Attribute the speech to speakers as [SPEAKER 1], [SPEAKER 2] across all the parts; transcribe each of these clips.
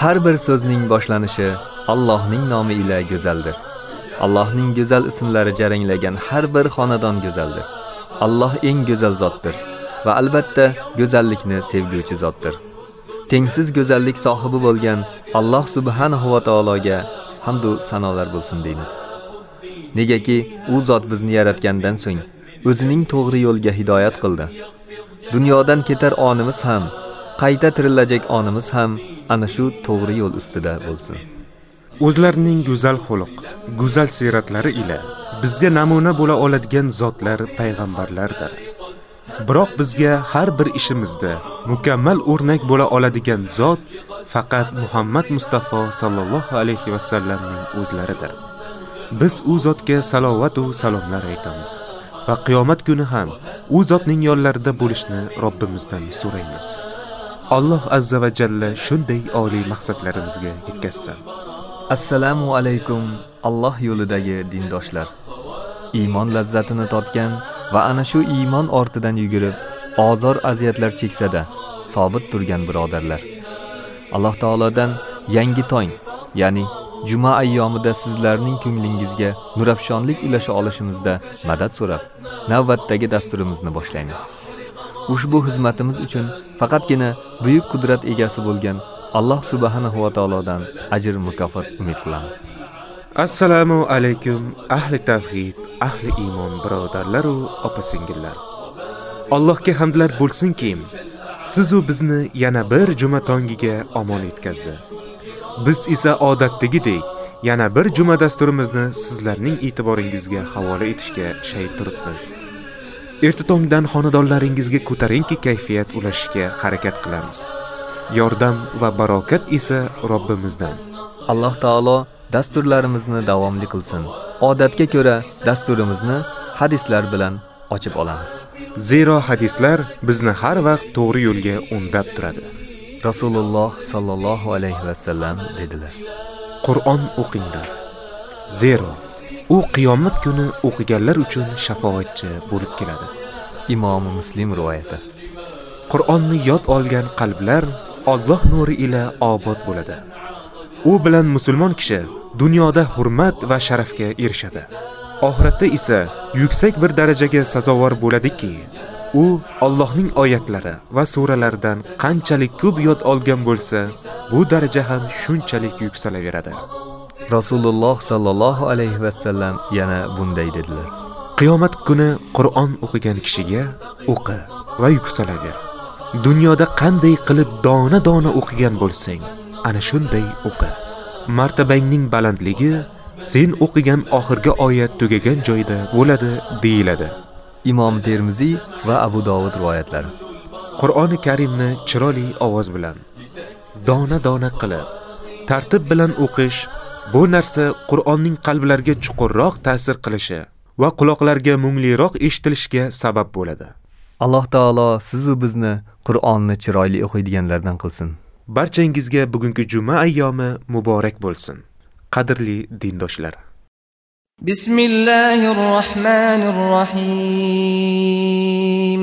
[SPEAKER 1] Har bir so'zning boshlanishi Allohning nomi ila go'zaldir. Allohning go'zal ismlari jaranglagan har bir xonadon go'zaldir. Alloh eng go'zal zotdir va albatta go'zallikni sevguvchi zotdir. Tengsiz go'zallik sohibi bo'lgan Alloh subhanahu va taologa hamd va sanolar bo'lsin deymiz. Negaki u zot bizni yaratgandan so'ng o'zining to'g'ri yo'lga hidoyat qildi. Dunyodan ketar onimiz ham, qayta tirilajak onimiz ham ana shu to'g'ri yo'l ustida bo'lsin.
[SPEAKER 2] o'zlarining go'zal xulq go'zal siyratlari ila bizga namuna bo'la oladigan zotlar payg'ambarlardir. Biroq bizga har bir ishimizda mukammal o'rnak bo'la oladigan zot faqat muhammad mustafa sallallohu alayhi vasallamning o'zlaridir. Biz u zotga salovat va salomlar aytamiz va qiyomat kuni ham u zotning yonlarida bo'lishni robbimizdan so'raymiz. Alloh azza va jalla shunday oliy maqsadlarimizga yetkazsin
[SPEAKER 1] Assalomu alaykum Alloh yo'lidagi dindoshlar. Iymon lazzatini totgan va ana shu iymon ortidan yugurib, ozor aziyatlar cheksada sobit turgan birodarlar. Alloh taolodan yangi tong, ya'ni juma ayyomida sizlarning ko'nglingizga nurafshonlik ulasha olishimizda madad so'rab, navbatdagi dasturimizni boshlaymiz. Ushbu xizmatimiz uchun faqatgina buyuk qudrat egasi bo'lgan Alloh subhanahu va taolodan ajr mukofot umid qilamiz.
[SPEAKER 2] assalomu alaykum ahli tavhid ahli iymon birodarlaru opa singillar allohga hamdlar bo'lsinki sizu bizni yana bir juma tongiga omon yetkazdi. Biz esa odatdagidek yana bir juma dasturimizni sizlarning e'tiboringizga havola etishga shay turibmiz. Erta tongdan xonadonlaringizga ko'tarinki kayfiyat ulashishga harakat qilamiz yordam va barokat esa robbimizdan
[SPEAKER 1] Alloh taolo dasturlarimizni davomli qilsin. Odatga ko'ra dasturimizni hadislar bilan ochib olamiz.
[SPEAKER 2] zero hadislar bizni har vaqt to'g'ri yo'lga undab turadi
[SPEAKER 1] Rasululloh sallallohu alayhi va sallam dedilar.
[SPEAKER 2] qur'on o'qinglar zero u qiyomat kuni o'qiganlar uchun shafoatchi bo'lib keladi.
[SPEAKER 1] Imom Muslim rivoyati.
[SPEAKER 2] qur'onni yod olgan qalblar Alloh nuri ila obod bo'ladi. U bilan musulmon kishi dunyoda hurmat va sharafga erishadi. Oxiratda esa yuksak bir darajaga sazovor bo'ladiki u Allohning oyatlari va suralaridan qanchalik ko'p yod olgan bo'lsa bu daraja ham shunchalik yuksalaveradi
[SPEAKER 1] Rasululloh sallallohu alayhi va sallam yana bunday dedilar.
[SPEAKER 2] qiyomat kuni qur'on o'qigan kishiga o'qi va yuksalaver dunyoda qanday qilib dona dona o'qigan bo'lsang ana shunday o'qi martabangning balandligi sen o'qigan oxirgi oyat tugagan joyda bo'ladi deyiladi
[SPEAKER 1] Imom Termiziy va Abu Dovud rivoyatlari.
[SPEAKER 2] qur'oni karimni chiroyli ovoz bilan dona dona qilib tartib bilan o'qish Bu narsa Qur'onning qalblarga chuqurroq ta'sir qilishi va quloqlarga mungliroq eshitilishiga sabab bo'ladi.
[SPEAKER 1] Alloh taolo sizu bizni Qur'onni chiroyli o'qiydiganlardan qilsin.
[SPEAKER 2] Barchangizga bugungi juma ayyomi muborak bo'lsin. Qadrli dindoshlar.
[SPEAKER 3] Bismillahirrohmanirrohim.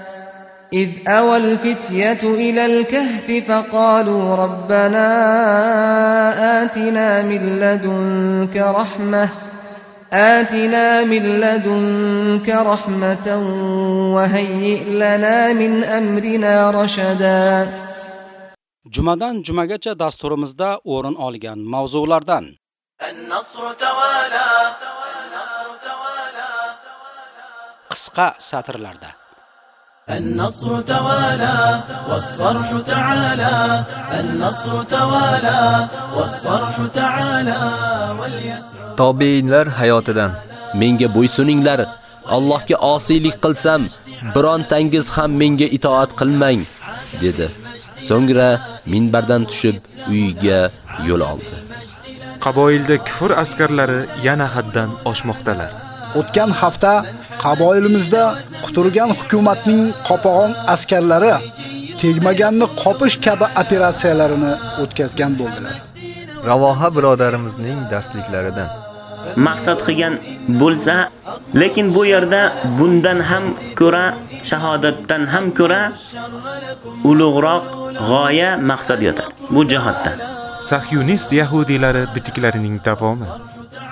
[SPEAKER 3] إذ أوى الفتية إلى الكهف فقالوا ربنا آتنا من لدنك رحمة آتنا من لدنك رحمة وهيئ لنا من أمرنا رشدا
[SPEAKER 4] Jumadan jumagacha dasturimizda o'rin olgan mavzulardan
[SPEAKER 5] النصر توالى النصر توالى
[SPEAKER 4] qisqa satrlarda
[SPEAKER 5] النصر توالى والصرح تعالى النصر توالى والصرح تعالى واليسر
[SPEAKER 1] Tobeinlar hayotidan
[SPEAKER 6] Menga bo'ysuninglar. Allohga osiylik qilsam, birontangiz ham menga itoat qilmang, dedi. So'ngra minbardan tushib uyiga yo'l oldi.
[SPEAKER 2] Qaboilda kufr askarlari yana haddan oshmoqdalar.
[SPEAKER 7] O'tgan hafta qaboilimizda quturgan hukumatning qopag'on askarlari tegmaganni qopish kabi operatsiyalarini o'tkazgan bo'ldilar.
[SPEAKER 1] Ravoha birodarimizning darsliklaridan
[SPEAKER 8] maqsad qilgan bo'lsa, lekin bu yerda bundan ham ko'ra shahodatdan ham ko'ra ulug'roq g'oya maqsad yotadi. Bu jihatdan.
[SPEAKER 2] Sahyunist yahudiylari bitiklarining davomi.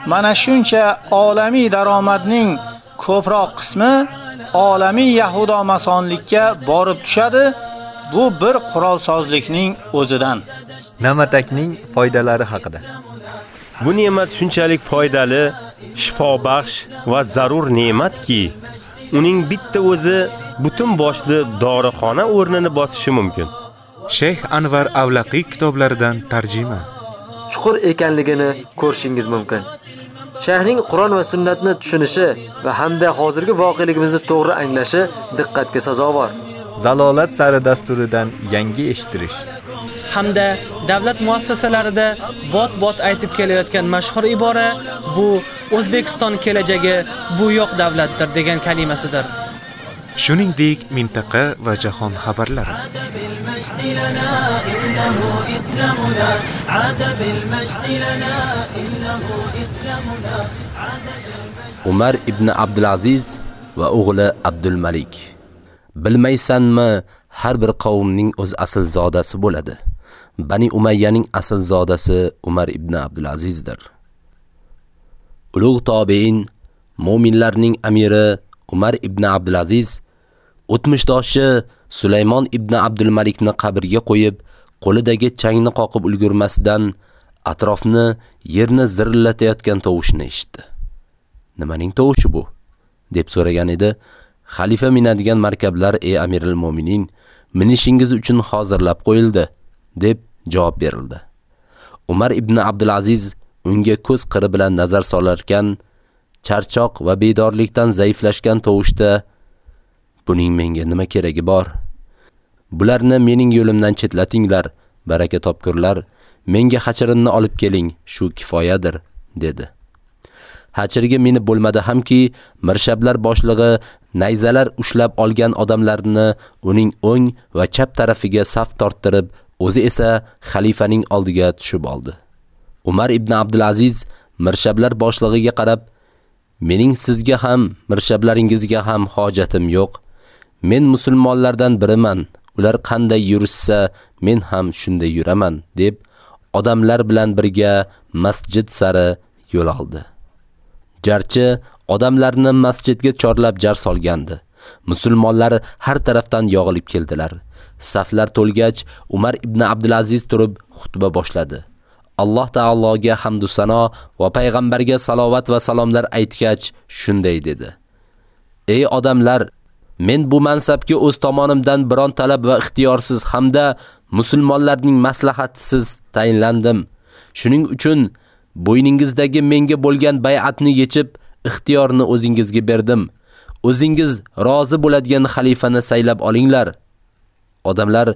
[SPEAKER 7] Mana shuncha olamiy daromadning ko'proq qismi olamiy yahudo masonlikka borib tushadi. Bu bir qurolsozlikning o'zidan.
[SPEAKER 1] namatakning foydalari haqida.
[SPEAKER 9] Bu ne'mat shunchalik foydali, shifobaxsh va zarur ne'matki, uning bitta o'zi butun boshli dorixona o'rnini bosishi mumkin.
[SPEAKER 2] Sheyx Anvar Avlaqiy kitoblaridan tarjima.
[SPEAKER 10] Chuqur ekanligini ko'rishingiz mumkin. Shayxning Qur'on va sunnatni tushunishi va hamda hozirgi voqeligimizni to'g'ri anglashi diqqatga sazovor.
[SPEAKER 1] Zalolat sari dasturidan yangi eshittirish.
[SPEAKER 11] hamda davlat muassasalarida bot-bot aytib kelayotgan mashhur ibora bu O'zbekiston kelajagi bu yo'q davlatdir degan kalimasidir.
[SPEAKER 2] shuningdek mintaqa va jahon xabarlari.
[SPEAKER 6] Umar ibn abdulaziz va o'g'li abdul malik bilmaysanmi har bir qavmning o'z asl zodasi bo'ladi. Bani umayyaning asl zodasi umar ibn abdulazizdir. Ulug' tobein mo'minlarning amiri umar ibn abdulaziz o'tmishdoshi Sulaymon ibn Abdul Malikni qabrga qo'yib, qo'lidagi changni qoqib ulgurmasdan atrofni yerni zirillatayotgan tovushni eshitdi. Nimaning tovushi bu? deb so'ragan edi. Xalifa minadigan markablar ey Amirul Mu'minin, minishingiz uchun hozirlab qo'yildi, deb javob berildi. Umar ibn Abdulaziz unga ko'z qiri bilan nazar solarkan, charchoq va bedorlikdan zaiflashgan tovushda buning menga nima keragi bor? Bularni mening yo'limdan chetlatinglar, baraka topkurlar, menga hachirimni olib keling, shu kifoyadir, dedi. Hachirga meni bo'lmadi hamki, mirshablar boshlig'i nayzalar ushlab olgan odamlarni uning o'ng va chap tarafiga saf torttirib, o'zi esa xalifaning oldiga tushib oldi. Umar ibn Abdulaziz mirshablar boshlig'iga qarab, "Mening sizga ham, mirshablaringizga ham hojatim yo'q. Men musulmonlardan biriman. Ular qanday yurishsa, men ham shunday yuraman", deb odamlar bilan birga masjid sari yo'l oldi. Jarchi odamlarni masjidga chorlab jar solgandi. Musulmonlar har tarafdan yog'ilib keldilar. Saflar to'lgach, Umar ibn Abdulaziz turib xutba boshladi. Alloh taologa hamd sano va payg'ambarga salovat va salomlar aytgach shunday dedi: Ey odamlar, Men bu mansabga o'z tomonimdan biron talab va ixtiyorsiz hamda musulmonlarning maslahatisiz tayinlandim. Shuning uchun bo'yningizdagi menga bo'lgan bay'atni yechib, ixtiyorni o'zingizga berdim. O'zingiz rozi bo'ladigan xalifani saylab olinglar. Odamlar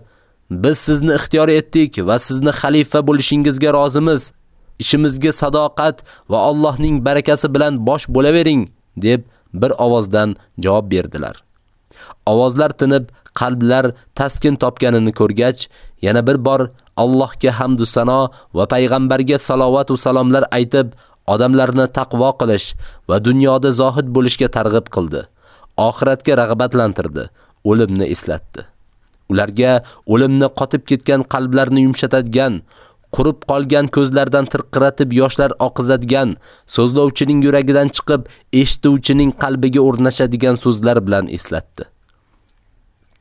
[SPEAKER 6] biz sizni ixtiyor etdik va sizni xalifa bo'lishingizga rozimiz. Ishimizga sadoqat va Allohning barakasi bilan bosh bo'lavering, deb bir ovozdan javob berdilar. Ovozlar tinib, qalblar taskin topganini ko'rgach, yana bir bor Allohga hamd va sano va payg'ambarga salovat va salomlar aytib, odamlarni taqvo qilish va dunyoda zohid bo'lishga targ'ib qildi. Oxiratga rag'batlantirdi, o'limni eslatdi. Ularga o'limni qotib ketgan qalblarni yumshatadigan, qurib qolgan ko'zlardan tirqiratib yoshlar oqizadigan, so'zlovchining yuragidan chiqib, eshituvchining qalbiga o'rnashadigan so'zlar bilan eslatdi.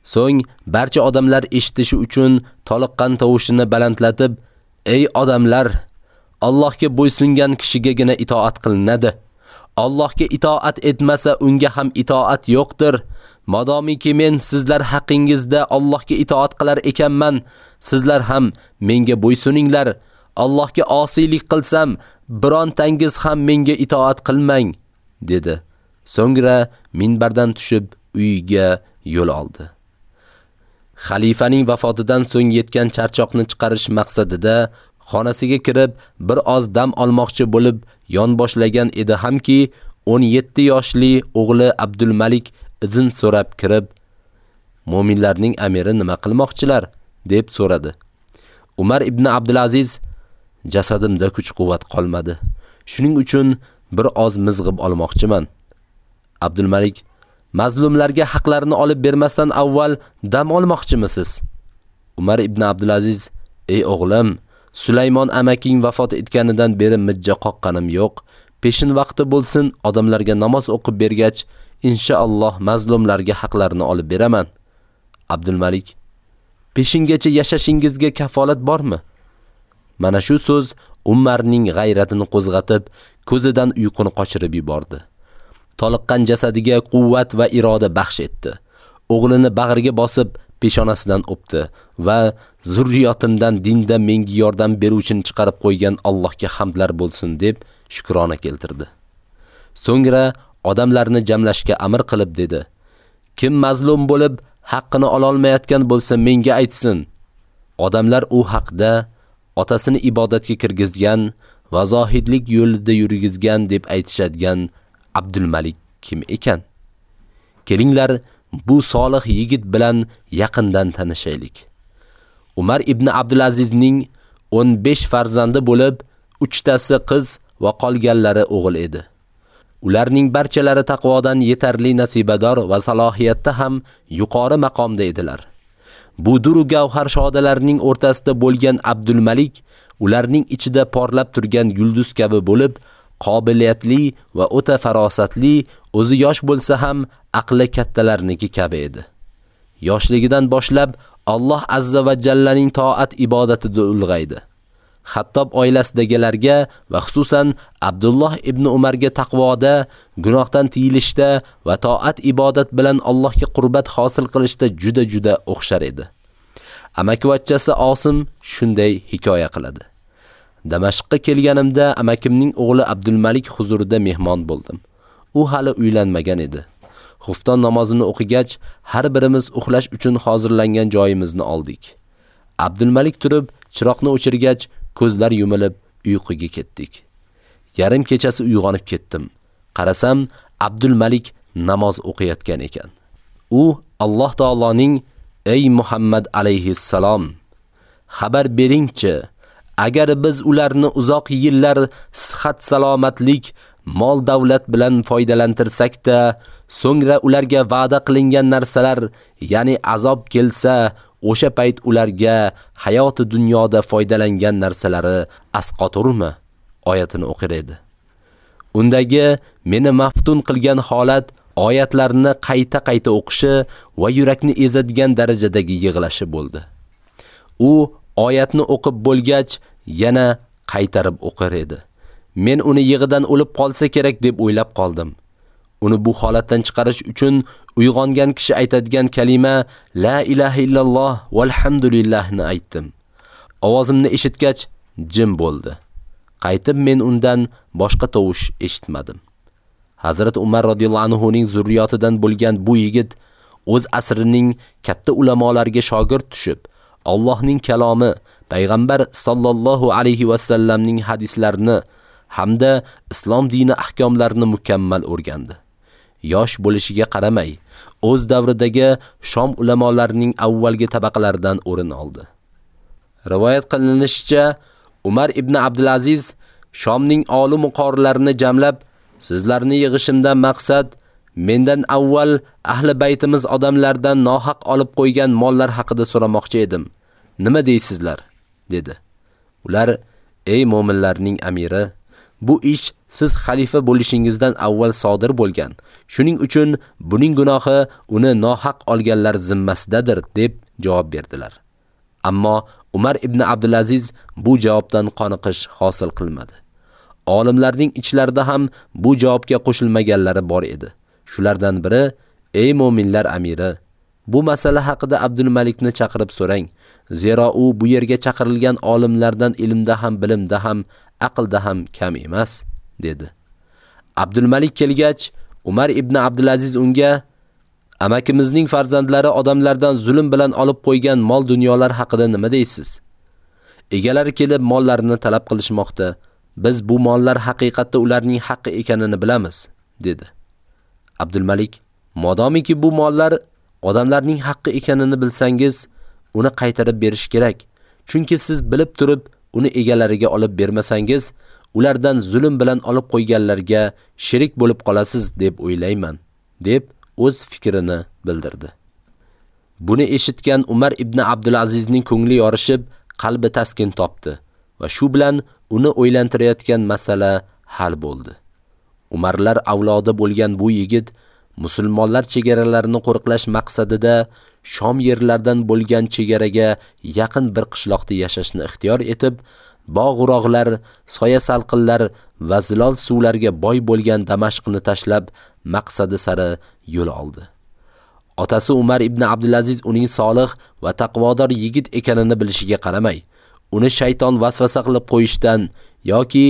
[SPEAKER 6] So'ng barcha odamlar eshitishi uchun toliqqan tovushini balandlatib, "Ey odamlar, Allohga bo'ysungan kishigagina itoat qilinadi. Allohga itoat etmasa unga ham itoat yo'qdir. Modomiki men sizlar haqingizda Allohga itoat qilar ekanman, sizlar ham menga bo'ysuninglar. Allohga osiylik qilsam, birontangiz ham menga itoat qilmang." dedi. So'ngra minbardan tushib uyiga yo'l oldi. Xalifaning vafotidan so'ng yetgan charchoqni chiqarish maqsadida xonasiga kirib bir oz dam olmoqchi bo'lib yon boshlagan edi hamki 17 yoshli o'g'li Abdul Malik izn so'rab kirib, "Mu'minlarning amiri nima qilmoqchilar?" deb so'radi. Umar ibn Abdulaziz jasadimda kuch-quvvat qolmadi. Shuning uchun bir oz mizg'ib olmoqchiman. Abdul Malik mazlumlarga haqlarini olib bermasdan avval dam olmoqchimisiz? Umar ibn Abdulaziz: "Ey o'g'lim, Sulaymon amaking vafot etganidan beri mijja qoqqanim yo'q. Peshin vaqti bo'lsin, odamlarga namoz o'qib bergach, inshaalloh mazlumlarga haqlarini olib beraman." Abdul Malik: "Peshingacha yashashingizga kafolat bormi?" Mana shu so'z Umarning g'ayratini qo'zg'atib, ko'zidan uyquni qochirib yubordi. Toliqqan jasadiga quvvat va iroda baxsh etdi. O'g'lini bag'riga bosib, peshonasidan o'pdi va zurriyotimdan dinda menga yordam beruvchini chiqarib qo'ygan Allohga hamdlar bo'lsin deb shukrona keltirdi. So'ngra odamlarni jamlashga amr qilib dedi: Kim mazlum bo'lib haqqini ola olmayotgan bo'lsa menga aytsin. Odamlar u haqda otasini ibodatga kirgizgan va zohidlik yo'lida yurgizgan deb aytishadigan Abdul Malik kim ekan? Kelinglar bu solih yigit bilan yaqindan tanishaylik. Umar ibn Abdulazizning 15 farzandi bo'lib, 3 tasi qiz va qolganlari o'g'il edi. Ularning barchalari taqvodan yetarli nasibador va salohiyatda ham yuqori maqomda edilar. Bu duru gavhar shodalarning o'rtasida bo'lgan Abdul Malik ularning ichida porlab turgan yulduz kabi bo'lib, qobiliyatli va o'ta farosatli, o'zi yosh bo'lsa ham aqli kattalarniki kabi edi. Yoshligidan boshlab Alloh azza va jallaning toat ibodatida ulg'aydi. Hattob oilasidagilarga va xususan Abdulloh ibn Umarga taqvoda, gunohdan tiyilishda va toat ibodat bilan Allohga qurbat hosil qilishda juda-juda o'xshar edi. Amakivachchasi Osim shunday hikoya qiladi. Damashqqa kelganimda amakimning o'g'li Abdulmalik huzurida mehmon bo'ldim. U hali uylanmagan edi. Xufton namozini o'qigach, har birimiz uxlash uchun hozirlangan joyimizni oldik. Abdulmalik turib, chiroqni o'chirgach, ko'zlar yumilib uyquga ketdik. Yarim kechasi uyg'onib ketdim. Qarasam, Abdulmalik namoz o'qiyotgan ekan. U Alloh taoloning: "Ey Muhammad alayhissalom, xabar beringchi, agar biz ularni uzoq yillar sihat salomatlik, mol davlat bilan foydalantirsak-da, so'ngra ularga va'da qilingan narsalar, ya'ni azob kelsa, o'sha payt ularga hayoti dunyoda foydalangan narsalari asqoturmi? oyatini o'qir edi. Undagi meni maftun qilgan holat oyatlarni qayta-qayta o'qishi va yurakni ezadigan darajadagi yig'lashi bo'ldi. U oyatni o'qib bo'lgach, yana qaytarib o'qir edi. Men uni yig'idan o'lib qolsa kerak deb o'ylab qoldim. uni bu holatdan chiqarish uchun uyg'ongan kishi aytadigan kalima la ilaha illalloh valhamdulillahni aytdim. Ovozimni eshitgach jim bo'ldi. Qaytib men undan boshqa tovush eshitmadim. Hazrat Umar radhiyallohu anhu ning zurriyotidan bo'lgan bu yigit o'z asrining katta ulamolariga shogird tushib, Allohning kalomi, payg'ambar sallallohu alayhi va sallamning hadislarini hamda islom dini ahkomlarini mukammal o'rgandi. Yosh bo'lishiga qaramay, o'z davridagi Shom ulamolarining avvalgi tabaqalaridan o'rin oldi. Rivoyat qilinishicha, Umar ibn Abdulaziz Shomning olim muqorlarini jamlab, sizlarni yig'ishimdan maqsad mendan avval ahli baytimiz odamlardan nohaq olib qo'ygan mollar haqida so'ramoqchi edim. Nima deysizlar? dedi. Ular: "Ey mu'minlarning amiri, bu ish siz xalifa bo'lishingizdan avval sodir bo'lgan. Shuning uchun buning gunohi uni nohaq olganlar zimmasidadir" deb javob berdilar. Ammo Umar ibn Abdulaziz bu javobdan qoniqish hosil qilmadi. Olimlarning ichlarida ham bu javobga qo'shilmaganlari bor edi. Shulardan biri: "Ey mu'minlar amiri, bu masala haqida Abdul Malikni chaqirib so'rang. Zero u bu yerga chaqirilgan olimlardan ilmda ham, bilimda ham, aqlda ham kam emas", dedi. Abdul Malik kelgach, Umar ibn Abdulaziz unga amakimizning farzandlari odamlardan zulm bilan olib qo'ygan mol dunyolar haqida nima deysiz? Egalari kelib mollarini talab qilishmoqda. Biz bu mollar haqiqatda ularning haqqi ekanini bilamiz, dedi. Abdul Malik, modomiki bu mollar odamlarning haqqi ekanini bilsangiz, uni qaytarib berish kerak. Chunki siz bilib turib, uni egalariga olib bermasangiz, ulardan zulm bilan olib qo'yganlarga sherik bo'lib qolasiz deb o'ylayman, deb o'z fikrini bildirdi. Buni eshitgan Umar ibn Abdulazizning ko'ngli yorishib, qalbi taskin topdi va shu bilan uni o'ylantirayotgan masala hal bo'ldi. Umarlar avlodi bo'lgan bu yigit musulmonlar chegaralarini qo'riqlash maqsadida Shom yerlaridan bo'lgan chegaraga yaqin bir qishloqda yashashni ixtiyor etib, bog'-urog'lar, soya salqinlar va zilol suvlarga boy bo'lgan Damashqni tashlab maqsadi sari yo'l oldi. Otasi Umar ibn Abdulaziz uning solih va taqvodor yigit ekanini bilishiga qaramay, uni shayton vasvasa qilib qo'yishdan yoki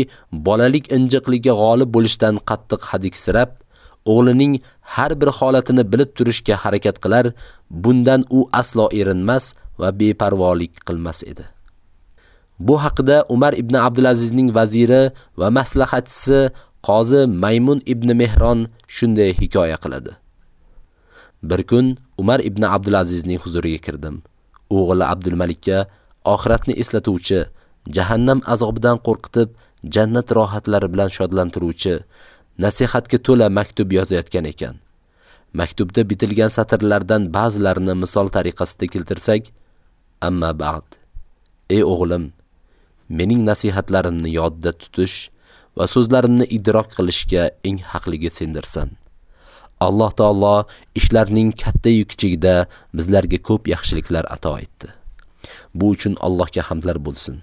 [SPEAKER 6] bolalik injiqligiga g'olib bo'lishdan qattiq hadiksirab, o'g'lining har bir holatini bilib turishga harakat qilar, bundan u aslo erinmas va beparvolik qilmas edi. Bu haqida Umar ibn Abdulazizning vaziri va maslahatchisi qozi Maymun ibn Mehron shunday hikoya qiladi. Bir kun Umar ibn Abdulazizning huzuriga kirdim. O'g'li Abdul Malikka oxiratni eslatuvchi, jahannam azobidan qo'rqitib, jannat rohatlari bilan shodlantiruvchi, nasihatga to'la maktub yozayotgan ekan. Maktubda bitilgan satrlardan ba'zilarini misol tariqasida keltirsak, amma ba'd. Ey o'g'lim, mening nasihatlarimni yodda tutish va so'zlarimni idrok qilishga eng haqligi sendirsan. Alloh taolo ishlarning katta yukchigida bizlarga ko'p yaxshiliklar ato etdi. Bu uchun Allohga hamdlar bo'lsin.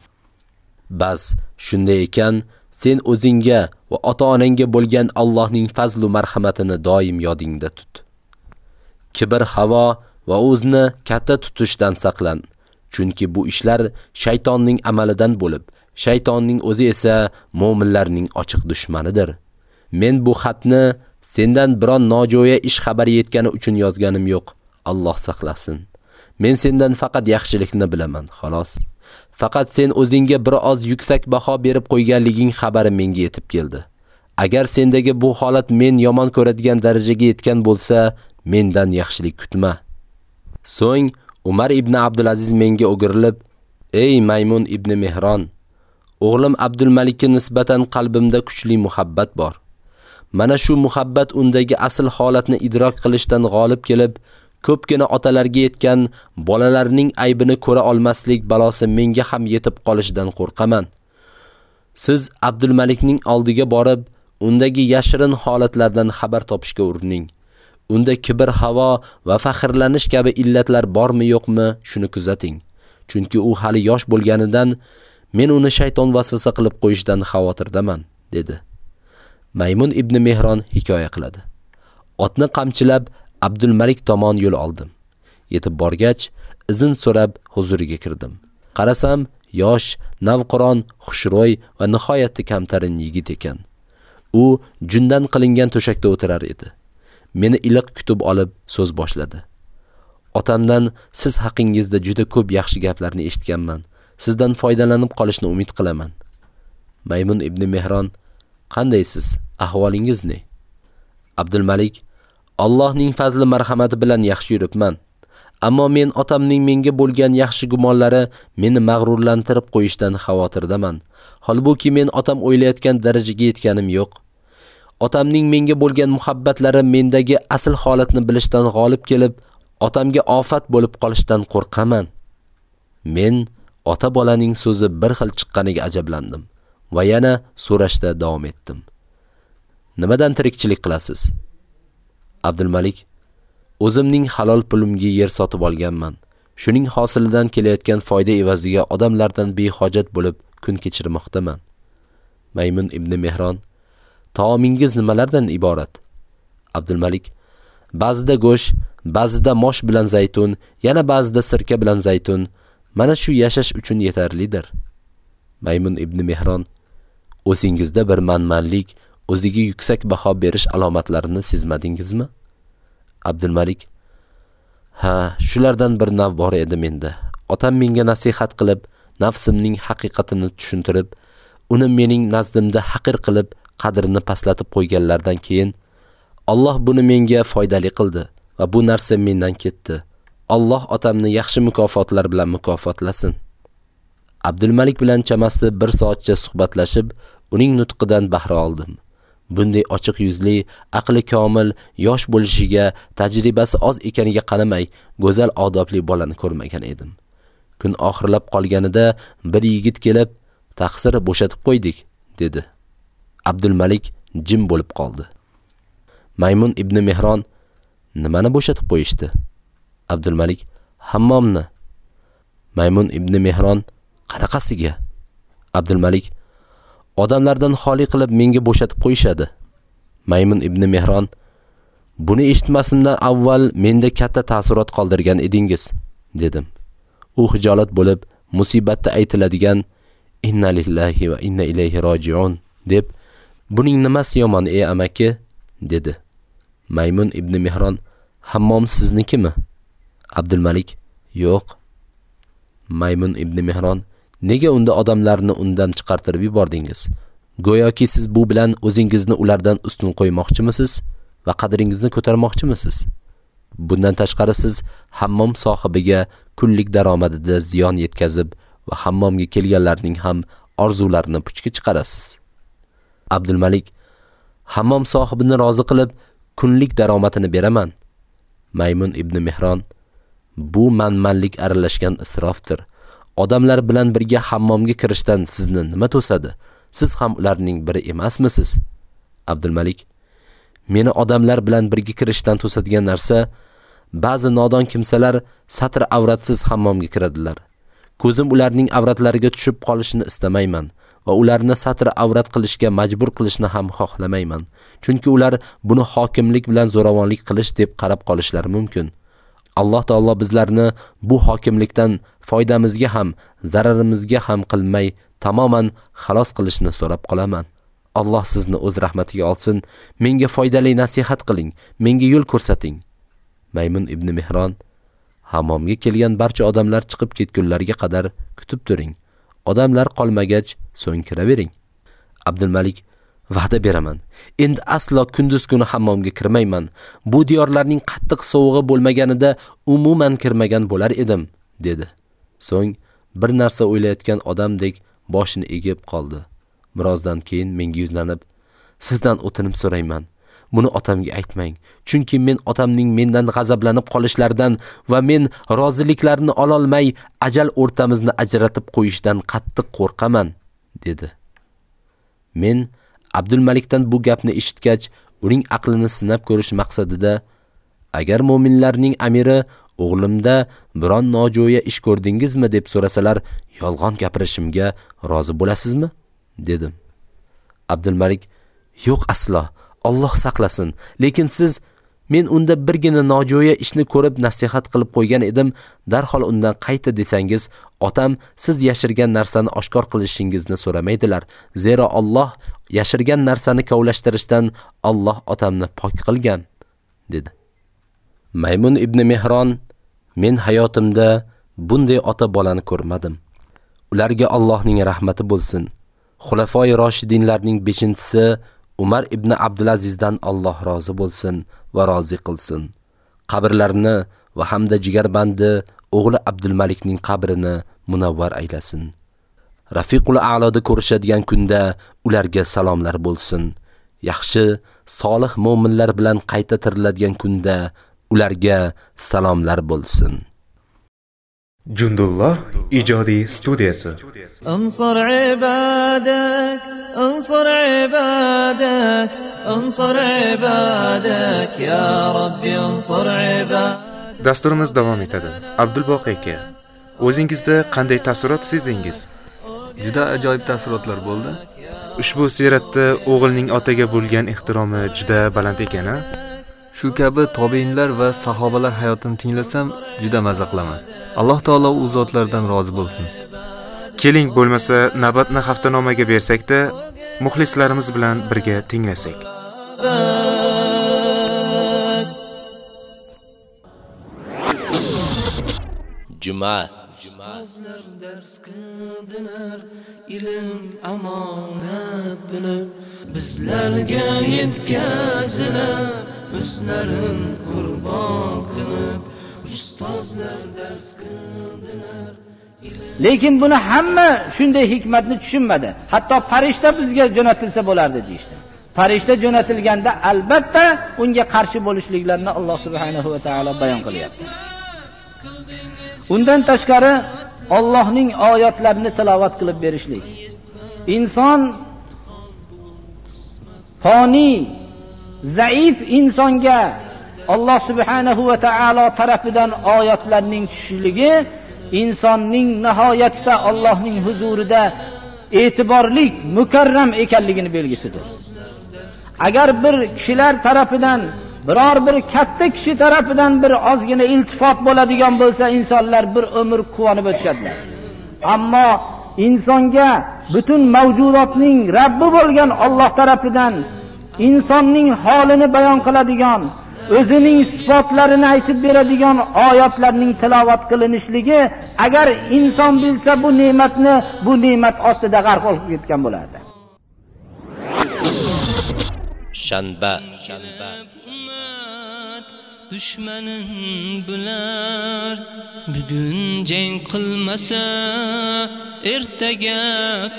[SPEAKER 6] Bas, shunday ekan, sen o'zingga va ota-onangga bo'lgan Allohning fazl va marhamatini doim yodingda tut. Kibr, havo va o'zni katta tutishdan saqlan. Chunki bu ishlar shaytonning amalidan bo'lib, shaytonning o'zi esa mu'minlarning ochiq dushmanidir. Men bu xatni sendan biron nojo'ya ish xabari yetgani uchun yozganim yo'q. Alloh saqlasin. Men sendan faqat yaxshilikni bilaman, xolos. Faqat sen o'zingga bir oz yuksak baho berib qo'yganliging xabari menga yetib keldi. Agar sendagi bu holat men yomon ko'radigan darajaga yetgan bo'lsa, mendan yaxshilik kutma. So'ng Umar ibn Abdulaziz menga o'girilib, "Ey Maymun ibn Mehron, o'g'lim Abdul Malikka nisbatan qalbimda kuchli muhabbat bor. Mana shu muhabbat undagi asl holatni idrok qilishdan g'olib kelib, ko'pgina otalarga yetgan bolalarning aybini ko'ra olmaslik balosi menga ham yetib qolishidan qo'rqaman. Siz Abdulmalikning oldiga borib, undagi yashirin holatlardan xabar topishga urining. Unda kibr, havo va faxrlanish kabi illatlar bormi yo'qmi, shuni kuzating. Chunki u hali yosh bo'lganidan men uni shayton vasvasa qilib qo'yishidan xavotirdaman, dedi. Maymun ibn Mehron hikoya qiladi. Otni qamchilab Abdulmalik tomon yo'l oldim. Yetib borgach, izn so'rab huzuriga kirdim. Qarasam, yosh, navqiron, xushro'y va nihoyatda kamtarin yigit ekan. U jundan qilingan to'shakda o'tirar edi. Meni iliq kutib olib so'z boshladi. Otamdan siz haqingizda juda ko'p yaxshi gaplarni eshitganman. Sizdan foydalanib qolishni umid qilaman. Maymun ibn Mehron: "Qandaysiz? Ahvolingiz ne?" Abdulmalik: "Allohning fazli marhamati bilan yaxshi yuribman. Ammo men otamning menga bo'lgan yaxshi gumonlari meni mag'rurlantirib qo'yishdan xavotirdaman. Holbuki men otam o'ylayotgan darajaga yetganim yo'q. Otamning menga bo'lgan muhabbatlari mendagi asl holatni bilishdan g'olib kelib, otamga ofat bo'lib qolishdan qo'rqaman. Men ota bolaning so'zi bir xil chiqqaniga ajablandim va yana so'rashda davom etdim. Nimadan tirikchilik qilasiz? Abdulmalik O'zimning halol pulimga yer sotib olganman. Shuning hosilidan kelayotgan foyda evaziga odamlardan behojat bo'lib kun kechirmoqdaman. Maymun ibn Mehron Taomingiz nimalardan iborat? Abdulmalik Ba'zida go'sht, ba'zida mosh bilan zaytun, yana ba'zida sirka bilan zaytun. Mana shu yashash uchun yetarlidir. Maymun ibn Mehron O'zingizda bir manmanlik, o'ziga yuksak baho berish alomatlarini sezmadingizmi? Abdulmalik Ha, shulardan bir nav bor edi menda. Otam menga nasihat qilib, nafsimning haqiqatini tushuntirib, uni mening nazdimda haqir qilib, qadrini pastlatib qo'yganlardan keyin Alloh buni menga foydali qildi va bu narsa mendan ketdi. Alloh otamni yaxshi mukofotlar bilan mukofotlasin. Abdulmalik bilan chamasi bir soatcha suhbatlashib, uning nutqidan bahra oldim. Bunday ochiq yuzli, aqli komil, yosh bo'lishiga, tajribasi oz ekaniga qaramay, go'zal odobli bolani ko'rmagan edim. Kun oxirlab qolganida bir yigit kelib, "Taqsir bo'shatib qo'ydik", dedi. Abdulmalik jim bo'lib qoldi. Maymun ibn Mehron nimani bo'shatib qo'yishdi? Abdulmalik hammomni. Maymun ibn Mehron qanaqasiga? Abdulmalik odamlardan xoli qilib menga bo'shatib qo'yishadi. Maymun ibn Mehron Buni eshitmasimdan avval menda katta ta'surot qoldirgan edingiz, dedim. U hijolat bo'lib, musibatda aytiladigan inna lillahi va inna ilayhi roji'un deb, buning nimasi yomon ey amaki, dedi. Maymun ibn Mehron hammom siznikimi? Abdulmalik yo'q. Maymun ibn Mehron Nega unda odamlarni undan chiqartirib yubordingiz? Go'yoki siz bu bilan o'zingizni ulardan ustun qo'ymoqchimisiz va qadringizni ko'tarmoqchimisiz? Bundan tashqari siz hammom sohibiga kunlik daromadida ziyon yetkazib va hammomga kelganlarning ham orzularini puchga chiqarasiz. Abdulmalik hammom sohibini rozi qilib kunlik daromadini beraman. Maymun ibn Mehron bu manmanlik aralashgan isrofdir. Odamlar bilan birga hammomga kirishdan sizni nima to'sadi? Siz ham ularning biri emasmisiz? Abdulmalik Meni odamlar bilan birga kirishdan to'sadigan narsa ba'zi nodon kimsalar satr avratsiz hammomga kiradilar. Ko'zim ularning avratlariga tushib qolishini istamayman va ularni satr avrat qilishga majbur qilishni ham xohlamayman. Chunki ular buni hokimlik bilan zo'ravonlik qilish deb qarab qolishlari mumkin. Alloh taolo bizlarni bu hokimlikdan foydamizga ham, zararimizga ham qilmay tamoman xalos qilishni so'rab qolaman. Alloh sizni o'z rahmatiga olsin. Menga foydali nasihat qiling, menga yo'l ko'rsating. Maymun ibn Mehron hammomga kelgan barcha odamlar chiqib ketgunlarga qadar kutib turing. Odamlar qolmagach, so'ng kiravering. Abdulmalik Va'da beraman. Endi aslo kunduz kuni hammomga kirmayman. Bu diyorlarning qattiq sovug'i bo'lmaganida umuman kirmagan bo'lar edim, dedi. So'ng bir narsa o'ylayotgan odamdek boshini egib qoldi. Birozdan keyin menga yuzlanib, "Sizdan o'tinib so'rayman. Buni otamga aytmang, chunki men otamning mendan g'azablanib qolishlaridan va men roziliklarini ololmay ajal o'rtamizni ajratib qo'yishdan qattiq qo'rqaman", dedi. Men Abdulmalikdan bu gapni eshitgach, uning aqlini sinab ko'rish maqsadida agar mu'minlarning amiri o'g'limda biron nojo'ya ish ko'rdingizmi deb so'rasalar, yolg'on gapirishimga rozi bo'lasizmi? dedim. Abdulmalik: "Yo'q aslo, Alloh saqlasin, lekin siz Men unda birgina nojo'ya ishni ko'rib nasihat qilib qo'ygan edim, darhol undan qayta desangiz, otam siz yashirgan narsani oshkor qilishingizni so'ramaydilar. Zero Alloh yashirgan narsani kavlashtirishdan Alloh otamni pok qilgan, dedi. Maymun ibn Mehron men hayotimda bunday ota bolani ko'rmadim. Ularga Allohning rahmati bo'lsin. Xulafoi Roshidinlarning 5-chisi Umar ibn Abdulazizdan Alloh rozi bo'lsin va rozi qilsin. Qabrlarini va hamda jigarbandi o'g'li Abdulmalikning qabrini munavvar aylasin. Rafiqul A'loda ko'rishadigan kunda ularga salomlar bo'lsin. Yaxshi, solih mu'minlar bilan qayta tiriladigan kunda ularga salomlar bo'lsin.
[SPEAKER 2] Jundullah ijodiy studiyasi.
[SPEAKER 3] Ansor ibadak, ansor ibadak, ansor ibadak ya Rabbi ansor ibadak.
[SPEAKER 2] Dasturimiz davom etadi. Abdulboqi aka, o'zingizda qanday taassurot sezingiz?
[SPEAKER 1] Juda ajoyib taassurotlar bo'ldi.
[SPEAKER 2] Ushbu siratda o'g'ilning otaga bo'lgan ehtiromi juda baland ekan-a?
[SPEAKER 1] Shu kabi tobiinlar va sahobalar hayotini tinglasam juda maza qilaman. Alloh taolo u zotlardan rozi bo'lsin.
[SPEAKER 2] Keling bo'lmasa navbatni haftanomaga bersak-da, muxlislarimiz bilan birga tinglasak.
[SPEAKER 6] Juma
[SPEAKER 12] Ustozlar dars qildilar ilm amonat bilib bizlarga yetkazilar o'zlarin qurbon qilib ustozlar dars qildilar
[SPEAKER 13] lekin buni hamma shunday hikmatni tushunmadi. Hatto farishta bizga jo'natilsa bo'lardi deyishdi. Farishta jo'natilganda albatta unga qarshi bo'lishliklarini alloh subhanahu va taolo bayon qilyapti. Undan tashqari Allohning oyatlarini tilovat qilib berishlik inson foniy zaif insonga Alloh subhanahu va taolo tarafidan oyatlarning tushishligi insonning nihoyatda Allohning huzurida e'tiborlik, mukarram ekanligini belgisidir. Agar bir kishilar tarafidan biror bir katta kishi tarafidan bir ozgina iltifot bo'ladigan bo'lsa, insonlar bir umr quvonib o'tishadilar. Ammo insonga butun mavjudotning Rabbi bo'lgan Alloh tarafidan insonning holini bayon qiladigan, o'zining sifatlarini aytib beradigan oyatlarning tilovat qilinishligi agar inson bilsa bu ne'matni bu ne'mat ostida g'arq bo'lib ketgan bo'lardi.
[SPEAKER 6] Shanba
[SPEAKER 12] dushmanin bular bugun jang qilmasa ertaga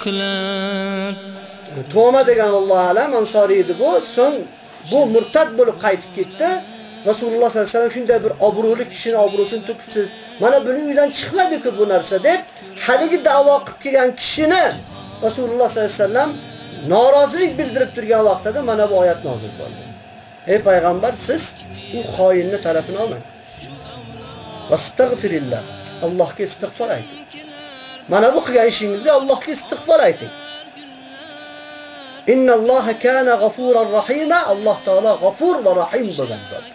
[SPEAKER 12] qilar
[SPEAKER 14] Toma degan Alloh alam ansori edi bu. So'ng bu murtad bo'lib qaytib ketdi. Rasululloh sollallohu alayhi vasallam shunday bir obro'li kishini obro'sini to'kibsiz. Mana buning uydan chiqmadi-ku bu narsa deb haligi da'vo qilib kelgan kishini Rasululloh sollallohu alayhi vasallam norozilik bildirib turgan vaqtida mana bu oyat nozil bo'ldi. Ey payg'ambar, siz u xoinni tarafini olmang. Vastagfirillah. Allohga istig'for ayting. Mana bu qilgan ishingizga Allohga istig'for ayting. Inna Alloha kana g'afurar rahima. Alloh taolo g'afur va rahim bo'lgan zot.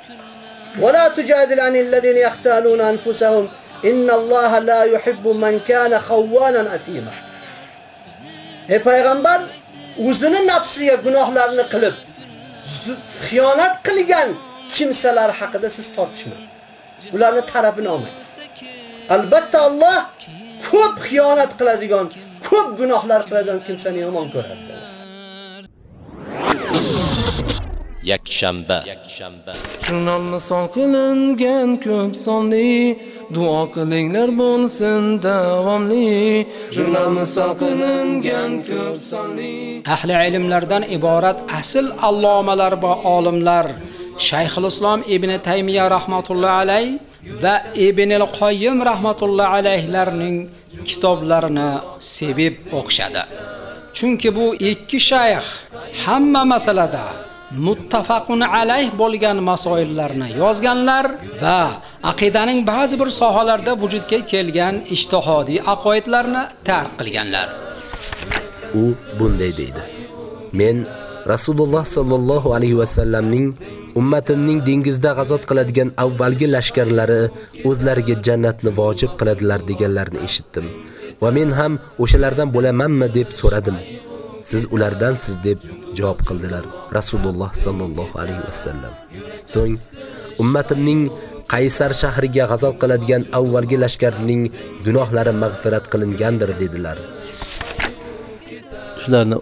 [SPEAKER 14] Va la tujadil anil ladina yaqtaluna anfusahum. Inna Alloha la yuhibbu man kana khawwanan atima. Ey payg'ambar, o'zini nafsiga gunohlarni qilib, xiyonat qilgan kimsalar haqida siz tortishmang. Ularni tarafini olmang. Albatta Alloh ko'p xiyonat qiladigan, ko'p gunohlar qiladigan kimsani yomon ko'radi.
[SPEAKER 6] Yakshanba.
[SPEAKER 3] Jurnalni son qilingan ko'p sonli. Duo qilinglar bo'lsin davomli. Jurnalni son qilingan ko'p sonli.
[SPEAKER 7] Ahli ilmlardan iborat asl allomalar va olimlar Shayxul Islom Ibn Taymiya rahmatullohi alayh va Ibn al-Qoyyim rahmatullohi alayhlarning kitoblarini sevib o'qishadi. Chunki bu ikki shayx hamma masalada muttafaqun alayh bo'lgan masoillarni yozganlar va aqidaning ba'zi bir sohalarda vujudga kelgan ijtihodiy aqoidlarni tark qilganlar.
[SPEAKER 6] U bunday deydi. Men Rasululloh sallallohu alayhi va sallamning ummatimning dengizda g'azot qiladigan avvalgi lashkarlari o'zlariga jannatni vojib qiladilar deganlarni eshitdim. Va men ham o'shalardan bo'lamanmi deb so'radim. Siz ulardansiz deb javob qildilar Rasululloh sallallohu alayhi vasallam. So'ng ummatimning Qaysar shahriga g'azal qiladigan avvalgi lashkarning gunohlari mag'firat qilingandir dedilar.
[SPEAKER 15] Shularni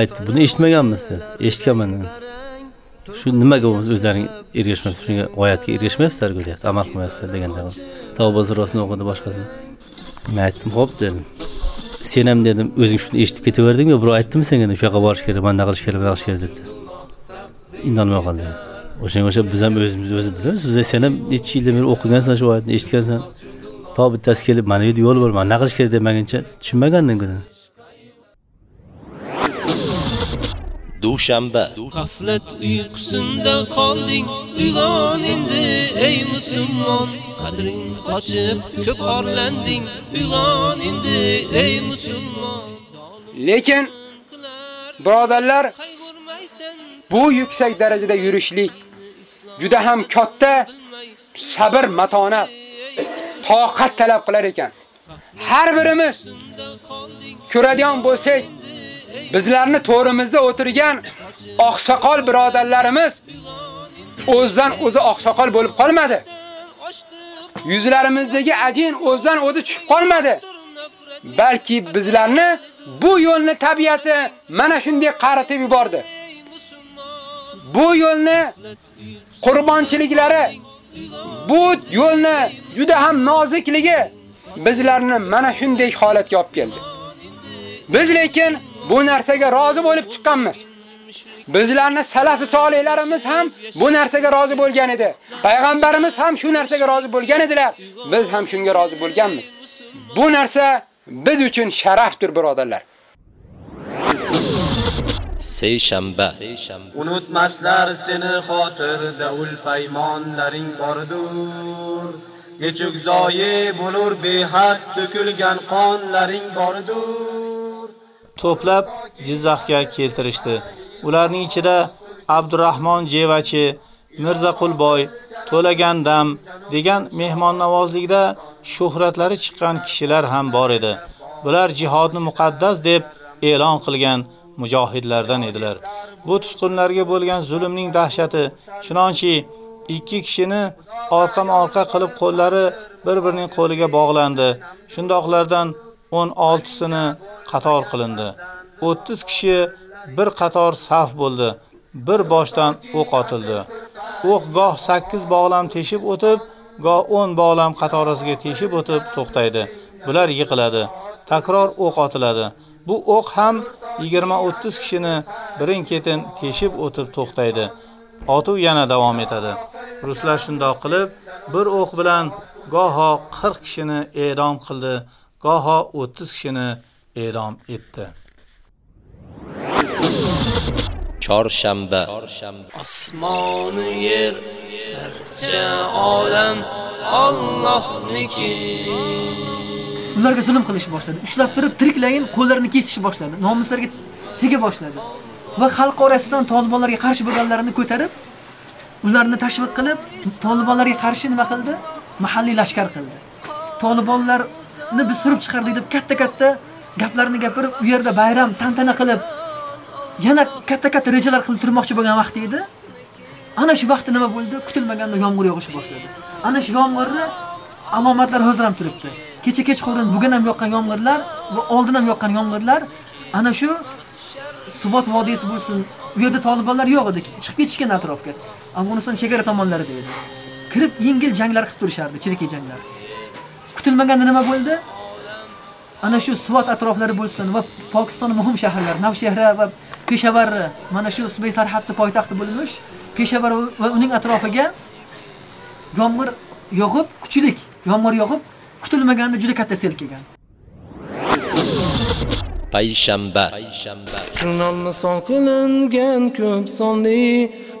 [SPEAKER 15] aytdi. Buni eshitmaganmisiz? Eshitganman. Shu nimaga o'zlaring ergashmayapsiz? Shunga g'oyatga ergashmayapsizlar deyapti, amal qilmayapsizlar deganda. Tavba surasini o'qidi boshqasini. Men aytdim, xo'p dedim. Sen ham dedim, o'zing shuni eshitib ketaverdingmi? Birov aytdimi senga shu yoqqa borish kerak, mana qilish kerak, bunaqa qilish kerak debdi. indolmay qoldi. O'shanga o'sha biz ham o'zimiz o'zi bilamiz. Siz sen ham necha yildan beri o'qigansan shu oyatni, eshitgansan. To bittasi kelib, mana bu yo'l bor, mana qilish kerak demaguncha tushunmagandim.
[SPEAKER 12] Dushanba. G'aflat uyqusinda qolding uyg'on endi ey musulmon. Qadring qochib ko'p orlanding uyg'on endi ey musulmon.
[SPEAKER 4] Lekin birodarlar bu yuksak darajada yurishlik juda ham katta sabr, matonat, toqat talab qilar ekan. Har birimiz ko'radigan bo'lsak, bizlarni to'rimizda o'tirgan oqsoqol birodarlarimiz o'zdan o'zi oqsoqol bo'lib qolmadi. Yuzlarimizdagi ajin o'zdan o'zi tushib qolmadi. Balki bizlarni bu yo'lni tabiati mana shunday qaratib yubordi. Bu yo'lni qurbonchiliklari, bu yo'lni juda ham nozikligi bizlarni mana shunday holatga olib keldi. Biz lekin bu narsaga rozi bo'lib chiqqanmiz. Bizlarni salafi solihlarimiz ham bu narsaga rozi bo'lgan edi. Payg'ambarimiz ham shu narsaga rozi bo'lgan edilar. Biz ham shunga rozi bo'lganmiz. Bu narsa biz uchun sharafdir, birodarlar.
[SPEAKER 12] Seyshanba.
[SPEAKER 16] Unutmaslar seni xotirda ul paymonlaring bordur. Nechuk zoyi bo'lur behad to'kilgan qonlaring bordur. To'plab Jizzaxga keltirishdi. Ularning ichida Abdurrahmon Jevachi, Mirza Qulboy, To'lagandam degan mehmonnavozlikda shuhratlari chiqqan kishilar ham bor edi. Bular jihodni muqaddas deb e'lon qilgan mujohidlardan edilar. Bu tutqunlarga bo'lgan zulmning dahshati shunonchi ikki kishini orqama-orqa qilib qo'llari bir-birining qo'liga bog'landi. Shundoqlardan 16 sini qator qilindi. 30 kishi bir qator saf bo'ldi. Bir boshdan o'q otildi. O'q goh 8 bog'lam teshib o'tib, goh 10 bog'lam qatorasiga teshib o'tib to'xtaydi. Bular yiqiladi. Takror o'q otiladi. Bu o'q ham 20-30 kishini birin-ketin teshib o'tib to'xtaydi. Otuv yana davom etadi. Ruslar shundoq qilib, bir o'q bilan goho 40 kishini e'dom qildi, goho 30 kishini e'dom etdi.
[SPEAKER 12] Chorshanba. Osmon yer barcha olam Allohniki.
[SPEAKER 17] ularga zulm qilishni boshladi. Ushlab turib tiriklayin qo'llarini kesishni boshladi. Nomuslarga tega boshladi. Va xalq orasidan tolibonlarga qarshi bo'lganlarini ko'tarib, ularni tashviq qilib, tolibonlarga qarshi nima qildi? Mahalliy lashkar qildi. Tolibonlarni biz surib chiqardik deb katta-katta gaplarni gapirib, u yerda bayram, tantana qilib, yana katta-katta rejalar qilib turmoqchi bo'lgan vaqt edi. Ana shu vaqtda nima bo'ldi? Kutilmaganda yomg'ir yog'ish boshladi. Ana shu yomg'irni amomatlar hozir ham turibdi. kecha kechqurun bugun ham yoqqan yomg'irlar va oldin ham yoqqan yomg'irlar ana shu Suvot vodiysi bo'lsin, u yerda tolibonlar yo'q edi, chiqib ketishgan atrofga. Afg'oniston chegara tomonlarida edi. Kirib yengil janglar qilib turishardi, chirki janglar. Kutilmaganda nima bo'ldi? Ana shu Suvot atroflari bo'lsin va Pokiston muhim shaharlar, Navshehra va Peshavar, mana shu Subay sarhadni poytaxti bo'lmish, Peshavar va uning atrofiga yomg'ir yog'ib, kuchlik yomg'ir yog'ib, kutilmaganda juda katta sel kelgan.
[SPEAKER 12] Payshanba.
[SPEAKER 18] Jurnalni son qilingan ko'p sonli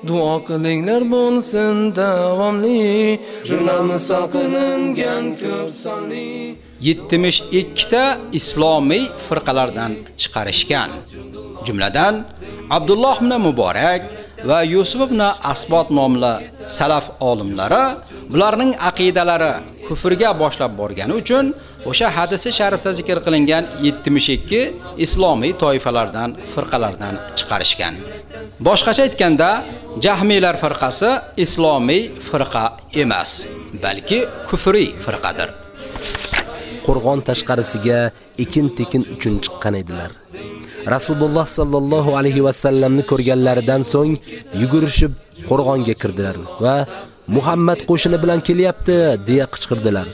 [SPEAKER 18] duo qilinglar bo'lsin davomli. Jurnalni son qilingan ko'p sonli
[SPEAKER 4] 72 ta islomiy firqalardan chiqarishgan. Jumladan Abdulloh ibn Muborak, va Yusuf ibn Asbot nomli salaf olimlari ularning aqidalari kufrga boshlab borgani uchun o'sha hadisi sharifda zikr qilingan 72 islomiy toifalardan, firqalardan chiqarishgan. Boshqacha aytganda, Jahmiylar firqasi islomiy firqa emas, balki kufriy firqadir.
[SPEAKER 6] Qur'on tashqarisiga ekin-tekin uchun chiqqan edilar. Rasululloh sallallohu alayhi va sallamni ko'rganlaridan so'ng yugurishib qo'rg'onga kirdilar va Muhammad qo'shini bilan kelyapti deya qichqirdilar.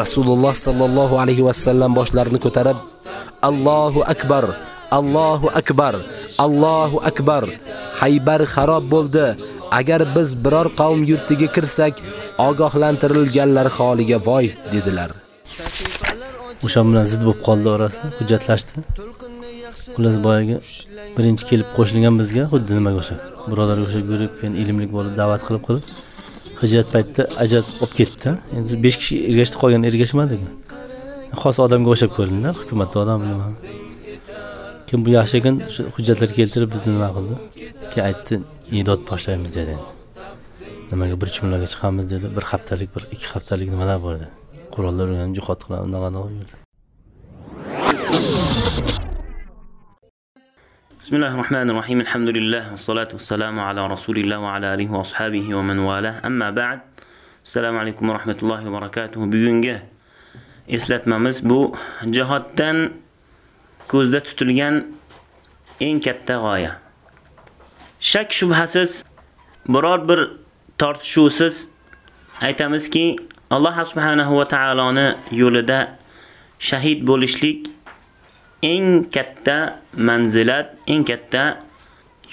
[SPEAKER 6] Rasululloh sallallohu alayhi va sallam boshlarini ko'tarib Allohu akbar, Allohu akbar, Allohu akbar. Haybar xarob bo'ldi. Agar biz biror qavm yurtiga kirsak, ogohlantirilganlar holiga voy dedilar.
[SPEAKER 15] O'sha bilan zid bo'lib qoldi orasi, hujjatlashdi. Xullas boyagi birinchi kelib qo'shilgan bizga xuddi nimaga o'xshab, birodarga o'xshab yurib, keyin ilmlik bo'lib da'vat qilib qilib hijrat paytida ajratib olib ketdi. Endi 5 kishi ergashdi, qolgan ergashmadi. Xos odamga o'xshab ko'rindilar, hukumatda odami nima Kim bu yaxshi ekan, shu hujjatlar keltirib bizni nima qildi? Keyin aytdi, idod boshlaymiz dedi. Nimaga bir jumlaga chiqamiz dedi. Bir haftalik, bir ikki haftalik nimalar bor dedi Qurollar o'rganib jihad qilamiz unaqa yurdi.
[SPEAKER 8] Bismillahirrahmanirrahim. Elhamdülillah ve salatu vesselamu ala Resulillah ve ala alihi ve ashabihi ve men valah. Amma ba'd. Assalamu alaykum ve rahmetullah ve berekatuh. Bugungi eslatmamiz bu jihatdan ko'zda tutilgan eng katta g'oya. Shak shubhasiz biror bir tortishuvsiz aytamizki, Alloh subhanahu va taoloni yo'lida shahid bo'lishlik eng katta manzilat, eng katta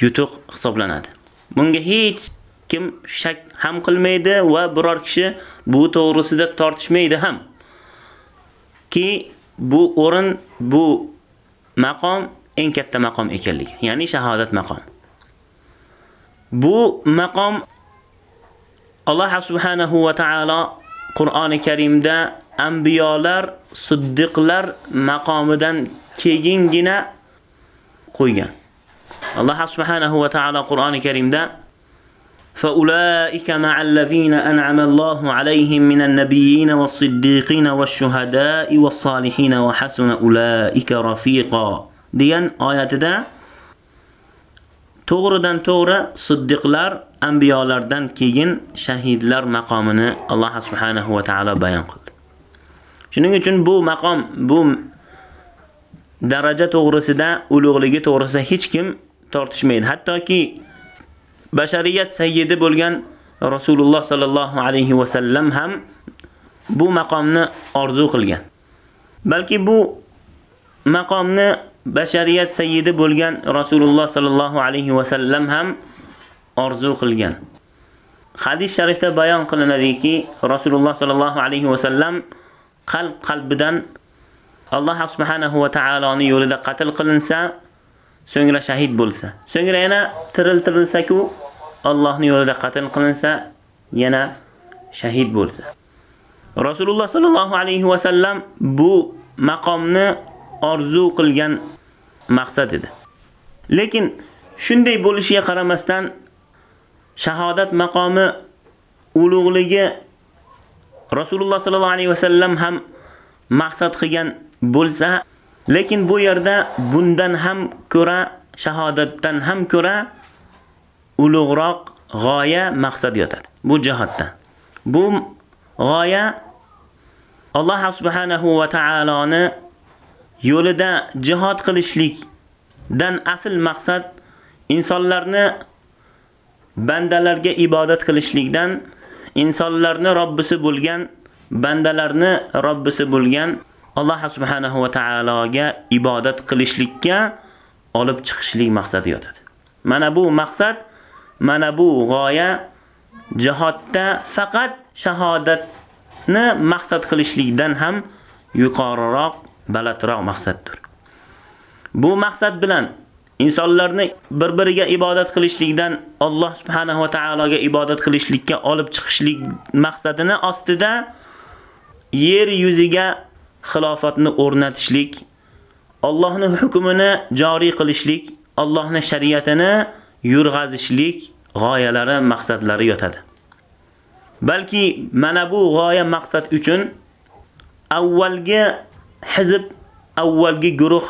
[SPEAKER 8] yutuq hisoblanadi. Bunga hech kim shak ham qilmaydi va biror kishi bu to'g'risida tortishmaydi ham. Ki bu o'rin, bu maqom eng katta maqom ekanligi, ya'ni shahodat maqom. Bu maqom Alloh subhanahu va taolo Qur'oni Karimda anbiyolar, siddiqlar maqomidan keyingina qo'ygan. Alloh subhanahu va taolo Qur'oni Karimda فأولئك مع الذين أنعم الله عليهم من النبيين والصديقين والشهداء والصالحين وحسن أولئك رفيقا degan oyatida to'g'ridan to'g'ri siddiqlar anbiyolardan keyin shahidlar maqomini Alloh subhanahu va taolo bayon qildi. Shuning uchun bu maqom, bu daraja to'g'risida, ulug'ligi to'g'risida hech kim tortishmaydi. Hattoki bashariyat sayyidi bo'lgan Rasululloh sallallohu alayhi va sallam ham bu maqomni orzu qilgan. Balki bu maqomni bashariyat sayyidi bo'lgan Rasululloh sallallohu alayhi va sallam ham orzu qilgan. Hadis sharifda bayon qilinadiki, Rasululloh sallallohu alayhi va sallam qalb qalbidan Alloh subhanahu va taoloni yo'lida qatl qilinsa, so'ngra shahid bo'lsa, so'ngra yana tiriltirilsa-ku, Allohning yo'lida qatl qilinsa, yana shahid bo'lsa. Rasululloh sallallohu alayhi va sallam bu maqomni orzu qilgan maqsad edi. Lekin shunday bo'lishiga qaramasdan shahodat maqomi ulug'ligi Rasululloh sallallohu alayhi va sallam ham maqsad qilgan bo'lsa, lekin bu yerda bundan ham ko'ra shahodatdan ham ko'ra ulug'roq g'oya maqsad yotadi. Bu jihatda. Bu g'oya Alloh subhanahu va taoloni yo'lida jihad qilishlikdan asl maqsad insonlarni bandalarga ibodat qilishlikdan insonlarni Robbisi bo'lgan bandalarni Robbisi bo'lgan Alloh subhanahu va taologa ibodat qilishlikka olib chiqishlik maqsadi yotadi. Mana bu maqsad, mana bu g'oya jihodda faqat shahodatni maqsad qilishlikdan ham yuqoriroq, balatroq maqsaddir. Bu maqsad bilan insonlarni bir-biriga ibodat qilishlikdan Alloh subhanahu va taologa ibodat qilishlikka olib chiqishlik maqsadini ostida yer yuziga xilofatni o'rnatishlik, Allohning hukmini joriy qilishlik, Allohning shariatini yurg'azishlik g'oyalari, maqsadlari yotadi. Balki mana bu g'oya maqsad uchun avvalgi hizb, avvalgi guruh,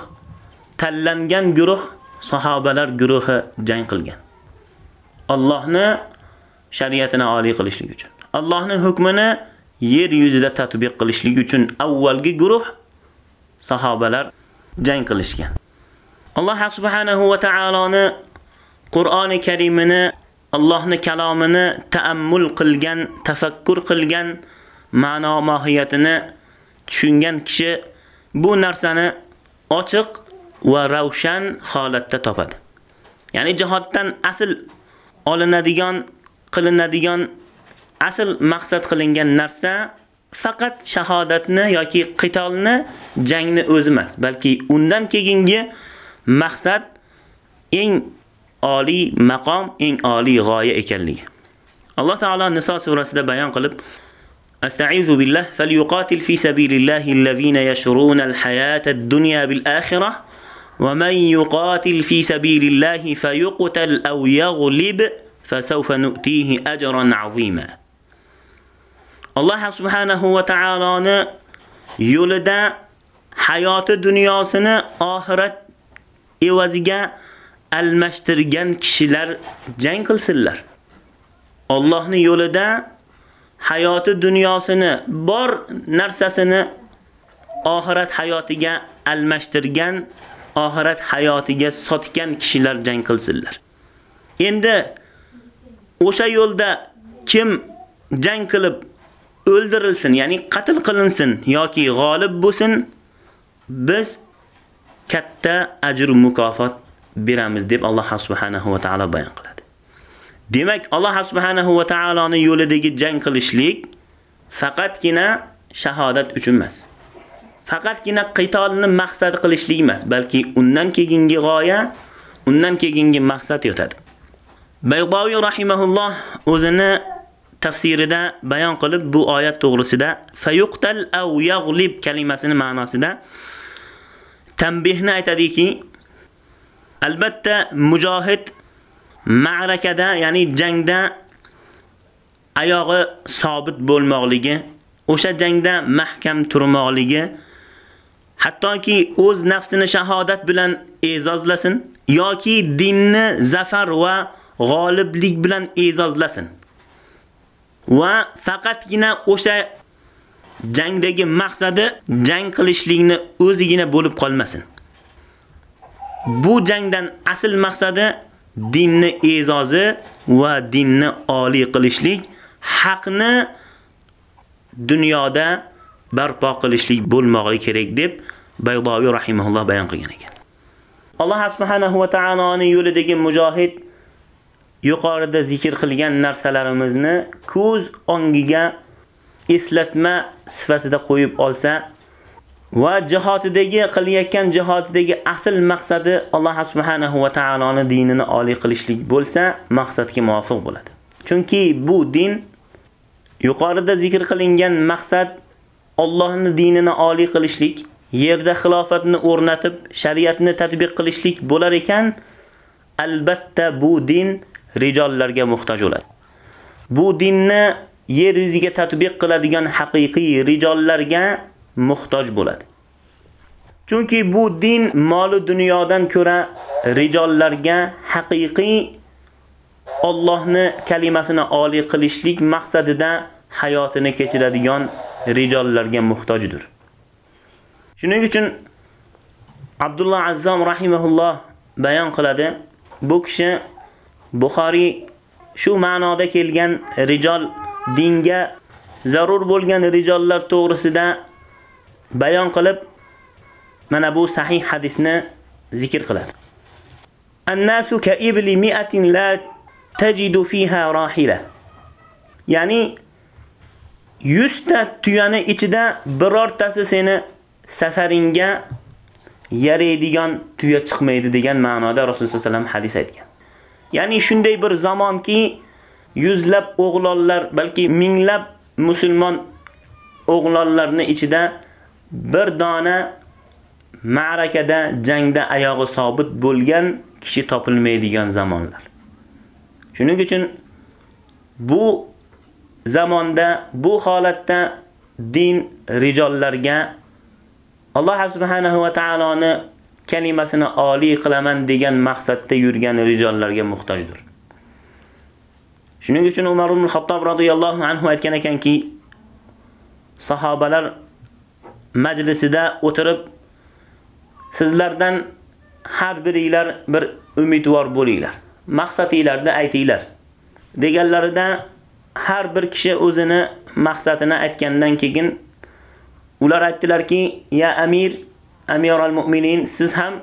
[SPEAKER 8] tanlangan guruh sahobalar guruhi jang qilgan. Allohni shariatini oliy qilishlik uchun. Allohning hukmini yer yuzida tatbiq qilishlik uchun avvalgi guruh sahobalar jang qilishgan. Alloh subhanahu va taoloni Qur'oni Karimini, Allohning kalomini ta'ammul qilgan, tafakkur qilgan, ma'no mohiyatini tushungan kishi bu narsani ochiq va ravshan holatda topadi. Ya'ni jihatdan asl olinadigan, qilinadigan asl maqsad qilingan narsa faqat shahodatni yoki qitolni, jangni o'zi emas, balki undan keyingi maqsad eng oliy maqom, eng oliy g'oya ekanligi. Alloh taolo Niso surasida bayon qilib أستعيذ بالله فليقاتل في سبيل الله الذين يشرون الحياة الدنيا بالآخرة ومن يقاتل في سبيل الله فيقتل أو يغلب فسوف نؤتيه أجرا عظيما alloh subhanahu va taoloni yo'lida hayoti dunyosini oxirat evaziga almashtirgan kishilar jang qilsinlar. Allohning yo'lida hayoti dunyosini bor narsasini oxirat hayotiga almashtirgan, oxirat hayotiga sotgan kishilar jang qilsinlar. Endi o'sha yo'lda kim jang qilib o'ldirilsin, ya'ni qatl qilinsin yoki g'olib bo'lsin, biz katta ajr mukofot beramiz deb Alloh subhanahu va taolo bayon qiladi. Demak, Alloh subhanahu va taoloning yo'lidagi jang qilishlik faqatgina shahodat uchun emas. Faqatgina qitolni maqsad qilishlik emas, balki undan keyingi g'oya, undan keyingi maqsad yotadi. Baydawi rahimahulloh o'zini tafsirida bayon qilib bu oyat to'g'risida fayuqtal aw yaghlib kalimasini ma'nosida tanbihni aytadiki albatta mujohid ma'rakada ya'ni jangda oyog'i sobit bo'lmoqligi o'sha jangda mahkam turmoqligi hattoki o'z nafsini shahodat bilan e'zozlasin yoki dinni zafar va g'oliblik bilan e'zozlasin. Va faqatgina o'sha jangdagi maqsadi jang qilishlikni o'zigina bo'lib qolmasin. Bu jangdan asl maqsadi dinni e'zozi va dinni oliy qilishlik, haqni dunyoda barpo qilishlik bo'lmoqli kerak deb Baydaviy rahimahulloh bayon qilgan ekan. Alloh subhanahu va taoloning yo'lidagi mujohid yuqorida zikr qilgan narsalarimizni ko'z ongiga eslatma sifatida qo'yib olsa va jihatidagi qilayotgan jihatidagi asl maqsadi Alloh subhanahu va taoloning dinini oliy qilishlik bo'lsa, maqsadga muvofiq bo'ladi. Chunki bu din yuqorida zikr qilingan maqsad Allohning dinini oliy qilishlik, yerda xilofatni o'rnatib, shariatni tatbiq qilishlik bo'lar ekan, albatta bu din rijollarga muhtoj bo'ladi. Bu dinni yer yuziga tatbiq qiladigan haqiqiy rijollarga muhtoj bo'ladi. Chunki bu din moli dunyodan ko'ra rijollarga haqiqiy Allohni kalimasini oliy qilishlik maqsadida hayotini kechiradigan rijollarga muhtojdir. Shuning uchun Abdullah Azzam rahimahulloh bayon qiladi, bu kishi Buxoriy shu ma'noda kelgan rijol dinga zarur bo'lgan rijollar to'g'risida bayon qilib mana bu sahih hadisni zikr qiladi. An-nasu ka ibli mi'atin la tajidu fiha rahila. Ya'ni 100 ta tuyani ichida birortasi seni safaringa yaraydigan tuya chiqmaydi degan ma'noda Rasululloh sollallohu alayhi vasallam hadis aytgan. Ya'ni shunday bir zamonki yuzlab o'g'lonlar, balki minglab musulmon o'g'lonlarning ichida bir dona ma'rakada, jangda oyog'i sobit bo'lgan kishi topilmaydigan zamonlar. Shuning uchun bu zamonda, bu holatda din rijollarga Alloh subhanahu va taoloni kalimasini oliy qilaman degan maqsadda yurgan rijollarga muhtojdir. Shuning uchun Umar ibn Xattob radhiyallohu anhu aytgan ekanki, sahobalar majlisida o'tirib sizlardan har biringlar bir umidvor bo'linglar. Maqsadinglarni aytinglar. deganlarida har bir kishi o'zini maqsadini aytgandan keyin ular aytdilarki, "Ya Amir, Amiral Mu'minin, siz ham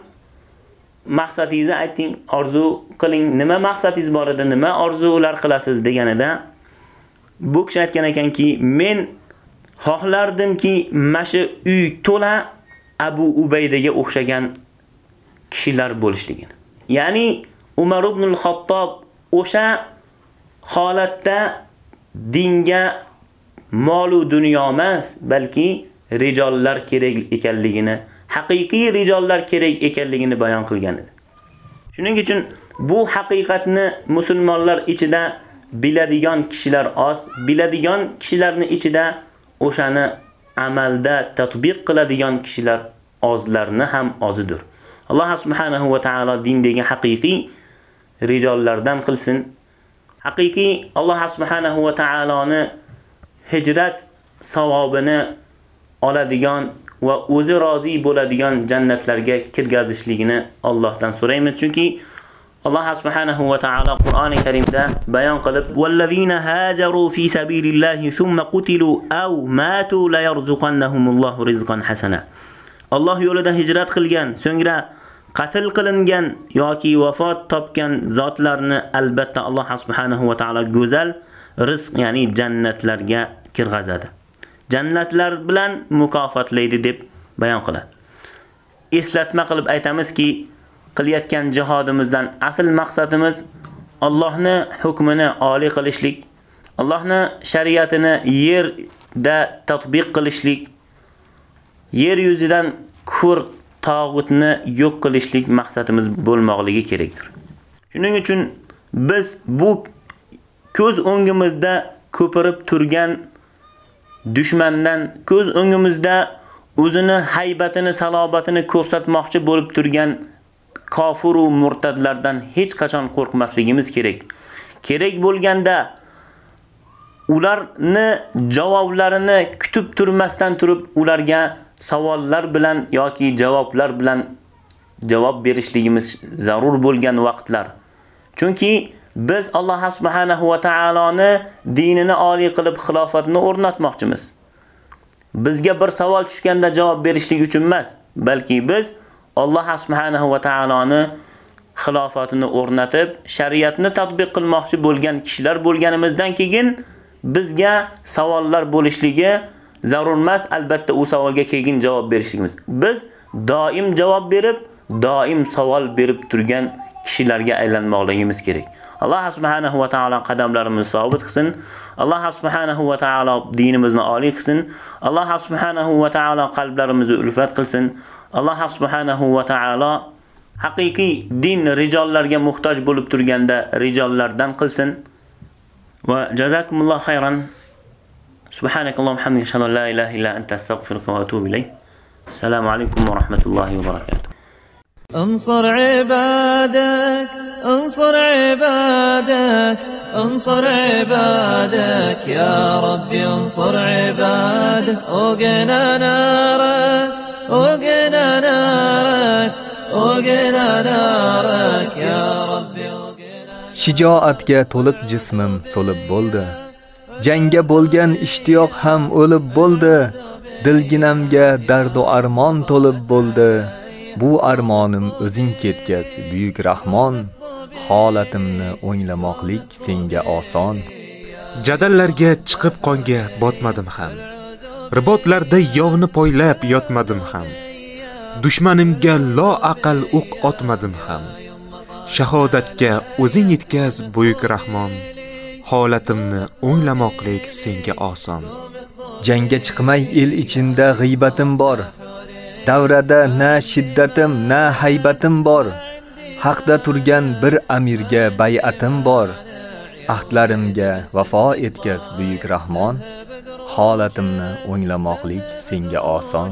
[SPEAKER 8] maqsadingizni ayting, orzu qiling. Nima maqsadingiz bor edi? Nima orzular qilasiz?" deganida bu kishi aytgan ekanki, "Men xohlardimki, mashi uy to'la Abu Ubaydaga o'xshagan kishilar bo'lishligini." Ya'ni Umar ibn al-Xattob o'sha holatda dinga molu dunyo emas, balki rijollar kerak ekanligini, haqiqiy rijollar kerak ekanligini bayon qilgan edi. Shuning uchun bu haqiqatni musulmonlar ichida biladigan kishilar oz, biladigan kishilarning ichida o'shani amalda tatbiq qiladigan kishilar ozlarni ham ozidir. Alloh subhanahu va taolo dindagi haqiqiy rijollardan qilsin. Haqiqiy Alloh subhanahu va taoloni hijrat savobini oladigan va o'zi rozi bo'ladigan jannatlarga kirgazishligini Allohdan so'raymiz, chunki Alloh subhanahu va taolo Qur'oni Karimda bayon qilib, "Vallazina hajaru fi sabilillahi thumma qutilu aw matu la yarzuqannahumullohu rizqan hasana." Alloh yo'lida hijrat qilgan, so'ngra qatl qilingan yoki vafot topgan zotlarni albatta Alloh subhanahu va taolo go'zal rizq, ya'ni jannatlarga kirg'azadi. Jannatlar bilan mukofotlaydi deb bayon qiladi. Eslatma qilib aytamizki, qilayotgan jihodimizdan asl maqsadimiz Allohni hukmini oliy qilishlik, Allohni shariatini yerda tatbiq qilishlik, yer yuzidan kufr tog'utni yo'q qilishlik maqsadimiz bo'lmoqligi kerakdir. Shuning uchun biz bu ko'z o'ngimizda ko'pirib turgan dushmandan ko'z o'ngimizda o'zini haybatini, salobatini ko'rsatmoqchi bo'lib turgan kofir va murtadlardan hech qachon qo'rqmasligimiz kerak. Kerak bo'lganda ularni javoblarini kutib turmasdan turib ularga savollar bilan yoki javoblar bilan javob berishligimiz zarur bo'lgan vaqtlar. Chunki biz Alloh subhanahu va taoloni dinini oliy qilib xilofatni o'rnatmoqchimiz. Bizga bir savol tushganda javob berishlik uchun emas, balki biz Alloh subhanahu va taoloni xilofatini o'rnatib, shariatni tatbiq qilmoqchi bo'lgan kishilar bo'lganimizdan keyin bizga savollar bo'lishligi zarur emas, albatta u savolga keyin javob berishligimiz. Biz doim javob berib, doim savol berib turgan kishilarga aylanmoqligimiz kerak. Alloh subhanahu va taolo qadamlarimizni sobit qilsin. Alloh subhanahu va taolo dinimizni oliy qilsin. Alloh subhanahu va taolo qalblarimizni ulfat qilsin. Alloh subhanahu va taolo haqiqiy din rijollarga muhtoj bo'lib turganda rijollardan qilsin. Va jazakumulloh xayran. Subhanakallohumma hamdika ashhadu la ilaha illa anta astaghfiruka va atubu ilayk. Assalomu alaykum va rahmatullohi va barakatuh.
[SPEAKER 3] انصر عبادك انصر عبادك انصر عبادك يا ربي انصر عبادك وقنا نارك وقنا نارك وقنا نارك يا ربي
[SPEAKER 1] Shijoatga to'liq jismim so'lib bo'ldi. Jangga bo'lgan ishtiyoq ham o'lib bo'ldi. Dilginamga dard va armon to'lib bo'ldi. Bu armonim o'zing ketkaz, buyuk Rahmon. Holatimni o'nglamoqlik senga oson.
[SPEAKER 2] Jadallarga chiqib qonga botmadim ham. Ribotlarda yovni poylab yotmadim ham. Dushmanimga lo aqal o'q otmadim ham. Shahodatga o'zing yetkaz, buyuk Rahmon. Holatimni o'nglamoqlik senga oson.
[SPEAKER 1] Jangga chiqmay el ichinda g'iybatim bor. Davrada na shiddatim, na haybatim bor. Haqda turgan bir amirga bay'atim bor. ahdlarimga vafo etkaz buyuk rahmon. Holatimni o'nglamoqlik senga oson.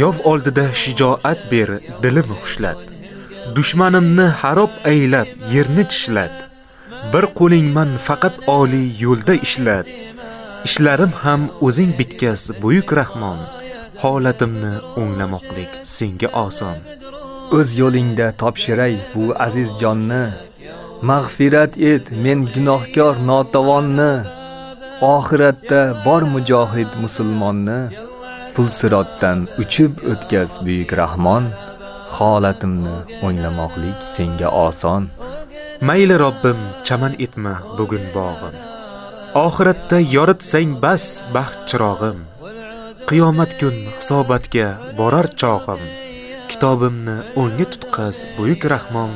[SPEAKER 2] Yov oldida shijoat ber dilim xushlat dushmanimni harob aylab yerni tishlat bir qo'lingman faqat oliy yo'lda ishlat ishlarim ham o'zing bitkaz buyuk rahmon. Holatimni o'nglamoqlik senga oson.
[SPEAKER 1] O'z yo'lingda topshiray bu aziz jonni. Mag'firat et men gunohkor notavonni. Oxiratda bor mujohid musulmonni. Pulsirotdan uchib o'tkaz buyuk rahmon. Holatimni o'nglamoqlik senga oson.
[SPEAKER 2] Mayli robbim chaman etma bugun bog'im. Oxiratda yoritsang bas baxt chirog'im qiyomat kun hisobotga borar chog'im. Kitobimni o'ngga tutqaz buyuk rahmon.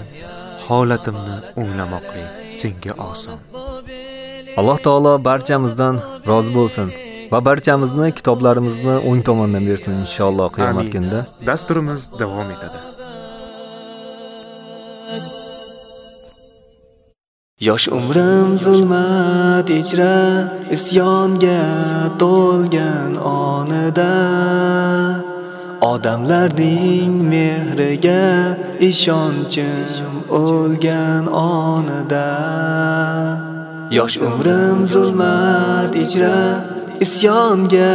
[SPEAKER 2] Holatimni o'nglamoqlik senga oson.
[SPEAKER 1] Alloh taolo barchamizdan rozi bo'lsin va barchamizni kitoblarimizni o'ng tomondan bersin inshaalloh qiyomat kunida.
[SPEAKER 2] Dasturimiz davom etadi
[SPEAKER 1] yosh umrim zulmat ichra isyonga to'lgan onida. Odamlarning mehriga ishonchim o'lgan onida. Yosh umrim zulmat ichra isyonga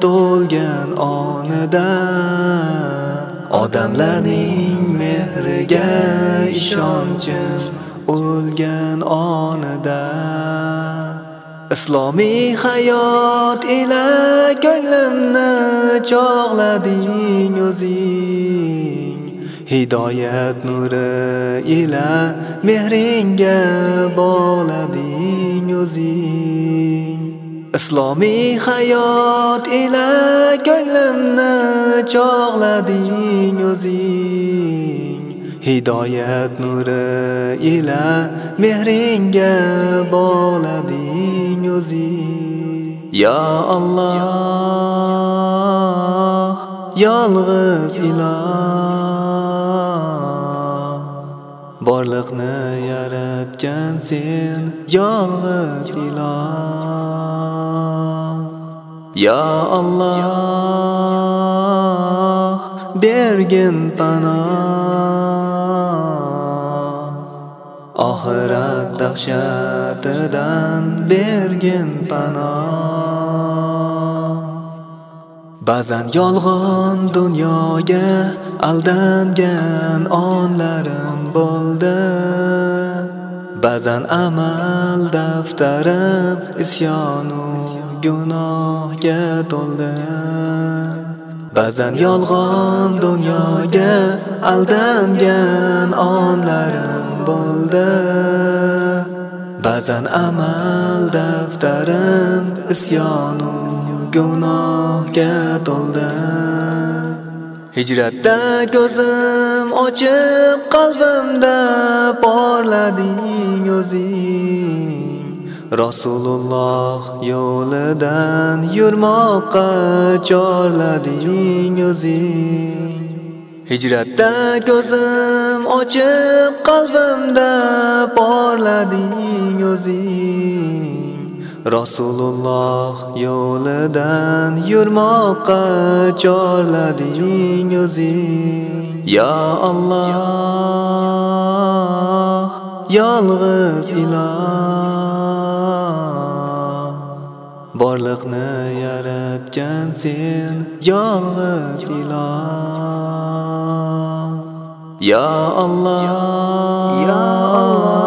[SPEAKER 1] to'lgan onida. Odamlarning mehriga ishonchim o'lgan onida islomiy hayot ila ko'nglimni chog'lading o'zing. Hidoyat nuri ila mehringa bog'lading o'zing. Islomiy hayot ila ko'nglimni chog'lading o'zing. Hidoyat nuri ila mehringga bog'lading o'zing ya Alloh yolg'iz iloh borliqni yaratgan sen yolg'iz iloh ya Alloh bergin panoh. Oxirat dahshatidan bergin pano. Ba'zan yolg'on dunyoga aldangan onlarim bo'ldi. Ba'zan amal daftarim isyonu gunohga to'ldi. Ba'zan yolg'on dunyoga aldangan onlarim bo'ldi. Ba'zan amal daftarim isyonu gunohga to'ldi. Hijratda ko'zim ochib qalbimda porlading o'zing. Rasululloh yo'lidan yurmoqqa chorlading o'zing. Hijratda ko'zim ochib qalbimda porlading o'zing. Rasululloh yo'lidan yurmoqqa chorlading o'zing. Ya Alloh yolg'iz iloh borliqni yaratgan sen yolg'iz iloh ya Alloh ya Alloh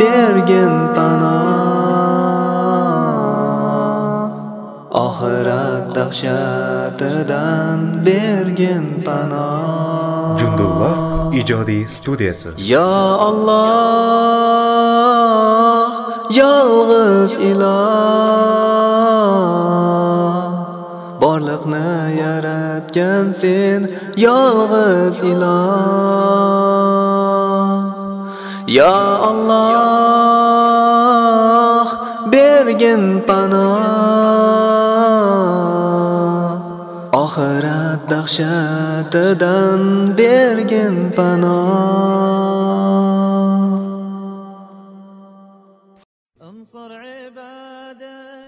[SPEAKER 1] bergin pano. Oxirat dahshatidan bergin pano.
[SPEAKER 2] Jundulloh ijodiy studiyasi.
[SPEAKER 1] Ya Alloh yolg'iz iloh borliqni yaratgan sen yolg'iz iloh Ya Alloh bergin panoh. Oxirat dahshatidan bergin panoh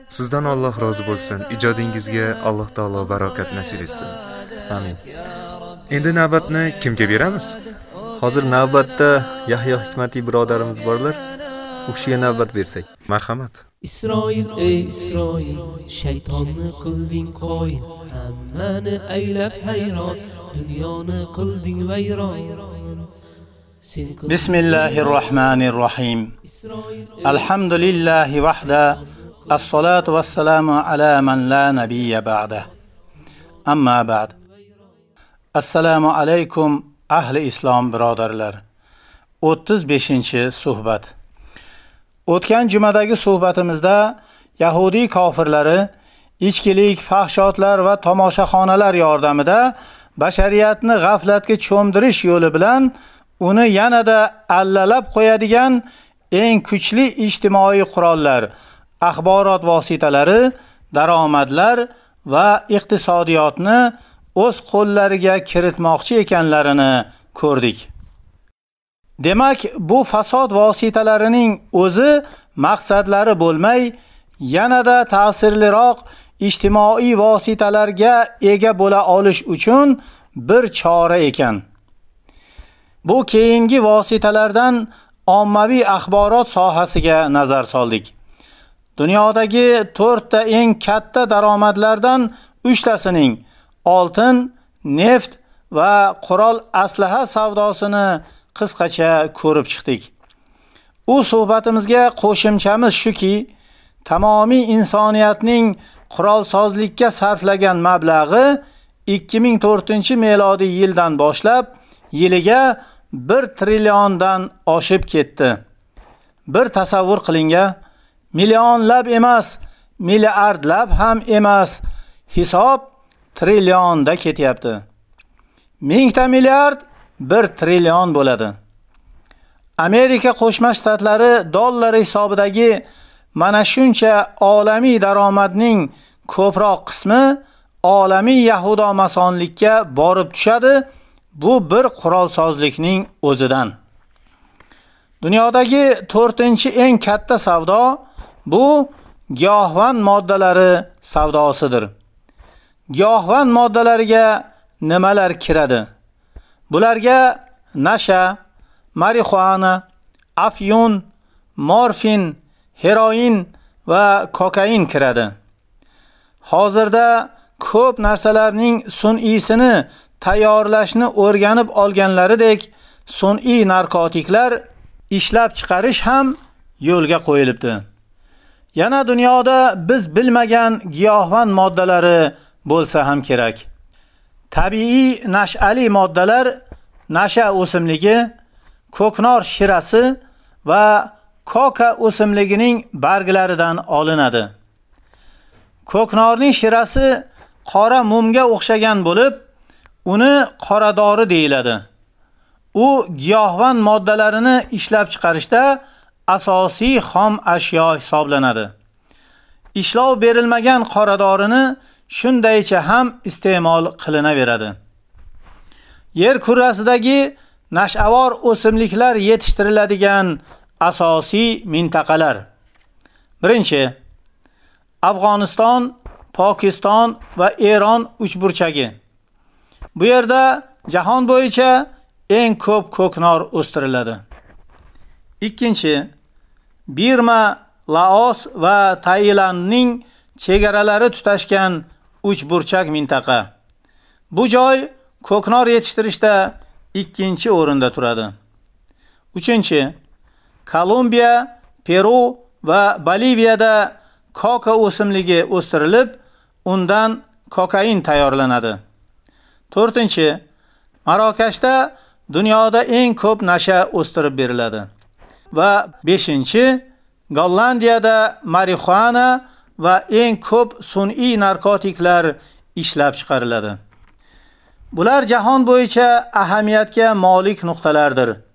[SPEAKER 2] Sizdan Alloh rozi bo'lsin. Ijodingizga Alloh taolo barokat nasib etsin.
[SPEAKER 1] Amin.
[SPEAKER 2] Endi navbatni kimga beramiz?
[SPEAKER 1] Hozir navbatda Yahyo Hikmatiy birodarimiz borlar. U kishiga navbat bersak.
[SPEAKER 2] Marhamat.
[SPEAKER 12] Isroil ey Isroil shaytonni qilding qoyil hammani aylab hayron dunyoni qilding vayron
[SPEAKER 16] بسم الله الرحمن الرحيم الحمد لله وحده الصلاة والسلام على من لا نبي بعده أما بعد السلام عليكم أهل إسلام برادرlar 35 suhbat O'tgan jumadagi suhbatimizda Yahudi kofirlari ichkilik, fahshotlar va tomoshaxonalar yordamida bashariyatni g'aflatga cho'mdirish yo'li bilan uni yanada allalab qo'yadigan eng kuchli ijtimoiy qurollar, axborot vositalari, daromadlar va iqtisodiyotni o'z qo'llariga kiritmoqchi ekanlarini ko'rdik. Demak, bu fasod vositalarining o'zi maqsadlari bo'lmay, yanada ta'sirliroq ijtimoiy vositalarga ega bo'la olish uchun bir chora ekan. Bu keyingi vositalardan ommaviy axborot sohasiga nazar soldik. Dunyodagi 4 ta eng katta daromadlardan 3 tasining oltin, neft va qurol aslaha savdosini qisqacha ko'rib chiqdik. U suhbatimizga qo'shimchamiz shuki, tamomiy insoniyatning qurolsozlikka sarflagan mablag'i 2004-melodiy yildan boshlab yiliga 1 trilliondan oshib ketdi. Bir tasavvur qilinga, millionlab emas, milliardlab ham emas, hisob trillionda ketyapti. 1000 ta milliard 1 trillion bo'ladi. Amerika Qo'shma Shtatlari dollar hisobidagi mana shuncha olamiy daromadning ko'proq qismi olamiy yahudo masonlikka borib tushadi. Bu bir qurolsozlikning o'zidan. Dunyodagi 4-eng katta savdo bu giyohvand moddalari savdosidir. Giyohvand moddalariga nimalar kiradi? Bularga nasha, marixuana, afyun, morfin, heroin va kokain kiradi. Hozirda ko'p narsalarning sun'iysini tayyorlashni o'rganib olganlaridek sun'iy narkotiklar ishlab chiqarish ham yo'lga qo'yilibdi. Yana dunyoda biz bilmagan giyohvand moddalari bo'lsa ham kerak. Tabiiy nash'ali moddalar nasha o'simligi, ko'knor shirasi va koka o'simligining barglaridan olinadi. Ko'knorning shirasi qora mumga o'xshagan bo'lib, uni qoradori deyiladi. U giyohvand moddalarini ishlab chiqarishda asosiy xom ashyo hisoblanadi. Ishlov berilmagan qoradorini shundaycha ham iste'mol qilinaveradi. Yer kurrasidagi nashavor o'simliklar yetishtiriladigan asosiy mintaqalar. Birinchi Afg'oniston, Pokiston va Eron uchburchagi. Bu yerda jahon bo'yicha eng ko'p ko'knor o'stiriladi. Ikkinchi Birma, Laos va Tailandning chegaralari tutashgan uchburchak mintaqa. Bu joy ko'knor yetishtirishda ikkinchi o'rinda turadi. Uchinchi Kolumbiya, Peru va Boliviyada koka o'simligi o'stirilib, undan kokain tayyorlanadi. 4. Marokashda dunyoda eng ko'p nasha o'stirib beriladi. Va 5. Gollandiyada marixuana va eng ko'p sun'iy narkotiklar ishlab chiqariladi. Bular jahon bo'yicha ahamiyatga molik nuqtalardir.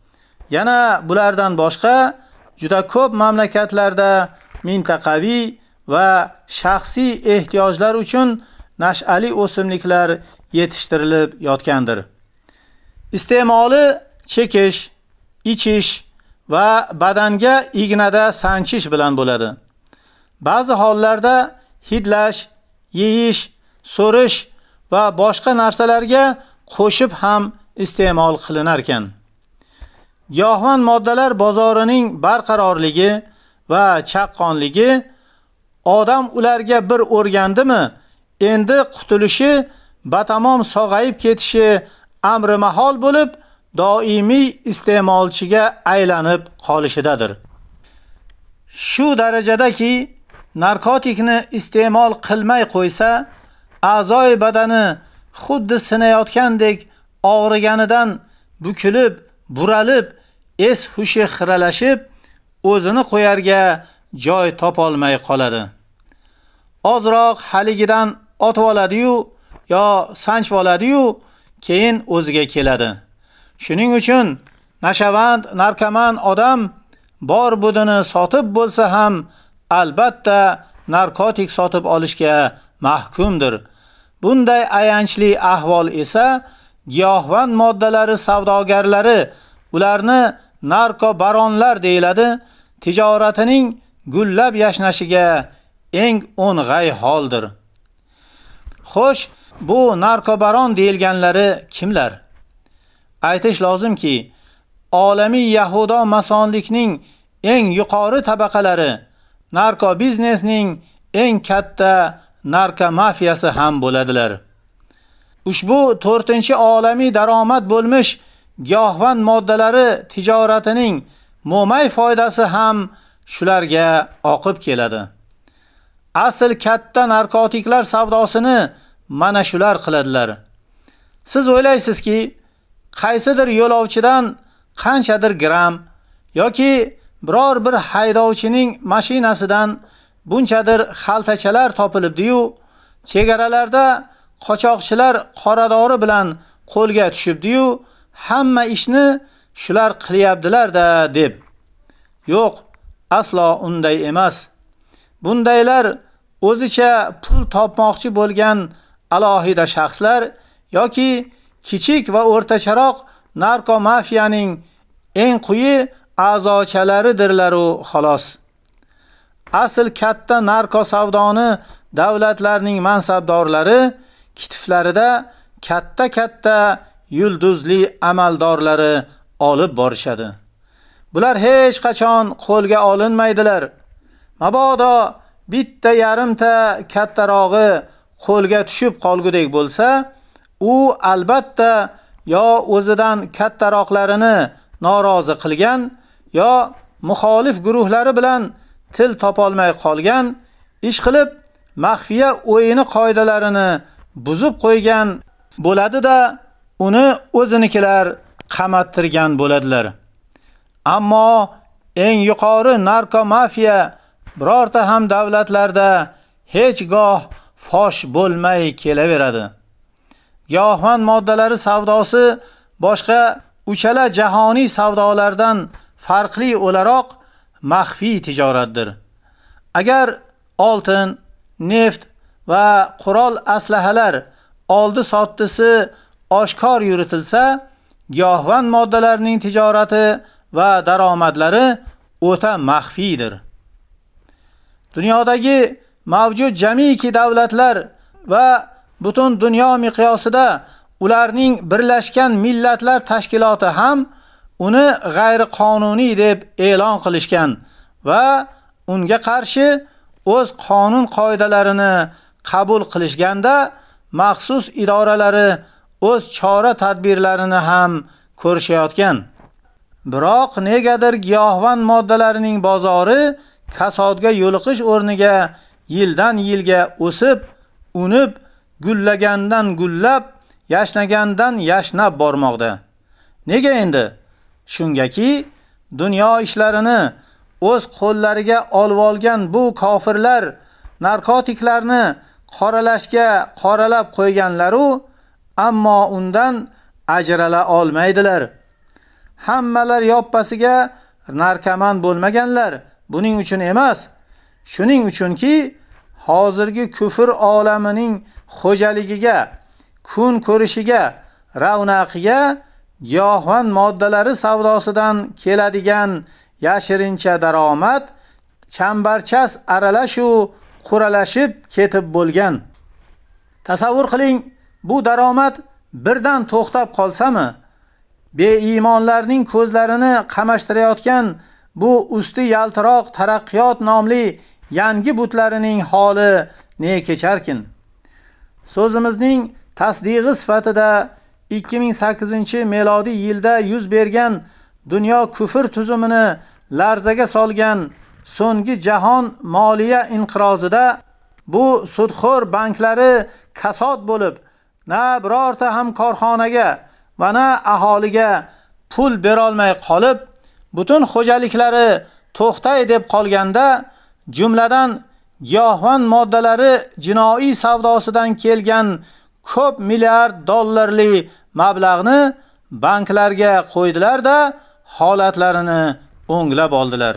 [SPEAKER 16] Yana bulardan boshqa juda ko'p mamlakatlarda mintaqaviy va shaxsiy ehtiyojlar uchun nash'ali o'simliklar yetishtirilib yotgandir. Iste'moli chekish, ichish va badanga ignada sanchish bilan bo'ladi. ba'zi hollarda hidlash, yeyish, so'rish va boshqa narsalarga qo'shib ham iste'mol qilinar ekan. Giyohvand moddalar bozorining barqarorligi va chaqqonligi odam ularga bir o'rgandimi, endi qutulishi batamom sog'ayib ketishi amri mahol bo'lib, doimiy iste'molchiga aylanib qolishidadir. Shu darajadaki narkotikni iste'mol qilmay qo'ysa, a'zoy badani xuddi sinayotgandek og'riganidan bukilib, buralib, es hushi xiralashib, o'zini qo'yarga joy topolmay qoladi. Ozroq haligidan otib oladi-yu yo sanchib oladi-yu, keyin o'ziga keladi. Shuning uchun nashavand, narkoman odam bor budini sotib bo'lsa ham albatta narkotik sotib olishga mahkumdir. Bunday ayanchli ahvol esa giyohvand moddalari savdogarlari, ularni narkobaronlar deyiladi, tijoratining gullab yashnashiga eng o'ng'ay holdir. Xo'sh, bu narkobaron deyilganlari kimlar? Aytish lozimki, olamiy yahudo masonlikning eng yuqori tabaqalari narko biznesning eng katta narko mafiyasi ham bo'ladilar. Ushbu 4-olamiy daromad bo'lmish giyohvand moddalari tijoratining mo'may foydasi ham shularga oqib keladi. Asl katta narkotiklar savdosini mana shular qiladilar. Siz o'ylaysizki, qaysidir yo'lovchidan qanchadir gram yoki biror bir haydovchining mashinasidan bunchadir xaltachalar topilibdi-yu, chegaralarda qochoqchilar qoradori bilan qo'lga tushibdi-yu, hamma ishni shular qilyaptilar-da deb. Yo'q, aslo unday emas. Bundaylar o'zicha pul topmoqchi bo'lgan alohida shaxslar yoki kichik va o'rtacharoq narko mafiyaning eng quyi a'zochalaridirlar u xolos. Asl katta narko savdoni davlatlarning mansabdorlari kitiflarida katta-katta yulduzli amaldorlari olib borishadi. Bular hech qachon qo'lga olinmaydilar. Mabodo bitta yarimta kattarog'i qo'lga tushib qolgudek bo'lsa, u albatta yo o'zidan kattaroqlarini norozi qilgan yo muxolif guruhlari bilan til topolmay qolgan, ish qilib maxfiya o'yini qoidalarini buzib qo'ygan bo'ladi-da, uni o'zinikilar qamattirgan bo'ladilar. Ammo eng yuqori narko mafiya birorta ham davlatlarda hech goh fosh bo'lmay kelaveradi. Giyohvand moddalari savdosi boshqa uchala jahoniy savdolardan farqli o'laroq maxfiy tijoratdir. Agar oltin, neft va qurol aslahalar oldi sottisi oshkor yuritilsa, giyohvand moddalarning tijorati va daromadlari o'ta maxfiydir. Dunyodagi mavjud jamiki davlatlar va butun dunyo miqyosida ularning Birlashgan Millatlar Tashkiloti ham uni g'ayriqonuniy deb e'lon qilishgan va unga qarshi o'z qonun qoidalarini qabul qilishganda maxsus idoralari o'z chora tadbirlarini ham ko'rishayotgan. Biroq negadir giyohvand moddalarining bozori kasodga yo'liqish o'rniga yildan yilga o'sib, unib, gullagandan gullab, yashnagandan yashnab bormoqda. Nega endi? Shungaki, dunyo ishlarini o'z qo'llariga olib olgan bu kofirlar narkotiklarni qoralashga qoralab qo'yganlar-u, ammo undan ajrala olmaydilar. Hammalar yoppasiga narkoman bo'lmaganlar. Buning uchun emas, shuning uchunki hozirgi kufr olamining xo'jaligiga, kun ko'rishiga, ravnaqiga giyohvand moddalari savdosidan keladigan yashirincha daromad chambarchas aralashuv quralashib ketib bo'lgan. Tasavvur qiling, bu daromad birdan to'xtab qolsami, beimonlarning ko'zlarini qamashtirayotgan bu usti yaltiroq taraqqiyot nomli yangi butlarining holi ne kecharkin. So'zimizning tasdig'i sifatida 2008-melodiy yilda yuz bergan dunyo kufr tuzumini larzaga solgan so'nggi jahon moliya inqirozida bu sudxo'r banklari kasod bo'lib, na birorta ham korxonaga va na aholiga pul berolmay qolib, butun xo'jaliklari to'xtay deb qolganda, jumladan giyohvand moddalari jinoiy savdosidan kelgan ko'p milliard dollarli mablag'ni banklarga qo'ydilar-da, holatlarini o'nglab oldilar.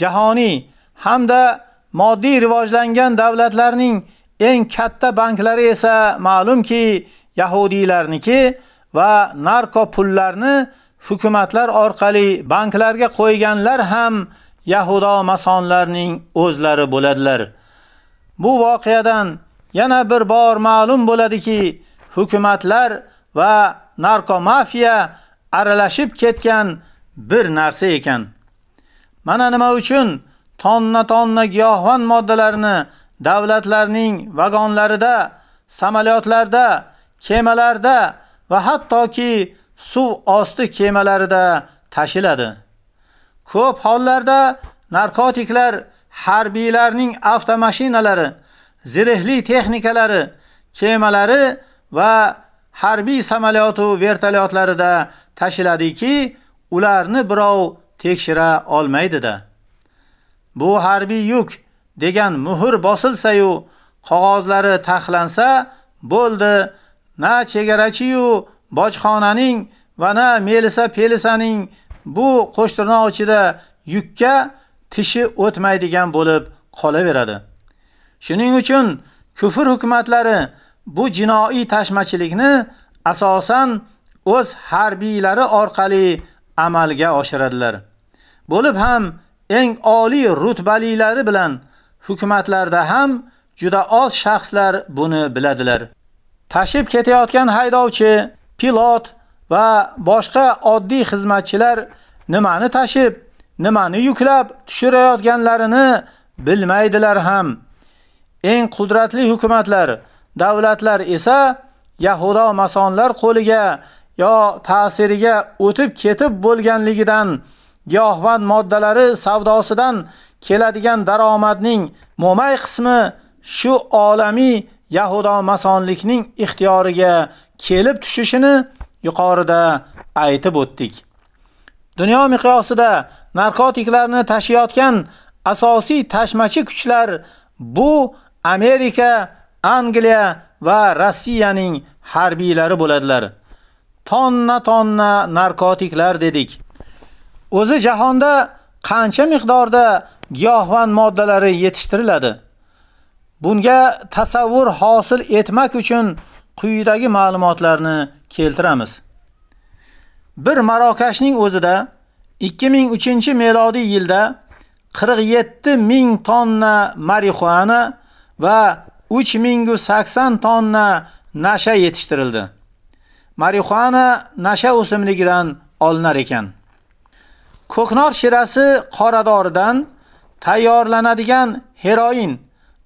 [SPEAKER 16] Jahoniy hamda moddiy rivojlangan davlatlarning eng katta banklari esa ma'lumki yahudiylarniki va narko pullarni hukumatlar orqali banklarga qo'yganlar ham yahudo masonlarning o'zlari bo'ladilar. Bu voqeadan yana bir bor ma'lum bo'ladiki, hukumatlar va narkomafiya aralashib ketgan bir narsa ekan. Mana nima uchun tonna-tonna giyohvand moddalarini davlatlarning vagonlarida, samolyotlarda, kemalarda va hattoki suv osti kemalarida tashiladi. Ko'p hollarda narkotiklar harbiylarning avtomashinalari, zirehli texnikalari, kemalari va harbiy samolyot vertolyotlarida tashiladiki, ularni birov tekshira olmaydi-da. Bu harbiy yuk degan muhr bosilsa-yu, qog'ozlari taxlansa, bo'ldi. Na chegarachi-yu bojxonaning va na Melisa Pelisaning bu qo'shtirnoq ichida yukka tishi o'tmaydigan bo'lib qolaveradi. Shuning uchun kufr hukumatlari bu jinoiy tashmachilikni asosan o'z harbiylari orqali amalga oshiradilar. Bo'lib ham eng oliy rutbalilari bilan hukumatlarda ham juda oz shaxslar buni biladilar. Tashib ketayotgan haydovchi, pilot va boshqa oddiy xizmatchilar nimani tashib, nimani yuklab tushirayotganlarini bilmaydilar ham. Eng qudratli hukumatlar, davlatlar esa yahudo masonlar qo'liga yo ta'siriga o'tib ketib bo'lganligidan giyohvand moddalari savdosidan keladigan daromadning mo'may qismi shu olamiy yahudo masonlikning ixtiyoriga kelib tushishini yuqorida aytib o'tdik. Dunyo miqyosida narkotiklarni tashiyotgan asosiy tashmachi kuchlar bu Amerika, Angliya va Rossiyaning harbiylari bo'ladilar. Tonna-tonna narkotiklar dedik. O'zi jahonda qancha miqdorda giyohvand moddalari yetishtiriladi? Bunga tasavvur hosil etmak uchun quyidagi ma'lumotlarni keltiramiz. Bir Marokashning o'zida 2003-melodiy yilda 47 ming tonna marixuana va 3080 tonna nasha yetishtirildi. Marixuana nasha o'simligidan olinar ekan. Ko'knor shirasi qoradoridan tayyorlanadigan heroin,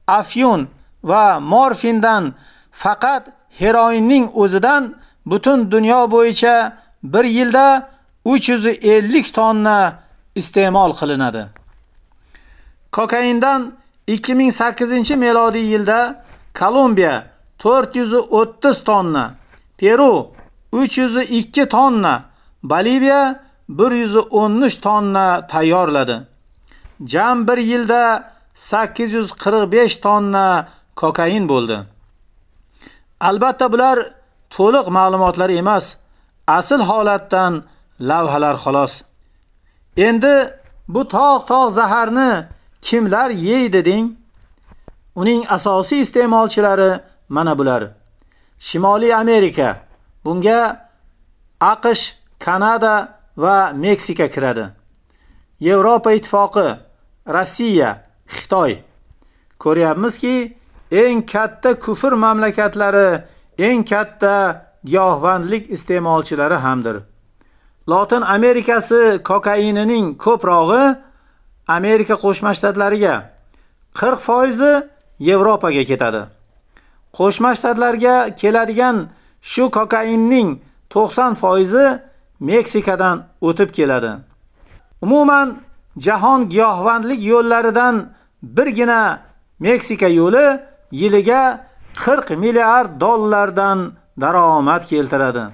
[SPEAKER 16] afyun va morfindan faqat heroinning o'zidan butun dunyo bo'yicha bir yilda 350 tonna iste'mol qilinadi. Kokaindan 2008-melodiy yilda Kolumbiya 430 tonna, Peru 302 tonna, Boliviya 113 tonna tayyorladi. Jam 1 yilda 845 tonna kokain bo'ldi. Albatta bular to'liq ma'lumotlar emas, asl holatdan lavhalar xolos. Endi bu tog'-tog' zaharni kimlar yeydi deng? Uning asosiy iste'molchilari mana bular. Shimoliy Amerika, bunga AQSh, Kanada va Meksika kiradi. Yevropa ittifoqi, Rossiya, Xitoy. Ko'ryapmizki, eng katta kufr mamlakatlari, eng katta giyohvandlik iste'molchilari hamdir. Lotin Amerikasi kokainining ko'prog'i Amerika Qo'shma Shtatlariga, 40% Yevropaga ketadi. Qo'shma Shtatlarga keladigan shu kokainning 90% Meksikadan o'tib keladi. Umuman jahon giyohvandlik yo'llaridan birgina Meksika yo'li yiliga 40 milliard dollardan daromad keltiradi.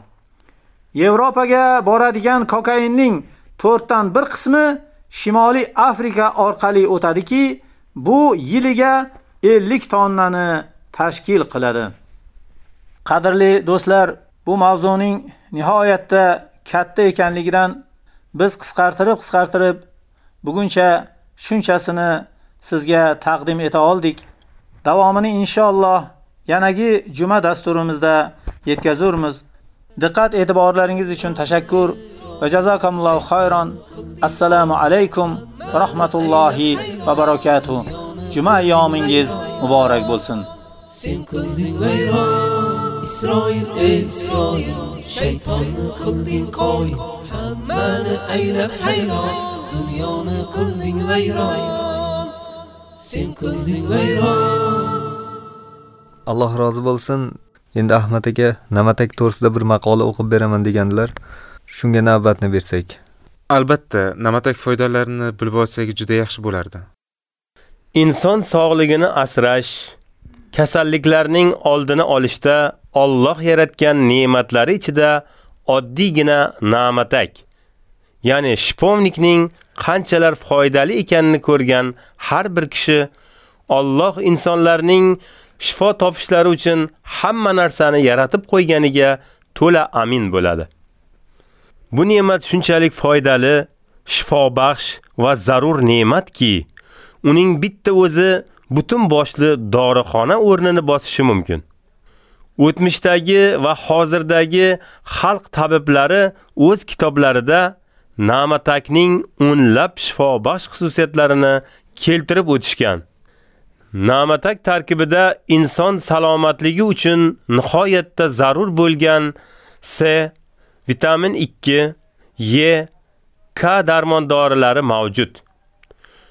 [SPEAKER 16] Yevropaga boradigan kokainning 4 dan 1 qismi Shimoliy Afrika orqali o'tadiki, bu yiliga 50 tonnani tashkil qiladi. Qadrli do'stlar, bu mavzuning nihoyatda katta ekanligidan biz qisqartirib qisqartirib buguncha shunchasini sizga taqdim eta oldik. Davomini inshaalloh yanagi juma dasturimizda yetkazurmiz. Diqqat e'tiborlaringiz uchun tashakkur va jazakumullohu xayron. Assalomu alaykum va rahmatullohi va barakatuh. Juma ayyomingiz muborak bo'lsin.
[SPEAKER 12] Sen qilding vayron Isroil Isroil shaytonni qilding qo'y hammani aylab hayron dunyoni qilding vayron Sen qilding vayron
[SPEAKER 1] Alloh rozi bo'lsin. Endi Ahmad aka Namatak to'g'risida bir maqola o'qib beraman degandilar. Shunga navbatni bersak.
[SPEAKER 2] Albatta, namatak foydalarini bilib olsak juda yaxshi bo'lardi.
[SPEAKER 9] Inson sog'ligini asrash, kasalliklarning oldini olishda Alloh yaratgan ne'matlari ichida oddiygina namatak, ya'ni shipovnikning qanchalar foydali ekanini ko'rgan har bir kishi Alloh insonlarning shifo topishlari uchun hamma narsani yaratib qo'yganiga to'la amin bo'ladi. Bu ne'mat shunchalik foydali, shifobaxsh va zarur ne'matki, uning bitta o'zi butun boshli dorixona o'rnini bosishi mumkin. O'tmishdagi va hozirdagi xalq tabiblari o'z kitoblarida namatakning o'nlab shifobaxsh xususiyatlarini keltirib o'tishgan. Namatak tarkibida inson salomatligi uchun nihoyatda zarur bo'lgan C, vitamin 2, E, K darmon dorilari mavjud.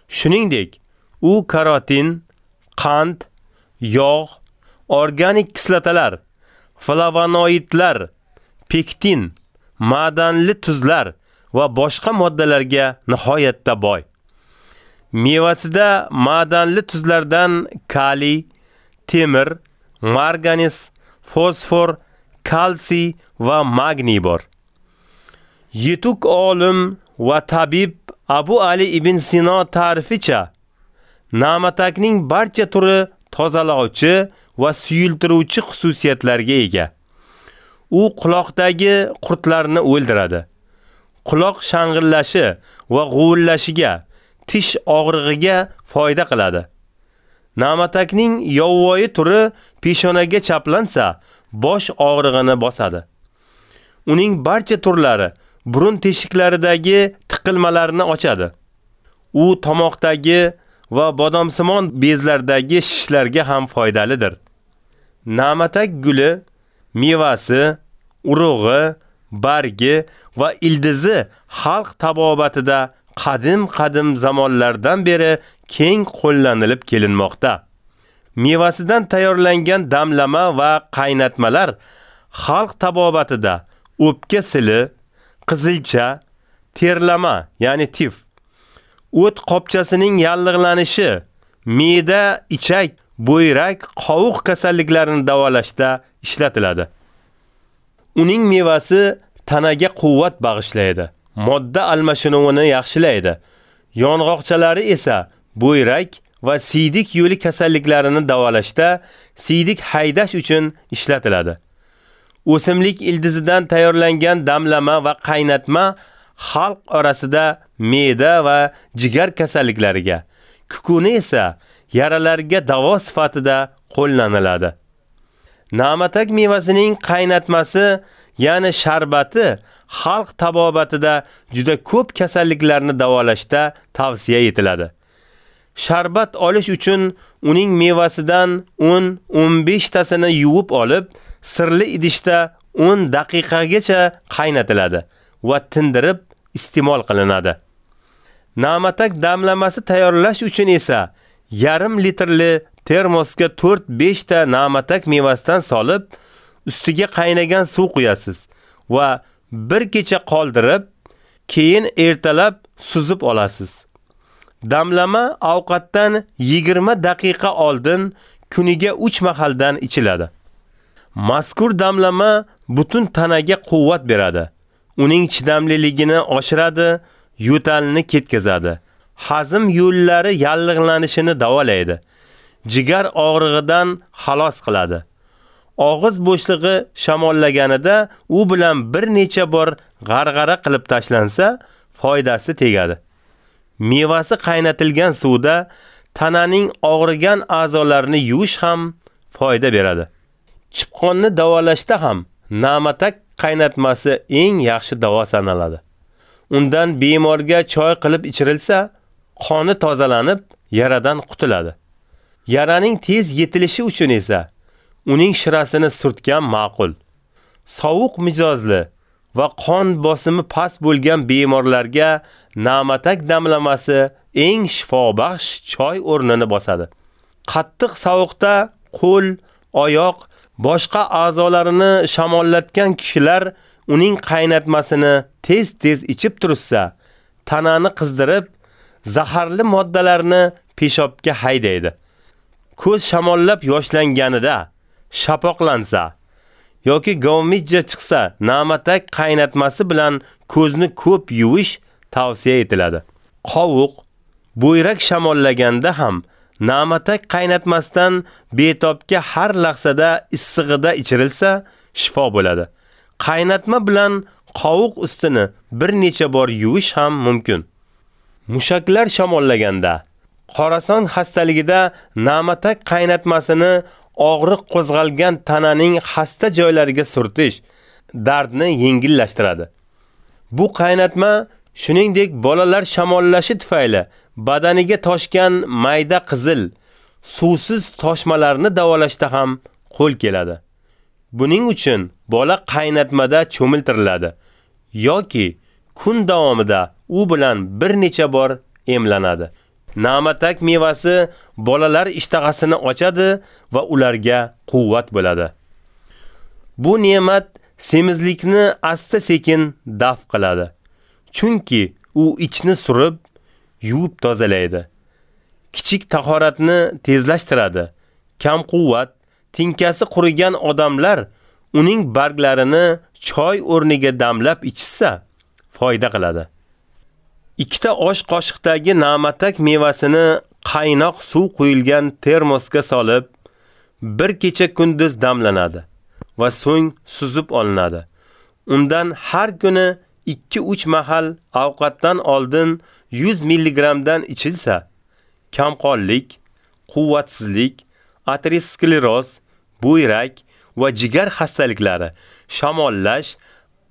[SPEAKER 9] Shuningdek, u karotin, qand, yog', organik kislotalar, flavonoidlar, pektin, ma'danli tuzlar va boshqa moddalarga nihoyatda boy. Mevasida ma'danli tuzlardan kaliy, temir, marganiz, fosfor, kalsiy va magniy bor. Yetuk olim va tabib Abu Ali ibn Sino ta'rificha namatakning barcha turi tozalovchi va suyultiruvchi xususiyatlarga ega. U quloqdagi qurtlarni o'ldiradi. Quloq shang'illashi va g'uvillashiga, tish og'rig'iga foyda qiladi. Namatakning yovvoyi turi peshonaga chaplansa, bosh og'rig'ini bosadi. Uning barcha turlari burun teshiklaridagi tiqilmalarni ochadi. U tomoqdagi va bodomsimon bezlardagi shishlarga ham foydalidir. Namatak guli, mevasi, urug'i, bargi va ildizi xalq tabobatida qadim-qadim zamonlardan beri keng qo'llanilib kelinmoqda. Mevasidan tayyorlangan damlama va qaynatmalar xalq tabobatida o'pka sili, qizilcha, terlama, ya'ni tif, o't qopchasining yallig'lanishi, me'da, ichak, bo'yrak, qovuq kasalliklarini davolashda ishlatiladi. Uning mevasi tanaga quvvat bag'ishlaydi, modda almashinuvini yaxshilaydi. Yong'oqchalari esa bo'yrak va siydik yo'li kasalliklarini davolashda siydik haydash uchun ishlatiladi. O'simlik ildizidan tayyorlangan damlama va qaynatma xalq orasida me'da va jigar kasalliklariga, kukuni esa yaralarga davo sifatida qo'llaniladi. Namatak mevasining qaynatmasi, ya'ni sharbati xalq tabobatida juda ko'p kasalliklarni davolashda tavsiya etiladi. sharbat olish uchun uning mevasidan 10-15 tasini yuvib olib, sirli idishda 10 daqiqagacha qaynatiladi va tindirib iste'mol qilinadi. Namatak damlamasi tayyorlash uchun esa yarim litrli termosga 4-5 ta namatak mevasidan solib, ustiga qaynagan suv quyasiz va bir kecha qoldirib, keyin ertalab suzib olasiz. Damlama ovqatdan 20 daqiqa oldin kuniga 3 mahaldan ichiladi. Mazkur damlama butun tanaga quvvat beradi. Uning chidamliligini oshiradi, yo'talni ketkazadi. Hazm yo'llari yallig'lanishini davolaydi. Jigar og'rig'idan xalos qiladi. Og'iz bo'shlig'i shamollaganida u bilan bir necha bor g'arg'ara qilib tashlansa, foydasi tegadi. Mevasi qaynatilgan suvda tananing og'rigan a'zolarini yuvish ham foyda beradi. Chipqonni davolashda ham namatak qaynatmasi eng yaxshi davo sanaladi. Undan bemorga choy qilib ichirilsa, qoni tozalanib, yaradan qutuladi. Yaraning tez yetilishi uchun esa uning shirasini surtgan ma'qul. Sovuq mijozli va qon bosimi past bo'lgan bemorlarga namatak damlamasi eng shifobaxsh choy o'rnini bosadi. Qattiq sovuqda qo'l, oyoq, boshqa a'zolarini shamollatgan kishilar uning qaynatmasini tez-tez ichib tursa, tanani qizdirib, zaharli moddalarni peshobga haydaydi. Ko'z shamollab yoshlanganida shapoqlansa yoki govmijja chiqsa, namatak qaynatmasi bilan ko'zni ko'p yuvish tavsiya etiladi. Qovuq, bo'yrak shamollaganda ham namatak qaynatmasdan betobga har lahzada issig'ida ichirilsa shifo bo'ladi. Qaynatma bilan qovuq ustini bir necha bor yuvish ham mumkin. Mushaklar shamollaganda, qorason xastaligida namatak qaynatmasini og'riq qo'zg'algan tananing xasta joylariga surtish dardni yengillashtiradi. Bu qaynatma shuningdek bolalar shamollashi tufayli badaniga toshgan mayda qizil, suvsiz toshmalarni davolashda ham qo'l keladi. Buning uchun bola qaynatmada cho'miltiriladi yoki kun davomida u bilan bir necha bor emlanadi. Namatak mevasi bolalar ishtahasini ochadi va ularga quvvat bo'ladi. Bu ne'mat semizlikni asta-sekin daf qiladi. Chunki u ichni surib, yuvib tozalaydi. Kichik tahoratni tezlashtiradi. Kam quvvat, tinkasi qurigan odamlar uning barglarini choy o'rniga damlab ichsa, foyda qiladi. Ikkita osh qoshiqdagi namatak mevasini qaynoq suv quyilgan termosga solib, bir kecha kunduz damlanadi va so'ng suzib olinadi. Undan har kuni 2-3 mahal ovqatdan oldin 100 mg dan ichilsa, kamqonlik, quvvatsizlik, ateroskleroz, buyrak va jigar xastaliklari, shamollash,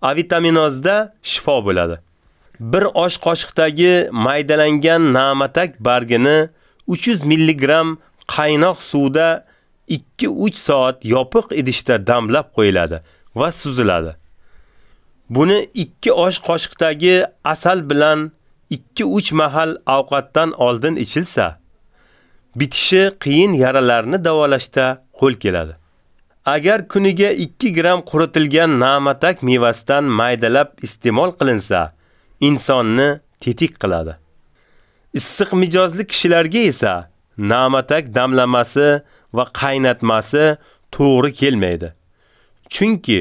[SPEAKER 9] avitaminozda shifo bo'ladi. Bir osh qoshiqdagi maydalangan namatak bargini 300 mg qaynoq suvda 2-3 soat yopiq idishda damlab qo'yiladi va suziladi. Buni 2 osh qoshiqdagi asal bilan 2-3 mahal ovqatdan oldin ichilsa, bitishi qiyin yaralarni davolashda qo'l keladi. Agar kuniga 2 gram quritilgan namatak mevasidan maydalab iste'mol qilinsa, insonni tetik qiladi. Issiq mijozli kishilarga esa namatak damlamasi va qaynatmasi to'g'ri kelmaydi. Chunki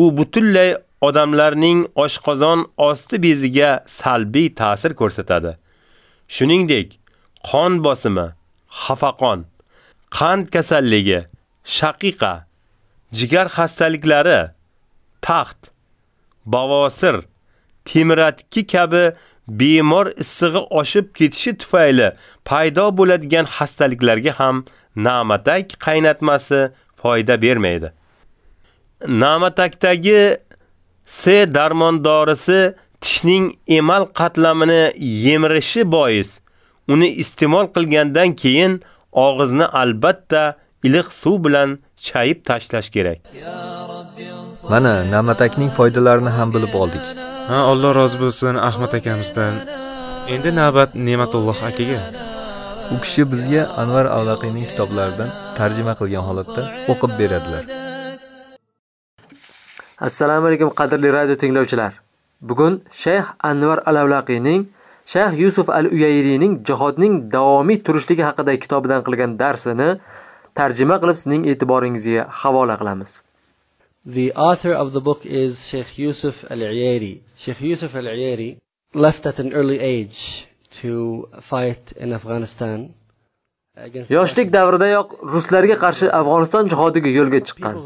[SPEAKER 9] u butunlay odamlarning oshqozon osti beziga salbiy ta'sir ko'rsatadi. Shuningdek, qon bosimi, xafaqon, qand kasalligi, shaqiqa, jigar xastaliklari, taxt, bavosir temiratki kabi bemor issig'i oshib ketishi tufayli paydo bo'ladigan xastaliklarga ham namatak qaynatmasi foyda bermaydi. Namatakdagi C darmon dorisi tishning emal qatlamini yemirishi bois uni iste'mol qilgandan keyin og'izni albatta iliq suv bilan chayib tashlash kerak.
[SPEAKER 1] Mana namatakning foydalarini ham bilib oldik.
[SPEAKER 2] Ha, Alloh rozi bo'lsin Ahmad akamizdan. Endi navbat Ne'matulloh akaga.
[SPEAKER 1] U kishi bizga Anvar Avlaqiyning kitoblaridan tarjima qilgan holatda o'qib beradilar.
[SPEAKER 10] Assalomu alaykum qadrli radio tinglovchilar. Bugun Shayx Anvar Al-Avlaqiyning Shayx Yusuf Al-Uyayriyning jihodning davomiy turishligi haqidagi kitobidan qilgan darsini tarjima qilib sizning e'tiboringizga havola qilamiz.
[SPEAKER 19] The author of the book is Sheikh Yusuf Al-Uyayri. Sheikh Yusuf Al-Uyayri left at an early age to fight in Afghanistan.
[SPEAKER 10] Yoshlik davridayoq ruslarga qarshi Afg'oniston jihodiga yo'lga chiqqan.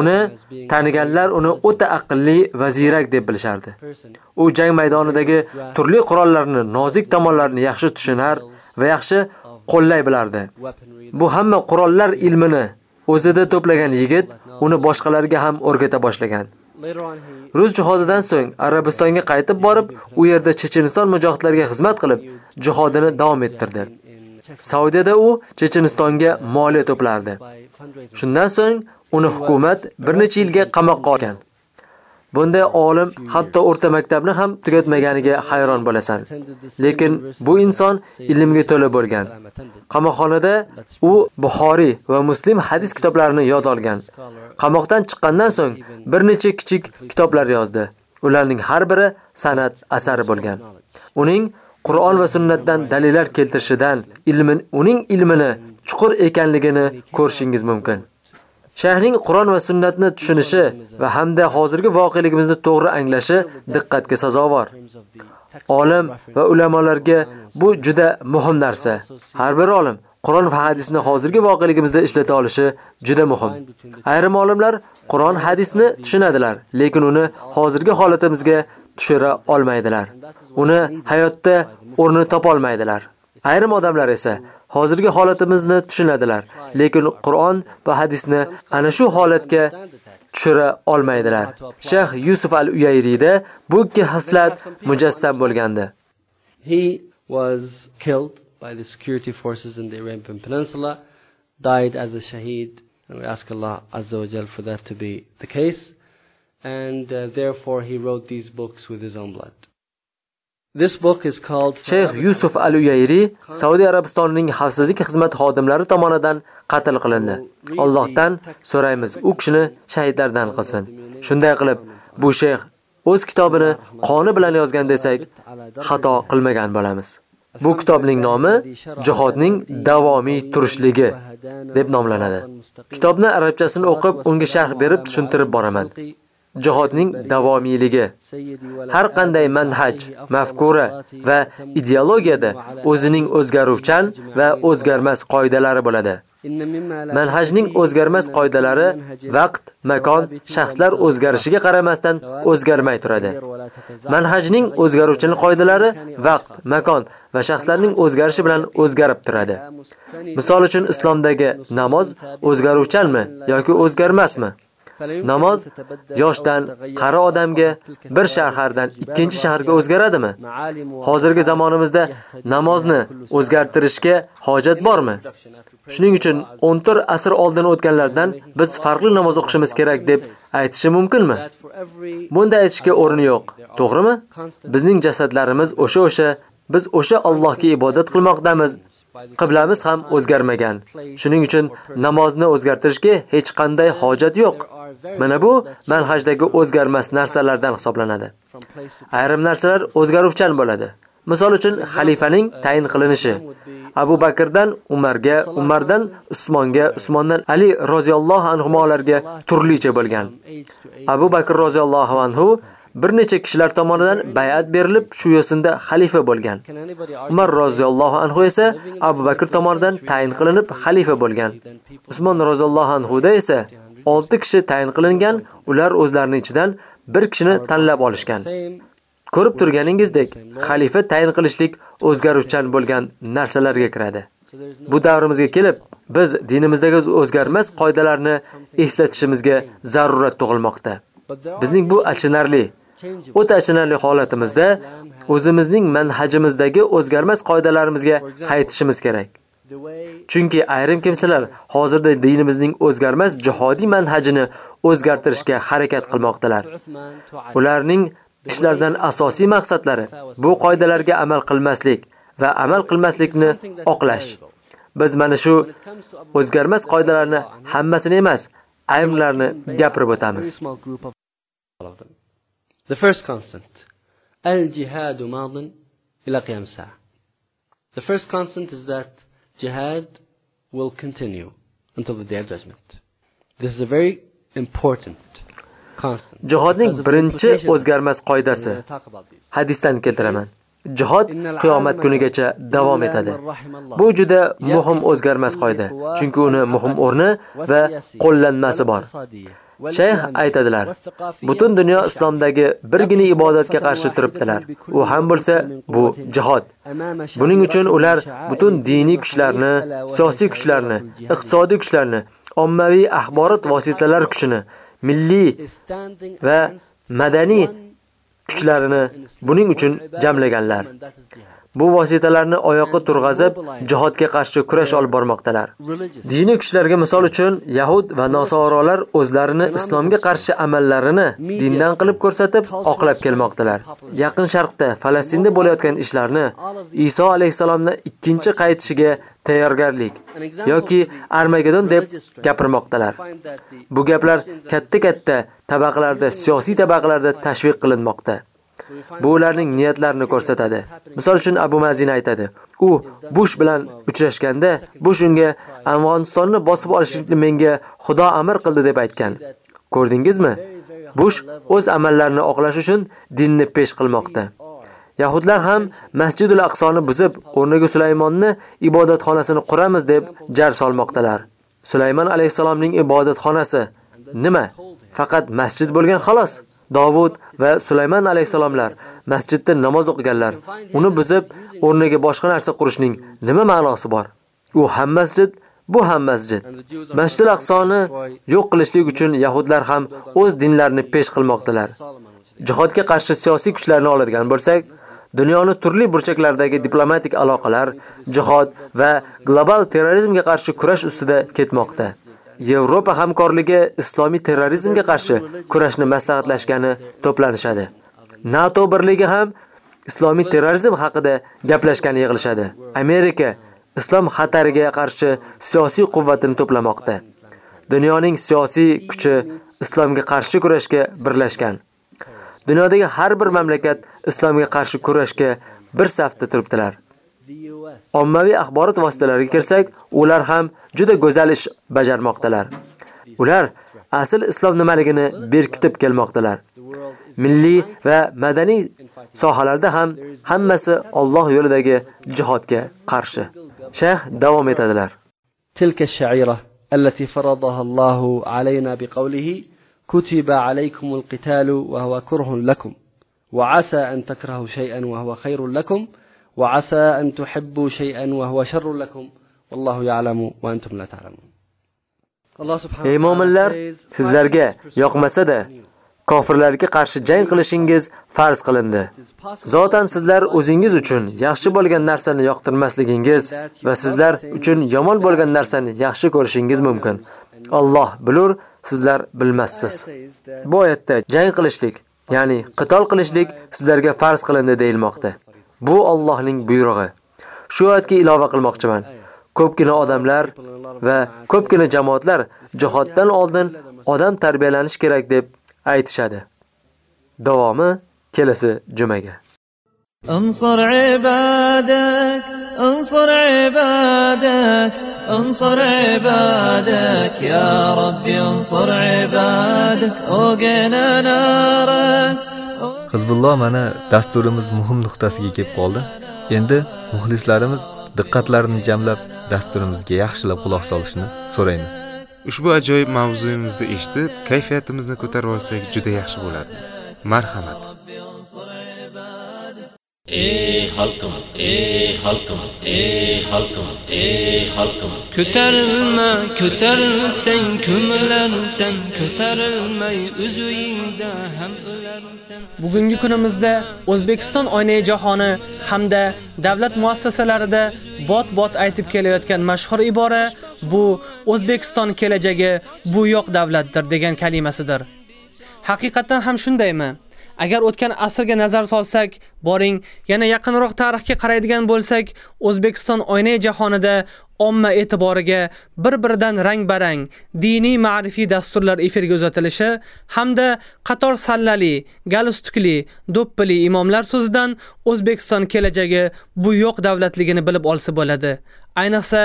[SPEAKER 10] Uni taniganlar uni o'ta aqlli va ziyrak deb bilishardi. U jang maydonidagi turli qurollarni, nozik tomonlarini yaxshi tushunar va yaxshi qo'llay bilardi. Bu hamma qurollar ilmini o'zida to'plagan yigit uni boshqalarga ham o'rgata boshlagan. Rus jihodidan so'ng Arabistonga qaytib borib, u yerda Checheniston mujohidlariga xizmat qilib, jihodini davom ettirdi. Saudiyada u Chechenistonga moliya to'plardi. Shundan so'ng uni hukumat bir necha yilga qamoqqa olgan. Bunday olim hatto o'rta maktabni ham tugatmaganiga hayron bo'lasan. Lekin bu inson ilmga to'la bo'lgan. Qamoqxonada u Buxoriy va Muslim hadis kitoblarini yod olgan. Qamoqdan chiqqandan so'ng bir necha kichik kitoblar yozdi. Ularning har biri san'at asari bo'lgan. Uning Qur'on va sunnatdan dalillar keltirishidan ilmin uning ilmini chuqur ekanligini ko'rishingiz mumkin. Shayxning Qur'on va sunnatni tushunishi va hamda hozirgi voqeligimizni to'g'ri anglashi diqqatga sazovor. Olim va ulamolarga bu juda muhim narsa. Har bir olim Qur'on va hadisni hozirgi voqeligimizda ishlata olishi juda muhim. Ayrim olimlar Qur'on hadisni tushunadilar, lekin uni hozirgi holatimizga tushira olmaydilar. Uni hayotda o'rni topa olmaydilar. Ayrim odamlar esa hozirgi holatimizni tushunadilar, lekin Qur'on va hadisni ana shu holatga tushira olmaydilar. Shayx Yusuf al-Uyayrida bu ikki hislat mujassam bo'lgandi.
[SPEAKER 19] He was killed by the security forces in the Arabian Peninsula, died as a shaheed, and we ask Allah Azza wa Jal for that to be the case. And uh, therefore he wrote these books with his own blood. This book is called
[SPEAKER 10] Shayx Yusuf al-Uyayri Saudiya Arabistonining xavfsizlik xizmati xodimlari tomonidan qatl qilindi. Allohdan so'raymiz, u kishini shahidlardan qilsin. Shunday qilib, bu shayx o'z kitobini qoni bilan yozgan desak, xato qilmagan bo'lamiz. Bu kitobning nomi Jihodning davomiy turishligi deb nomlanadi. Kitobni arabchasini o'qib, unga sharh berib tushuntirib boraman. Jihodning davomiyligi. Har qanday manhaj, mafkura va ideologiyada o'zining o'zgaruvchan va o'zgarmas qoidalari bo'ladi. Manhajning o'zgarmas qoidalari vaqt, makon, shaxslar o'zgarishiga qaramasdan o'zgarmay turadi. Manhajning o'zgaruvchan qoidalari vaqt, makon va shaxslarning o'zgarishi bilan o'zgarib turadi. Misol uchun islomdagi namoz o'zgaruvchanmi yoki o'zgarmasmi? Namoz yoshdan qari odamga bir shahardan ikkinchi shaharga o'zgaradimi? Hozirgi zamonimizda namozni o'zgartirishga hojat bormi? Shuning uchun 14 asr oldin o'tganlardan biz farqli namoz o'qishimiz kerak deb aytishi mumkinmi? Bunda aytishga o'rin yo'q, to'g'rimi? Bizning jasadlarimiz o'sha-o'sha, biz o'sha Allohga ibodat qilmoqdamiz. Qiblamiz ham o'zgarmagan. Shuning uchun namozni o'zgartirishga hech qanday hojat yo'q. Mana bu manhajdagi o'zgarmas narsalardan hisoblanadi. Ayrim narsalar o'zgaruvchan bo'ladi. Misol uchun xalifaning tayin qilinishi Abu Bakrdan Umarga, Umardan Usmonga, Usmondan Ali roziyallohu anhumolarga turlicha bo'lgan. Abu Bakr roziyallohu anhu bir necha kishilar tomonidan bay'at berilib, shu yo'sinda xalifa bo'lgan. Umar roziyallohu anhu esa Abu Bakr tomonidan tayin qilinib xalifa bo'lgan. Usmon roziyallohu anhu da esa 6 kishi tayin qilingan, ular o'zlarining ichidan bir kishini tanlab olishgan. Ko'rib turganingizdek, xalifa tayin qilishlik o'zgaruvchan bo'lgan narsalarga kiradi. Bu davrimizga kelib, biz dinimizdagi o'zgarmas qoidalarni eslatishimizga zarurat tug'ilmoqda. Bizning bu achinarli O'ta achinarli holatimizda o'zimizning manhajimizdagi o'zgarmas qoidalarimizga qaytishimiz kerak. Chunki ayrim kimsalar hozirda dinimizning o'zgarmas jihodiy manhajini o'zgartirishga harakat qilmoqdalar. Ularning ishlaridan asosiy maqsadlari bu qoidalarga amal qilmaslik va amal qilmaslikni oqlash. Biz mana shu o'zgarmas qoidalarni hammasini emas, ayrimlarini gapirib o'tamiz.
[SPEAKER 19] The first constant al-jihad madin ila qiyam. The first constant is that jihad will continue until the day of judgment. This is a very important.
[SPEAKER 10] Jihodning birinchi o'zgarmas qoidasi hadisdan keltiraman. Jihod qiyomat kunigacha davom etadi. Bu juda muhim o'zgarmas qoida, chunki uni muhim o'rni va qo'llanmasi bor. Shayx aytadilar, butun dunyo islomdagi birgina ibodatga qarshi turibdilar. U ham bo'lsa, bu jihod. Buning uchun ular butun diniy kuchlarni, siyosiy kuchlarni, iqtisodiy kuchlarni, ommaviy axborot vositalari kuchini, milliy va madaniy kuchlarini buning uchun jamlaganlar. Bu vositalarni oyoqqa turg'azib, jihodga qarshi kurash olib bormoqdalar. Diniy kuchlarga misol uchun Yahud va Nasorolar o'zlarini islomga qarshi amallarini dindan qilib ko'rsatib, oqlab kelmoqdalar. Yaqin Sharqda, Falastinda bo'layotgan ishlarni Iso alayhisalomning ikkinchi qaytishiga tayyorgarlik yoki Armagedon deb gapirmoqdalar. Bu gaplar katta-katta tabaqalarda, siyosiy tabaqalarda tashviq qilinmoqda. Bu ularning niyatlarini ko'rsatadi. Misol uchun Abu Mazin aytadi. U Bush bilan uchrashganda, Bush unga Afg'onistonni bosib olishni menga Xudo amr qildi deb aytgan. Ko'rdingizmi? Bush o'z amallarini oqlash uchun dinni pesh qilmoqda. Yahudlar ham Masjidul Aqsoni buzib, o'rniga Sulaymonni ibodatxonasini quramiz deb jar solmoqdalar. Sulaymon alayhisalomning ibodatxonasi nima? Faqat masjid bo'lgan xolos. Davud va Sulaymon alayhisalomlar masjidda namoz o'qiganlar. Uni buzib, o'rniga boshqa narsa qurishning nima ma'nosi bor? U ham masjid, bu ham masjid. Masjidul Aqsoni yo'q qilishlik uchun yahudlar ham o'z dinlarini pesh qilmoqdilar. Jihodga qarshi siyosiy kuchlarni oladigan bo'lsak, dunyoni turli burchaklaridagi diplomatik aloqalar, jihod va global terrorizmga qarshi kurash ustida ketmoqda. Yevropa hamkorligi islomiy terrorizmga qarshi kurashni maslahatlashgani to'planishadi. NATO birligi ham islomiy terrorizm haqida gaplashgani yig'ilishadi. Amerika islom xatariga qarshi siyosiy quvvatini to'plamoqda. Dunyoning siyosiy kuchi islomga qarshi kurashga birlashgan. Dunyodagi har bir mamlakat islomga qarshi kurashga bir safda turibdilar. Ommaviy axborot vositalariga kirsak, ular ham juda go'zal ish bajarmoqdalar. Ular asl islom nimaligini berkitib kelmoqdalar. Milliy va madaniy sohalarda ham hammasi Alloh yo'lidagi jihodga qarshi. Shayx davom etadilar.
[SPEAKER 19] Tilka sha'ira allati faradaha Allohu alayna biqawlihi kutiba alaykumul qitalu wa huwa kurhun lakum wa asa an takrahu shay'an wa huwa khayrun lakum وعسى أن تحبوا شيئا وهو شر لكم والله يعلم وأنتم لا تعلمون
[SPEAKER 10] Ey mu'minlar, sizlarga yoqmasa-da kofirlarga qarshi jang qilishingiz farz qilindi. Zotan sizlar o'zingiz uchun yaxshi bo'lgan narsani yoqtirmasligingiz va sizlar uchun yomon bo'lgan narsani yaxshi ko'rishingiz mumkin. Alloh bilur, sizlar bilmassiz. Bu oyatda jang qilishlik, ya'ni qitol qilishlik sizlarga farz qilindi deyilmoqda. Bu Allohning buyrug'i. Shu oyatga ilova qilmoqchiman. Ko'pgina odamlar va ko'pgina jamoatlar jihoddan oldin odam tarbiyalanish kerak deb aytishadi. Davomi kelasi jumaga.
[SPEAKER 3] انصر عبادك انصر عبادك انصر عبادك يا ربي انصر عبادك وقنا نارك
[SPEAKER 1] Hizbulloh mana dasturimiz muhim nuqtasiga kelib qoldi. Endi muxlislarimiz diqqatlarini jamlab dasturimizga yaxshilab quloq solishni so'raymiz.
[SPEAKER 2] Ushbu ajoyib mavzuyimizni eshitib, kayfiyatimizni ko'tarib olsak juda yaxshi bo'lardi. Marhamat.
[SPEAKER 12] Ey xalqim ey xalqim ey xalqim ey xalqim ko'tarilma ko'tarilsang ko'milarsan ko'tarilmay o'z uyingda ham o'larsan
[SPEAKER 11] Bugungi kunimizda O'zbekiston oynai jahoni hamda davlat muassasalarida bot-bot aytib kelayotgan mashhur ibora bu O'zbekiston kelajagi bu yoq davlatdir degan kalimasidir. Haqiqatan ham shundaymi? Agar o'tgan asrga nazar solsak, boring, yana yaqinroq tarixga qaraydigan bo'lsak, O'zbekiston oynai jahonida omma e'tiboriga bir-biridan rang-barang diniy ma'rifiy dasturlar efirga uzatilishi hamda qator sallali, galstukli, do'ppili imomlar so'zidan O'zbekiston kelajagi bu yo'q davlatligini bilib olsa bo'ladi. Ayniqsa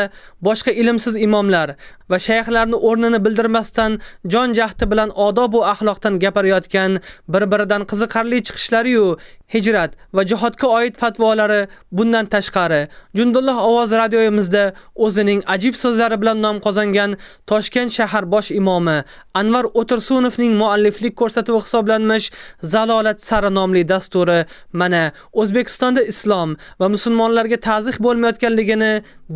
[SPEAKER 11] boshqa ilmsiz imomlar va shayxlarni o'rnini bildirmasdan jon jahdi bilan odob va axloqdan gapirayotgan bir-biridan qiziqarli chiqishlari-yu hijrat va jihodga oid fatvolari bundan tashqari. Jundulloh ovoz radioyimizda o'zining ajib so'zlari bilan nom qozongan Toshkent shahar bosh imomi Anvar O'tirsunovning mualliflik ko'rsatuvi hisoblanmish Zalolat sari nomli dasturi mana O'zbekistonda islom va musulmonlarga ta'zih bo'lmayotganligini,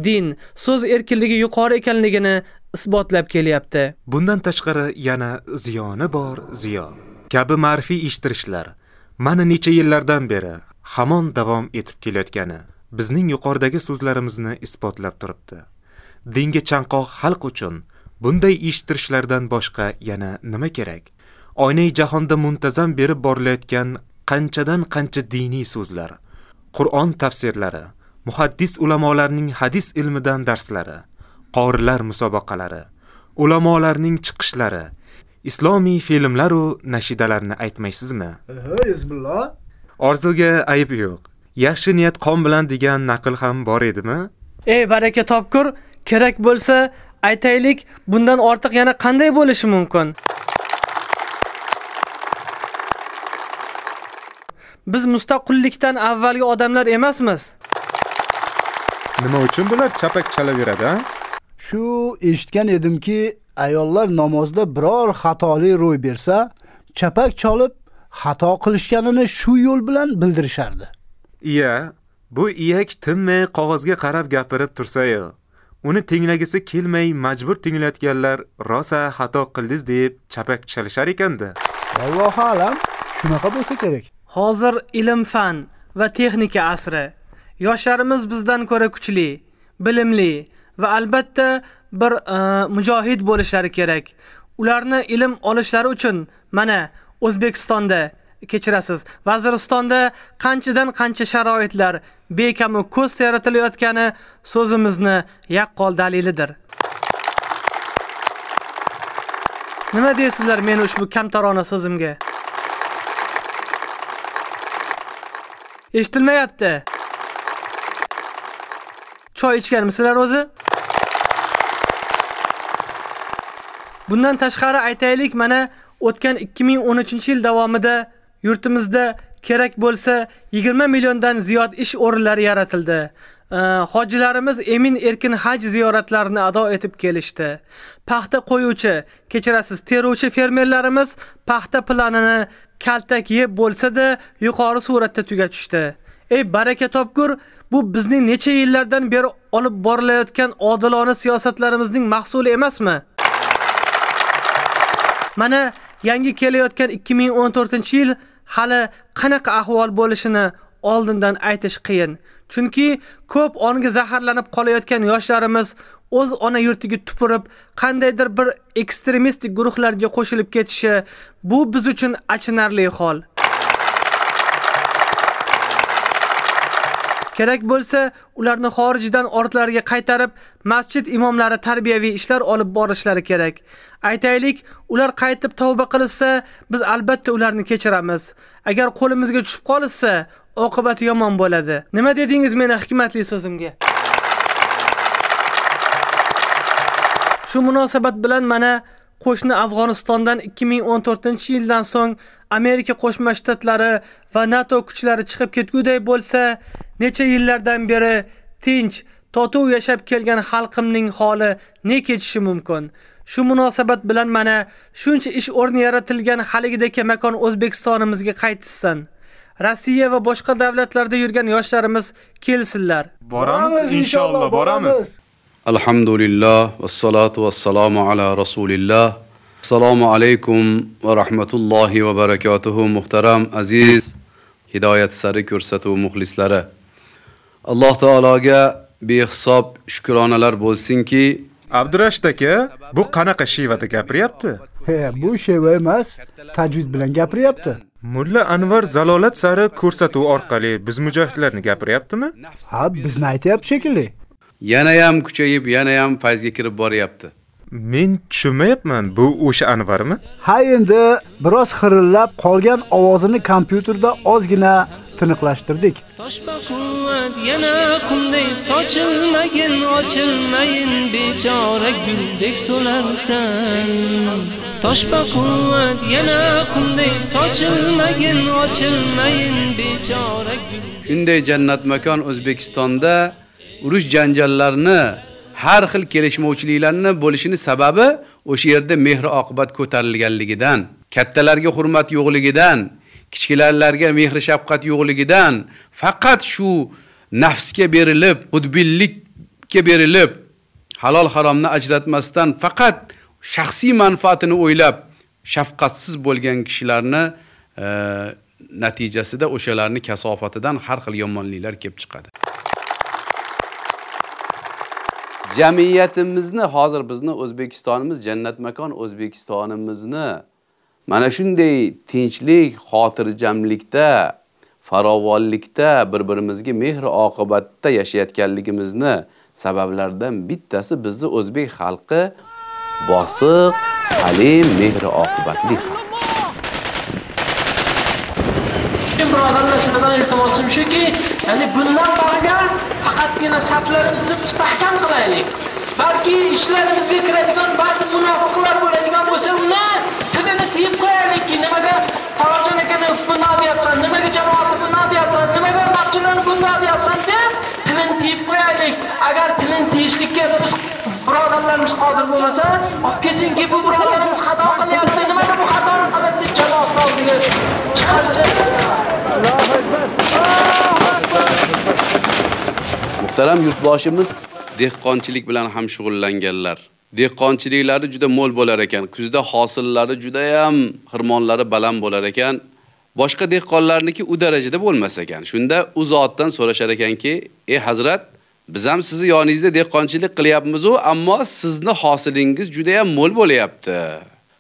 [SPEAKER 11] din, so'z erkinligi yuqori ekanligini isbotlab kelyapti.
[SPEAKER 2] Bundan tashqari yana ziyoni bor, ziyon. Kabi ma'rifiy eshittirishlar mana necha yillardan beri hamon davom etib kelayotgani bizning yuqoridagi so'zlarimizni isbotlab turibdi. Dinga chanqoq xalq uchun bunday eshittirishlardan boshqa yana nima kerak? Oynai jahonda muntazam berib borilayotgan qanchadan qancha diniy so'zlar, Qur'on tafsirlari, muhaddis ulamolarning hadis ilmidan darslari, qorilar musobaqalari, ulamolarning chiqishlari, islomiy filmlar va nashidalarni aytmaysizmi?
[SPEAKER 20] Hizbillah.
[SPEAKER 2] Orzuga ayb yo'q. Yaxshi niyat qon bilan degan naql ham bor edimi?
[SPEAKER 11] Ey baraka topkur, kerak bo'lsa aytaylik, bundan ortiq yana qanday bo'lishi mumkin? Biz mustaqillikdan avvalgi odamlar emasmiz.
[SPEAKER 2] Nima uchun bular chapak chalaveradi, ha?
[SPEAKER 20] Shu eshitgan edimki, ayollar namozda biror xatolik ro'y bersa, chapak cholib xato qilishganini shu yo'l bilan bildirishardi.
[SPEAKER 2] Iya, bu iyak tinmay qog'ozga qarab gapirib tursa-yu, uni tinglagisi kelmay majbur tinglayotganlar rosa xato qildiz deb chapak chalishar ekanda.
[SPEAKER 20] Allohu alam, shunaqa bo'lsa kerak.
[SPEAKER 11] Hozir ilm fan va texnika asri. Yoshlarimiz bizdan ko'ra kuchli, bilimli va albatta bir e, mujohid bo'lishlari kerak. Ularni ilm olishlari uchun mana O'zbekistonda kechirasiz, Vaziristonda qanchadan qancha sharoitlar bekamu ko'z yaratilayotgani so'zimizni yaqqol dalilidir. Nima deysizlar men ushbu kamtarona so'zimga? Eshitilmayapti. Choy ichganmisizlar o'zi? Bundan tashqari aytaylik, mana o'tgan 2013-yil davomida yurtimizda kerak bo'lsa 20 milliondan ziyod ish o'rinlari yaratildi. Hojilarimiz emin erkin haj ziyoratlarini ado etib kelishdi. Paxta qo'yuvchi, kechirasiz, teruvchi fermerlarimiz paxta planini kaltak yeb bo'lsa-da yuqori suratda tugatishdi. Ey baraka topgur, bu bizning necha yillardan beri olib borilayotgan odilona siyosatlarimizning mahsuli emasmi? Mana yangi kelayotgan 2014-yil hali qanaqa ahvol bo'lishini oldindan aytish qiyin. Chunki ko'p ongi zaharlanib qolayotgan yoshlarimiz o'z ona yurtiga tupurib, qandaydir bir ekstremistik guruhlarga qo'shilib ketishi bu biz uchun achinarli hol. Kerak bo'lsa, ularni xorijdan ortlariga qaytarib, masjid imomlari tarbiyaviy ishlar olib borishlari kerak. Aytaylik, ular qaytib tavba qilsa, biz albatta ularni kechiramiz. Agar qo'limizga tushib qolsa, oqibati yomon bo'ladi. Nima dedingiz meni hikmatli so'zimga? Shu munosabat bilan mana qo'shni Afg'onistondan 2014-yildan so'ng Amerika Qo'shma Shtatlari va NATO kuchlari chiqib ketguday bo'lsa, necha yillardan beri tinch, totuv yashab kelgan xalqimning holi ne kechishi mumkin? Shu munosabat bilan mana shuncha ish o'rni yaratilgan haligidagi makon O'zbekistonimizga qaytishsin. Rossiya va boshqa davlatlarda yurgan yoshlarimiz kelsinlar.
[SPEAKER 2] Boramiz inshaalloh, boramiz.
[SPEAKER 21] Alhamdulillah vassalatu vassalamu ala rasulillah. Assalomu alaykum va rahmatullohi va barakatuhu muhtaram aziz hidoyat sari ko'rsatuv muxlislari. Alloh taologa behisob shukronalar bo'lsinki,
[SPEAKER 2] Abdurashid aka, bu qanaqa shevada gapiryapti?
[SPEAKER 20] He, bu sheva emas, tajvid bilan gapiryapti.
[SPEAKER 2] Mulla Anvar zalolat sari ko'rsatuv orqali biz mujohidlarni gapiryaptimi?
[SPEAKER 20] Ha, bizni aytyapti shekilli.
[SPEAKER 21] Yana ham kuchayib, yana ham fayzga kirib boryapti.
[SPEAKER 2] Men tushunmayapman, bu o'sha Anvarmi?
[SPEAKER 20] Ha, endi biroz xirillab qolgan ovozini kompyuterda ozgina tiniqlashtirdik.
[SPEAKER 12] Toshba quvvat yana qumday sochilmagin, ochilmayin bechora guldek so'larsan. Toshba quvvat yana qumday sochilmagin, ochilmayin bechora guldek.
[SPEAKER 21] Shunday jannat makon O'zbekistonda urush janjallarni har xil kelishmovchiliklarni bo'lishini sababi o'sha yerda mehr oqibat ko'tarilganligidan, kattalarga hurmat yo'qligidan, kichiklarga mehr shafqat yo'qligidan, faqat shu nafsga berilib, xudbinlikka berilib, halol haromni ajratmasdan faqat shaxsiy manfaatini o'ylab shafqatsiz bo'lgan kishilarni e, natijasida o'shalarni kasofatidan har xil yomonliklar kelib chiqadi. Jamiyatimizni hozir bizni O'zbekistonimiz jannat makon O'zbekistonimizni mana shunday tinchlik, xotirjamlikda, farovonlikda bir-birimizga mehr oqibatda yashayotganligimizni sabablaridan bittasi bizni o'zbek xalqi bosiq, halim, mehr oqibatli xalq.
[SPEAKER 22] birodarlar sizlardan iltimosim shuki, ya'ni bundan boriga faqatgina saflarimizni mustahkam qilaylik. Balki ishlarimizga kiradigan ba'zi munofiqlar bo'ladigan bo'lsa, uni tilini tiyib qo'yaylikki, nimaga Farojjon akani bundoq deyapsan, nimaga jamoatni bundoq deyapsan, nimaga mas'ullarni bundoq deyapsan deb tilini tiyib qo'yaylik. Agar tilini tiyishlikka biz birodarlarimiz qodir bo'lmasa, olib kelsinki bu birodarimiz xato qilyapti, nimaga bu xatoni qilib deb jamoatni oldiga chiqarsin.
[SPEAKER 21] Muhtaram yurtboshimiz dehqonchilik bilan ham shug'ullanganlar. Dehqonchiliklari juda mo'l bo'lar ekan. Kuzda hosillari juda ham xirmonlari baland bo'lar ekan. Boshqa dehqonlarniki u darajada bo'lmas ekan. Shunda u zotdan so'rashar ekanki, "Ey hazrat, biz ham sizni yoningizda dehqonchilik qilyapmiz-u, ammo sizni hosilingiz juda ham mo'l bo'lyapti."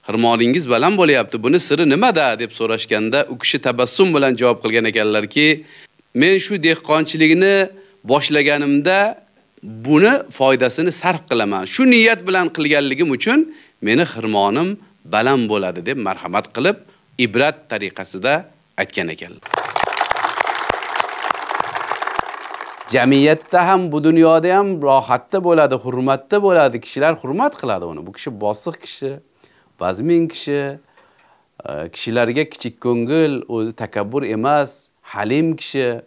[SPEAKER 21] Xirmoningiz baland bo'lyapti. Buni siri nimada deb so'rashganda u kishi tabassum bilan javob qilgan ekanlarki, men shu dehqonchilikni boshlaganimda buni foydasini sarf qilaman. Shu niyat bilan qilganligim uchun meni xirmonim baland bo'ladi deb marhamat qilib ibrat tariqasida aytgan ekanlar. Jamiyatda ham bu dunyoda ham rohatda bo'ladi, hurmatda bo'ladi, kishilar hurmat qiladi uni. Bu kishi bosiq kishi, vazmin kishi, e, kishilarga kichik ko'ngil, o'zi takabbur emas, halim kishi.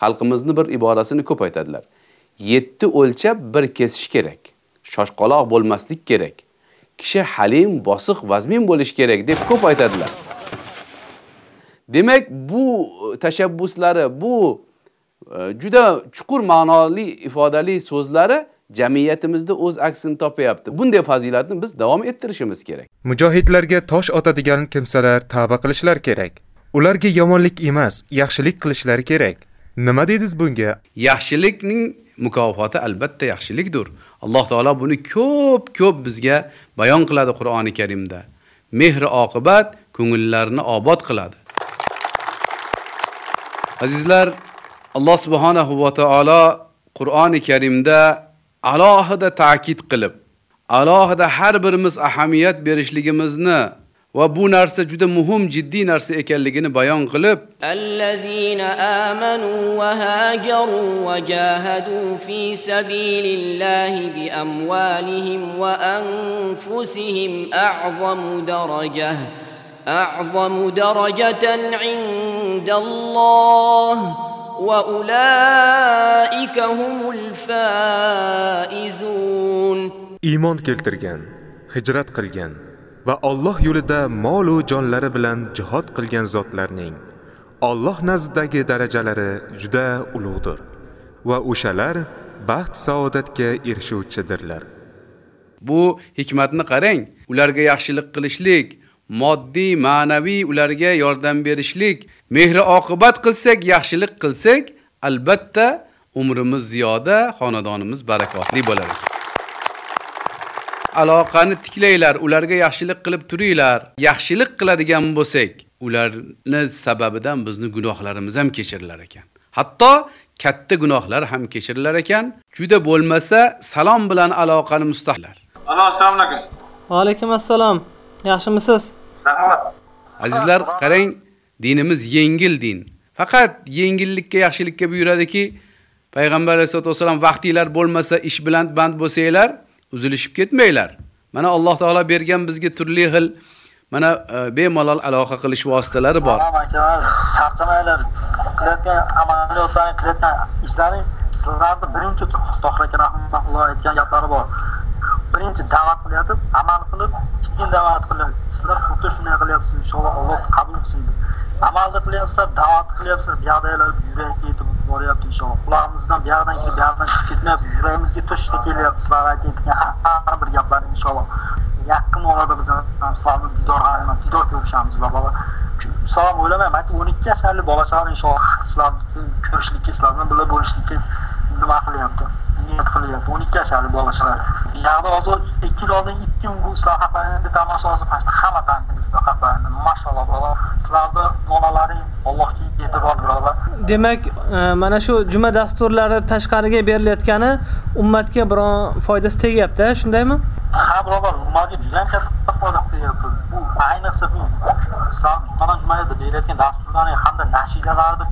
[SPEAKER 21] Xalqimizni bir iborasini ko'p aytadilar. yetti o'lchab bir kesish kerak. Shoshqaloq bo'lmaslik kerak. Kishi halim, bosiq, vazmin bo'lish kerak deb ko'p aytadilar. Demak, bu tashabbuslari, bu e, juda chuqur ma'noli ifodali so'zlari jamiyatimizda o'z aksini topyapti. Bunday fazilatni biz davom ettirishimiz kerak.
[SPEAKER 2] Mujohidlarga tosh otadigan kimsalar tavba qilishlari kerak. Ularga yomonlik emas, yaxshilik qilishlari kerak. Nima dedingiz bunga?
[SPEAKER 21] Yaxshilikning mukofoti albatta yaxshilikdir. Alloh taolo buni ko'p-ko'p bizga bayon qiladi Qur'oni Karimda. Mehr oqibat ko'ngillarni obod qiladi. Azizlar, Alloh subhanahu va taolo Qur'oni Karimda alohida ta'kid qilib, alohida har birimiz ahamiyat berishligimizni وبو نرسة جدا مهم جدي نرسة إكالجين بيان قلب
[SPEAKER 23] الذين آمنوا وهاجروا وجاهدوا في سبيل الله بأموالهم وأنفسهم أعظم درجة أعظم درجة عند الله وأولئك هم الفائزون.
[SPEAKER 2] إيمان كيلترجان هجرات قلجان. Va Alloh yo'lida mol va jonlari bilan jihad qilgan zotlarning Alloh nazdidagi darajalari juda ulug'dir va o'shalar baxt saodatga erishuvchidirlar.
[SPEAKER 21] Bu hikmatni qarang. Ularga yaxshilik qilishlik, moddiy, ma'naviy ularga yordam berishlik, mehri oqibat qilsak, yaxshilik qilsak, albatta umrimiz ziyoda, xonadonimiz barakotli bo'ladi. Aloqani tiklanglar, ularga yaxshilik qilib turinglar. Yaxshilik qiladigan bo'lsak, ularni sababidan bizni gunohlarimiz ham kechirilar ekan. Hatto katta gunohlar ham kechirilar ekan. Juda bo'lmasa salom bilan aloqani mustahlar.
[SPEAKER 24] Alo, assalomu alaykum.
[SPEAKER 11] Va alaykum assalom. Yaxshimisiz?
[SPEAKER 24] Rahmat.
[SPEAKER 21] Azizlar, qarang, dinimiz yengil din. Faqat yengillikka, yaxshilikka buyuradiki, payg'ambar sollallohu alayhi vasallam vaqtinglar bo'lmasa, ish bilan band bo'lsanglar, uzilishib ketmanglar. Mana Alloh taolo bergan bizga turli xil mana e, bemalol aloqa qilish vositalari bor.
[SPEAKER 24] Salom akalar, charchamanglar. Qilayotgan amaliyotlaring qilayotgan ishlaring sizlarni birinchi Tohir aka rahmatulloh aytgan gaplari bor. Birinchi da'vat qilyapti, amal qilib, keyin da'vat qilib Sizlar xuddi shunday qilyapsiz, inshaalloh Alloh qabul qilsin. Amalni qilyapsizlar, da'vat qilyapsizlar, bu yurak yetib boryapti inshaalloh. Qulog'imizdan buyoqdan kelib, chiqib ketmayapti, yuragimizga to'shishda kelyapti sizlar aytayotgan har bir gaplar inshaalloh. Yaqin orada biz ham sizlarni didor ham didor ko'rishamiz va bola. Salom o'ylamayman, o'n 12 asarli bola chaqa inshaalloh sizlarni ko'rishlikka, sizlar bilan birga bo'lishlikka nima qilyapti? niyat qilyapti. 12 yasharli bolalar ya'ni hozir 2 yil oldin 2 kun bu islohotlarni tamasi hozir pastda hamma taniydi islohotlarni mashalloh bola sizlarni onalaring allohga e'tibor birodar
[SPEAKER 11] Demak, e, mana shu juma dasturlari tashqariga berilayotgani ummatga biron foydasi tegyapti, shundaymi?
[SPEAKER 24] ha birodar ummatga juda ham katta foydasi tegyapti. Bu ayniqsa bu islom jumadan jumaga berilayotgan dasturlarni hamda nashidalarni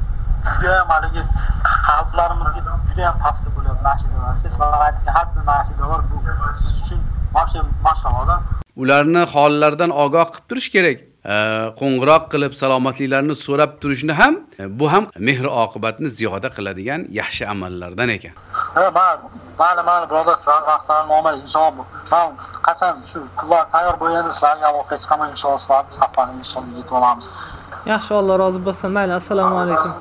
[SPEAKER 24] juda ham haligi qalblarimizga juda ham ta'sir bo'lyapti nashidalar sizlar aytgan har bir nashidalar bu biz uchun masha mashallohda
[SPEAKER 21] Ularni hollaridan ogoh qilib turish kerak. Qo'ng'iroq qilib salomatliklarini so'rab turishni ham e, bu ham mehr oqibatni ziyoda qiladigan yaxshi amallardan ekan.
[SPEAKER 24] mayli mayli birodar sizlar vaqtlarini olmay inshaalloh man qasam shu pullar tayyor bo'lganda sizlarga aloqaga chiqaman inshaalloh sizlarni safarini inshaalloh yetib olamiz
[SPEAKER 11] Yaxshi, Alloh rozi bo'lsin. Mayli, assalomu alaykum.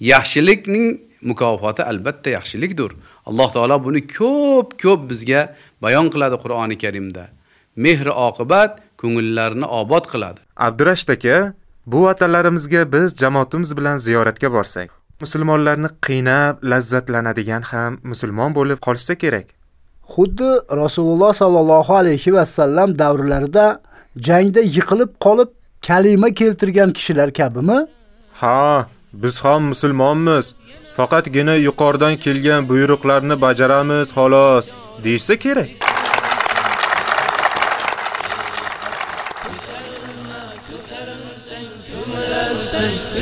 [SPEAKER 21] Yaxshilikning mukofoti albatta yaxshilikdir. Alloh taolo buni ko'p ko'p bizga bayon qiladi Qur'oni Karimda. Mehri oqibat ko'ngillarni obod qiladi.
[SPEAKER 2] Abdurashid aka, bu vatalarimizga biz jamoatimiz bilan ziyoratga borsak, musulmonlarni qiynab, lazzatlanadigan ham musulmon bo'lib qolsa kerak.
[SPEAKER 20] Xuddi Rasululloh sallallohu alayhi va sallam davrlarida jangda yiqilib qolib kalima keltirgan kishilar kabimi?
[SPEAKER 2] Ha, biz ham musulmonmiz. Faqatgina yuqoridan kelgan buyruqlarni bajaramiz xolos, deysa kerak.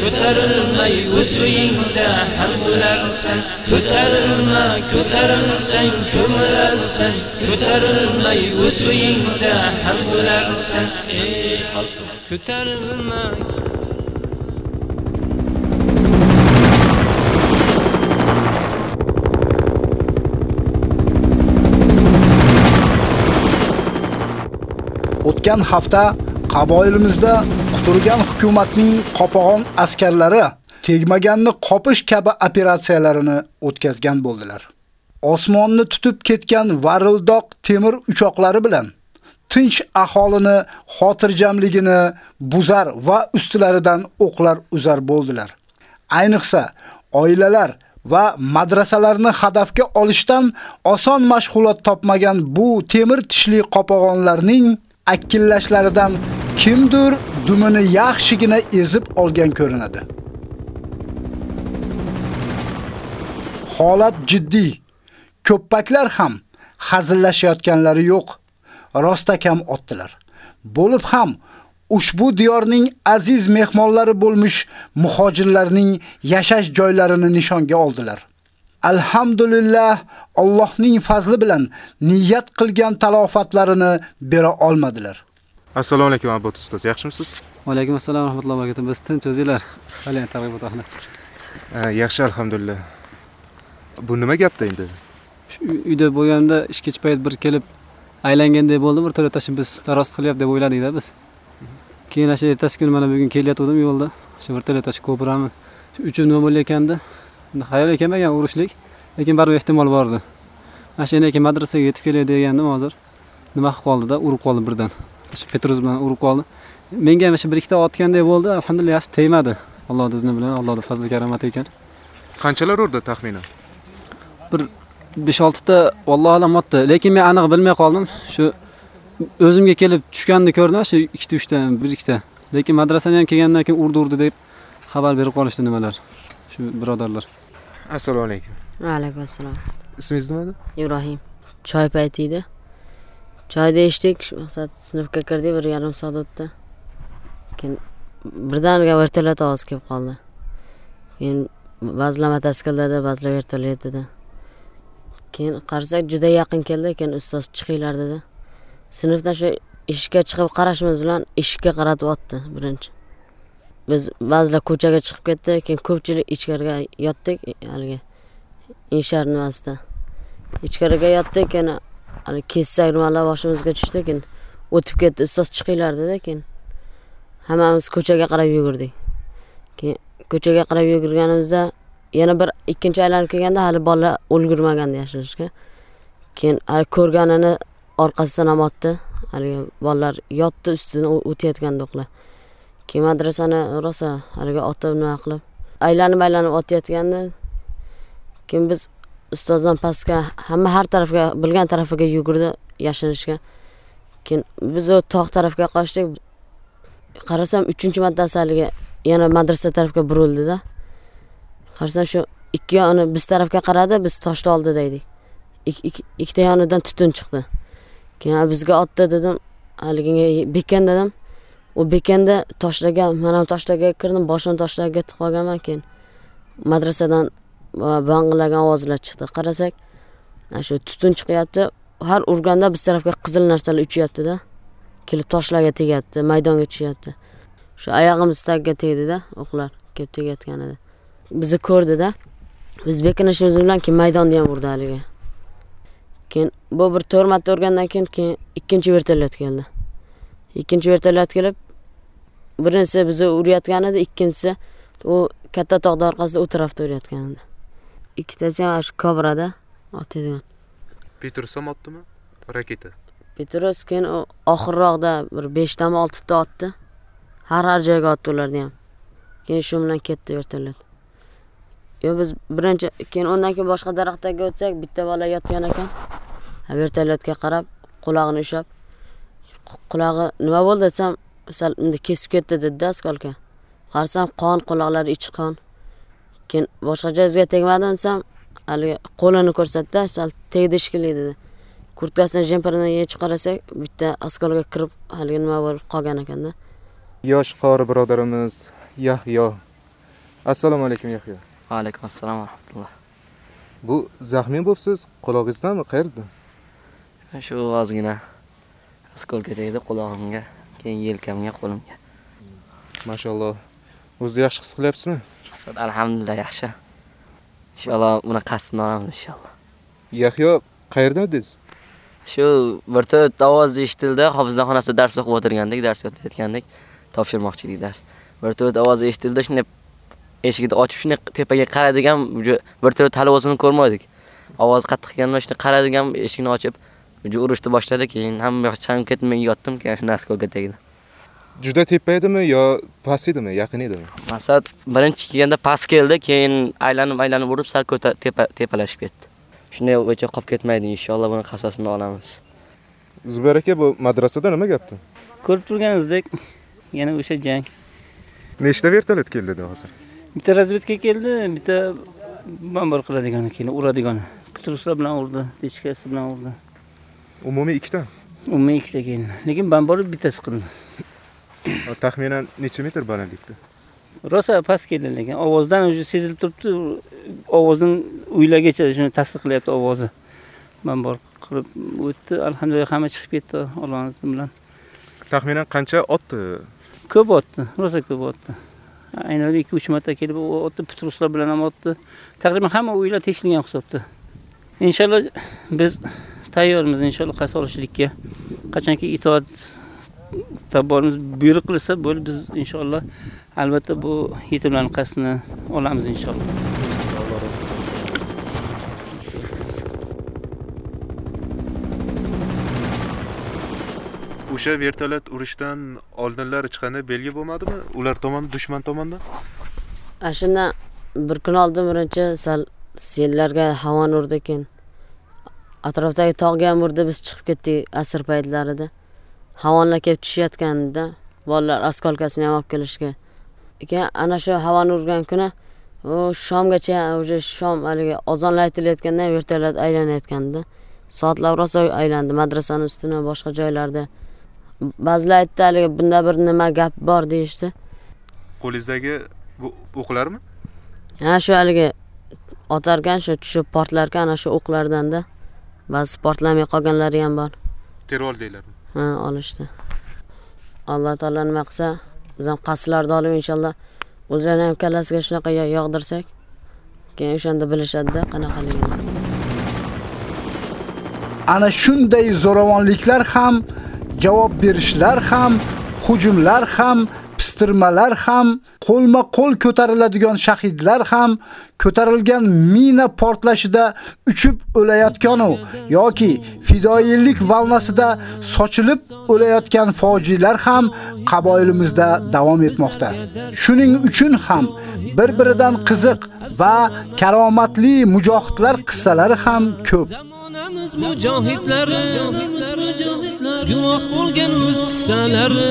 [SPEAKER 12] ko'tarilmay o'z uyingda hamzularsan ko'tarilma ko'tarilsang ko'milarsan ko'tarilmay o'z uyingda hamzularsan ey xalq ko'tarilma.
[SPEAKER 20] O'tgan hafta qaboilimizda quturgan hukumatning qopag'on askarlari tegmaganni qopish kabi operatsiyalarini o'tkazgan bo'ldilar. Osmonni tutib ketgan varildoq temir uchoqlari bilan tinch aholini xotirjamligini buzar va ustilaridan o'qlar uzar bo'ldilar. Ayniqsa oilalar va madrasalarni hadafga olishdan oson mashg'ulot topmagan bu temir tishli qopag'onlarning akillashlaridan kimdir dumini yaxshigina ezib olgan ko'rinadi. Holat jiddiy. Ko'ppaklar ham hazillashayotganlari yo'q. Rostakam otdilar. Bo'lib ham ushbu diyorning aziz mehmonlari bo'lmuş muhojirlarning yashash joylarini nishonga oldilar. Alhamdulillah Allohning fazli bilan niyat qilgan talofatlarini bera olmadilar.
[SPEAKER 2] Assalomu alaykum Abbot ustoz, yaxshimisiz?
[SPEAKER 25] Va alaykum assalom va rahmatullohi va barakatuh. Biz tinch o'zinglar. Qalay targ'ibot ahli.
[SPEAKER 2] Yaxshi alhamdulillah. Bu nima gapda endi?
[SPEAKER 25] Shu uyda bo'lganda ishga payt bir kelib aylangandek bo'ldi, bir to'la tashin biz tarost qilyapti deb o'yladik-da biz. keyin o'sha ertasi kuni mana bugun kelayotgandim yo'lda shu vertolyot shu ko'pirami shu uchib nima bo'layotganda xayol kelmagan urishlik lekin baribir ehtimol bor edi mana shu keyin madrasaga yetib kelay degandim hozir. Nima qilib qoldida urib qoldi birdan. Shu petrus bilan urib qoldi. Menga ham shu bir ikkita otganday bo'ldi alhamdulillah yaxshi tegmadi. Allohni izni bilan allohni fazli karomati ekan.
[SPEAKER 2] Qanchalar urdi taxminan?
[SPEAKER 25] Bir besh oltita vallohu alam otdi lekin men aniq bilmay qoldim. Shu o'zimga kelib tushganini ko'rdim shu ikkita uchta bir ikkita lekin madrasaga ham kelgandan keyin urdi urdi deb xabar berib qolishdi nimalar shu birodarlar.
[SPEAKER 2] Assalomu alaykum.
[SPEAKER 26] Va alaykum assalom.
[SPEAKER 2] Ismingiz nima edi
[SPEAKER 26] ibrohim. Choy payti edi choyni ichdik shu maqsad sinfga kirdik bir yarim soat o'tdi. Keyin birdaniga vertolyot ovozi kelib qoldi. Keyin ba'zilar mototsiklda dedi ba'zilar vertolyot dedi. Keyin qarasak juda yaqin keldi keyin ustoz chiqinglar dedi. Sinfdan shu eshikka chiqib qarashimiz bilan eshikka qaratib otdi birinchi biz ba'zilar ko'chaga chiqib ketdi keyin ko'pchilik ichkariga yotdik haligi inshar nimasida ichkariga yotdik keyin haligi kesak nimalar boshimizga tushdi keyin o'tib ketdi ustoz chiqinglar dedi keyin hammamiz ko'chaga qarab yugurdik. Keyin ko'chaga qarab yugurganimizda yana bir ikkinchi aylanib kelganda hali bola ulgurmagandi yashirinishga keyin hali ko'rganini orqasidan ham otdi haligi bolalar yotdi ustidan o'tayotganda ular keyin madrasani rosa haligi otib nima qilib aylanib aylanib otayotganda keyin biz ustozdan pastga hamma har tarafga bilgan tarafiga yugurdi yashirinishga keyin biz tog' tarafga qochdik. Qarasam uchinchi martasi haligi yana madrasa tarafga burildida qarasam shu ikki yoni biz tarafga qaradi biz toshni oldida edik ikkita yonidan tutun chiqdi. Keyin bizga otdi dedim haligiga bekan dedim. U bekanda toshlarga mana bu toshlarga kirdim boshini toshlarga ketib qolganman keyin madrasadan bang'illagan ovozlar chiqdi. Qarasak shu tutun chiqyapti. Har urganda biz tarafga qizil narsalar uchyaptida. Kelib toshlarga tegyapti maydonga tushyapti shu oyog'imiz tagiga tegdida o'qlar kelib tegayotganida bizni ko'rdida. Biz bekinishimiz bilan keyin maydonni ham urdi haligi. Keyin bu bir to'rt marta urgandan keyin keyin ikkinchi vertolyot keldi. Ikkinchi vertolyot kelib birinchisi bizni urayotgan edi ikkinchisi u katta tog'ni orqasida u tarafda urayotgan edi ikkitasi ham shu kobrada otadigan
[SPEAKER 2] petrus ham otdimi? Raketa.
[SPEAKER 26] Petrus keyin u oxirroqda bir beshtami oltita otdi. Har har joyga otdi ularni ham keyin shu bilan ketdi vertolyot yo biz birinchi keyin undan keyin boshqa daraxtlarga o'tsak bitta bola yotgan ekan. Vertolyotga qarab qulog'ini ushlab qulog'i nima bo'ldi desam sal bunday kesib ketdi dedida askolka. Qarasam qon quloqlari ichi qon. Keyin boshqa joyingizga tegmadim desam haligi qo'lini ko'rsatdi sal tegdi shekilli dedi. Kurtkasini jemperini yechib qarasak bitta askolga kirib haligi nima bo'lib qolgan ekanda.
[SPEAKER 2] Yosh qori birodarimiz yahyo. Assalomu alaykum yahyo.
[SPEAKER 27] Va alaykum assalom va rahmatulloh
[SPEAKER 2] bu zaxmiy bo'libsiz qulog'ingizdami qayerda?
[SPEAKER 27] Shu ozgina askolka tegdi qulog'imga keyin yelkamga qo'limga.
[SPEAKER 2] Mashalloh. O'zini yaxshi his qilyapsizmi?
[SPEAKER 27] Alhamdulillah yaxshi. Inshaalloh buni qasdini olamiz inshaalloh
[SPEAKER 2] yahyo qayerda edingiz
[SPEAKER 27] shu vertolyot ovozi eshitildi. Hofizlar xonasida dars o'qib o'tirgandik dars o'tayotgandik topshirmoqchi edik dars vertolyot ovozi eshitildi. Shunday eshikni ochib shunday tepaga qaradik ham vertolyot hali o'zini ko'rmadik ovoz qattiq kelgandan shunday qaradik ham eshikni ochib urishni boshladi keyin hamma yoq men yotdim keyin shunday askolka tegdi.
[SPEAKER 2] Juda tepa edimi yo past edimi yaqin edimi?
[SPEAKER 27] Maqsad birinchi kelganda past keldi keyin aylanib aylanib urib sal tepa tepalashib ketdi. Shunday o'cha qolib ketmaydi inshaalloh buni qasosini olamiz.
[SPEAKER 2] Zubayr aka bu madrasada nima gapdi?
[SPEAKER 15] Ko'rib turganingizdek yana o'sha jang.
[SPEAKER 2] Nechta vertolyot keldi hozir?
[SPEAKER 15] Bitta razvedka keldi bitta bombar qiladigani keyin uradigani petruslar bilan urdi techkasi bilan urdi
[SPEAKER 2] umumiy ikkita.
[SPEAKER 15] Umumiy ikkita keldi lekin bombar bittasi qildi
[SPEAKER 2] taxminan necha metr balandlikda?
[SPEAKER 15] Rosa past keldi lekin ovozdan уже sezilib turibdi. Ovozdan uylargacha shuni tasdiqlayapti ovozi. Bombar qilib o'tdi. Alhamdulillah hamma chiqib ketdi allohni izni bilan.
[SPEAKER 2] Taxminan qancha otdi?
[SPEAKER 15] Ko'p otdi. Rosa ko'p otdi. Aynan ikki uch marta kelib otdi. Petruslar bilan ham otdi. Taqriban hamma uylar tekshirilgan hisobda. Inshaalloh biz tayyormiz inshaalloh qarshi olishlikka. Qachonki itoat topborimiz buyruq qilsa bo'ldi biz inshaalloh albatta bu yetimlarning qasdini olamiz inshaalloh.
[SPEAKER 2] O'sha vertolyot urushdan oldinlari chiqqanda belgi bo'lmadimi? Ular tomon dushman tomonidan
[SPEAKER 26] ana shundan bir kun oldin birinchi sal sellarga havon urdi keyin atrofdagi tog'ga ham urdi biz chiqib ketdik asr paytlarida. Havonlar kelib tushayotganda bolalar askolkasini ham olib kelishga. Keyin ana shu havon urgan kuni u shomgacha уже shom haligi ozonlar aytilayotganda vertolyot aylanayotganda soatlar rosa aylandi madrasani ustini boshqa joylarda. Ba'zilar aytdi haligi bunda bir nima gap bor deyishdi.
[SPEAKER 2] Qo'lingizdagi bu o'qlarmi?
[SPEAKER 26] Ha shu haligi otarkan shu tushib portlarkan ana shu o'qlardanda ba'zi portlamay qolganlari ham bor.
[SPEAKER 2] Terror deyiladi.
[SPEAKER 26] Ha olishdi. Alloh taolo nima qilsa biz ham qasdlarni olib inshaalloh o'zlarini ham kallasiga shunaqa yo- yog'dirsak keyin o'shanda bilishadida qanaqaligini
[SPEAKER 20] ana shunday zo'ravonliklar ham javob berishlar ham hujumlar ham bostirmalar ham qo'lma qo'l ko'tariladigan shahidlar ham ko'tarilgan mina portlashida uchib o'layotganu yoki fidoyilik valnasida sochilib o'layotgan fojialar ham qaboilimizda davom etmoqda. Shuning uchun ham bir-biridan qiziq va karomatli mujohidlar qissalari ham ko'p.
[SPEAKER 12] Onamiz mujohidlari guvoh bo'lgan o'z qissalari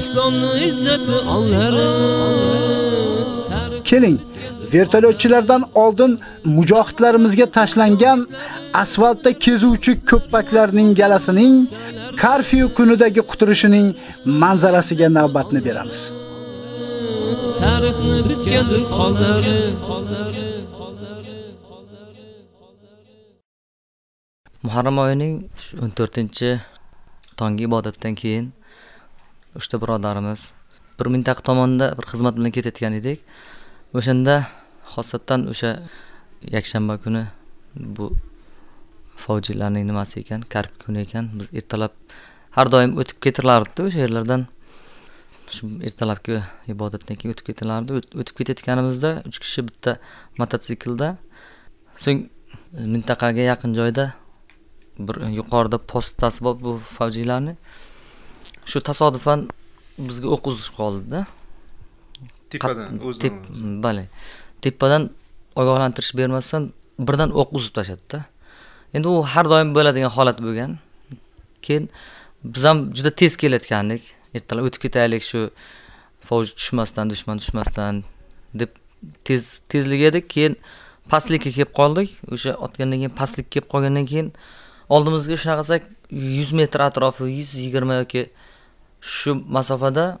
[SPEAKER 12] islomni izzatli onlari
[SPEAKER 20] Keling, vertolyotchilardan oldin mujohidlarimizga tashlangan asfaltda kezuvchi ko'ppaklarning galasining karfiyu kunidagi quturishining manzarasiga navbatni beramiz.
[SPEAKER 12] tarixni bitgandir qonlari
[SPEAKER 28] Muharram oyining 14 tonggi ibodatdan keyin uchta birodarimiz bir mintaqa tomonda bir xizmat bilan ketayotgan edik. O'shanda xosatdan o'sha yakshanba kuni bu fojiylarning nimasi ekan, karb kuni ekan. Biz ertalab har doim o'tib ketilardi o'sha yerlardan. Shu ertalabki ibodatdan keyin o'tib ketilardi. O'tib ketayotganimizda uch kishi bitta mototsiklda so'ng mintaqaga yaqin joyda bir yuqorida postasi bor bu favjiylarni. Shu tasodifan bizga o'q uzib qoldida.
[SPEAKER 2] Tepadan, o'zidan
[SPEAKER 28] tep- Bale. Tepadan ogohlantirish bermasdan birdan o'q uzib tashladida. Endi u har doim bo'ladigan holat bo'lgan. Keyin biz ham juda tez kelayotgandik. Ertalab o'tib ketaylik shu foj tushmasdan, dushman tushmasdan deb tez tezlik edik. Keyin pastlikka kelib qoldik. O'sha otgandan keyin pastlikka kelib qolgandan keyin oldimizga shunaqa qilsak 100 metr atrofi 120 yoki shu masofada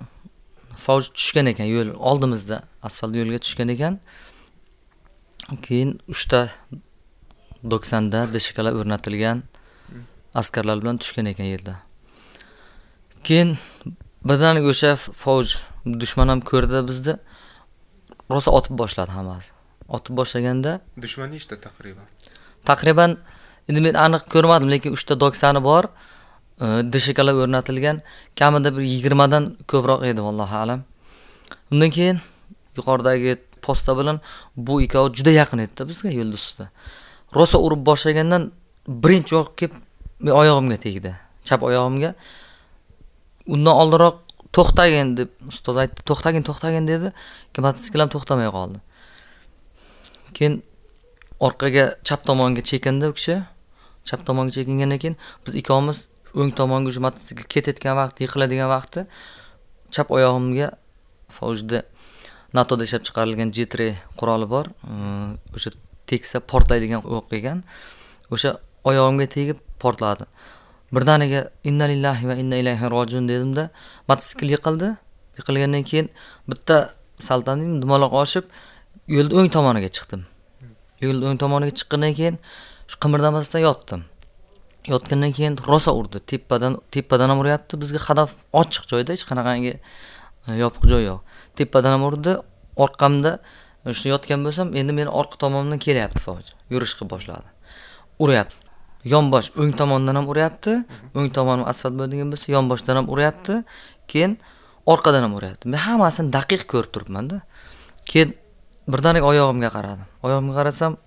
[SPEAKER 28] foj tushgan ekan yo'l oldimizda asfalt yo'lga tushgan ekan. Keyin 3 ta 90da deshikalar o'rnatilgan askarlar bilan tushgan ekan yerda. Keyin birdaniga o'sha foj dushman ham ko'rdi bizni. Rosa otib boshladi hammasi. Otib boshlaganda
[SPEAKER 2] dushman nechta taqriban
[SPEAKER 28] taqriban endi men aniq ko'rmadim, lekin 3 ta doksani bor. e, o'rnatilgan. Kamida bir 20 dan ko'proq edi vallohu alam. Undan keyin yuqoridagi posta bilan bu ikkovi juda yaqin edi bizga yo'lni ustida. Rosa urib boshlagandan birinchi yoqib kelib men oyog'imga tegdi. Chap oyog'imga. Undan oldinroq to'xtagin deb ustoz aytdi. To'xtagin, to'xtagin dedi. Keyin mototsikl ham to'xtamay qoldi. Keyin orqaga chap tomonga chekindi u kishi. Chap tomonga chekingandan keyin biz ikkovimiz o'ng tomonga shu mototsikl ketayotgan vaqt, yiqiladigan vaqti chap oyog'imga fojda NATOda ishlab chiqarilgan J3 quroli bor. O'sha teksa portlaydigan o'q ekan. O'sha oyog'imga tegib portladi. Birdaniga inna lillahi va inna ilayhi rojiun dedimda, mototsikl yiqildi. Yiqilgandan keyin bitta saltandim dumaloq oshib yo'lning o'ng tomoniga chiqdim. Yo'lning o'ng tomoniga chiqqandan keyin shu qimirdamasdan yotdim. Yotgandan keyin rosa urdi. Tepadan tepadan ham uryapti. Bizga hadaf ochiq joyda, hech qanaqangi e, yopiq joy yo'q. Tepadan ham urdi. Orqamda e, shu yotgan bo'lsam, endi meni orqa tomonimdan kelyapti foj. Yurish qilib boshladi. Uryapti. yonbosh o'ng tomondan ham uryapti o'ng tomonim asfalt bo'ladigan bo'lsa yonboshdan ham uryapti keyin orqadan ham uryapti men hammasini daqiq ko'rib turibmanda keyin birdaniga oyog'imga qaradim oyog'imga qarasam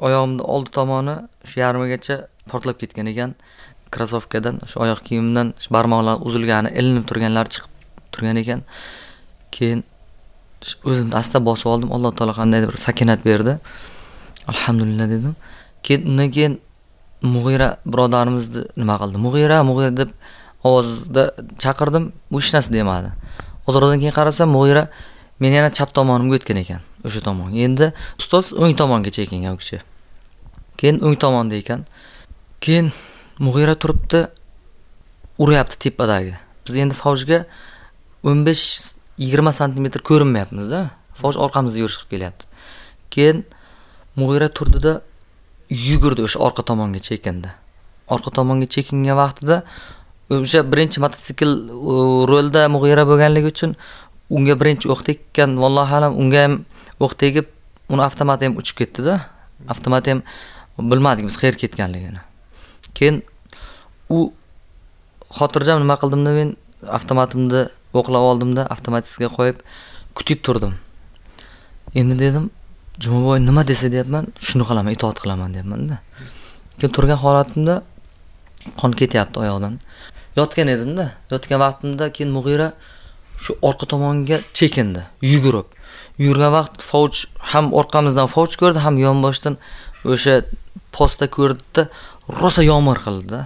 [SPEAKER 28] oyog'imni oldi tomoni shu yarmigacha portlab ketgan ekan. Krossovkadan shu oyoq kiyimimdan shu barmoqlar uzilgani ilinib turganlari chiqib turgan ekan. Keyin o'zimni asta bosib oldim. Alloh taolo qandaydir bir sakinat berdi. Alhamdulillah dedim. Keyin undan keyin mug'ira birodarimizni nima qildi? Mug'ira mug'ira deb ovozda chaqirdim. U hech narsa demadi. Ozroqdan keyin qarasam mug'ira men yana chap tomonimga o'tgan ekan o'sha tomonga endi ustoz o'ng tomonga chekingan u kishi. Keyin o'ng tomonda ekan. Keyin mug'ira turibdi uryapti tepadagi biz endi fojga o'n besh yigirma santimetr ko'rinmayapmizda foj orqamizda qilib kelyapti. Keyin mug'ira turdida yugurdi o'sha orqa tomonga chekindi orqa tomonga chekingan vaqtida o'sha birinchi mototsikl rolda mug'ira bo'lganligi uchun unga birinchi o'q tekkan vallohu alam unga ham o'q tegib uni avtomati ham uchib ketdida. Avtomati ham bilmadik biz qayerga ketganligini. Keyin u xotirjam nima qildimda men? Avtomatimni o'qlab oldimda avtomatisiga qo'yib kutib turdim. Endi dedim jumaboy nima desa deyapman shuni qilaman itoat qilaman deyapmanda. Keyin turgan holatimda qon ketyapti oyoqdan yotgan edimda yotgan vaqtimda keyin mug'ira shu orqa tomonga chekindi yugurib. Yurgan vaqt fovch ham orqamizdan fovch ko'rdi ham yonboshdan o'sha posta ko'rdida rosa yomg'ir qildida.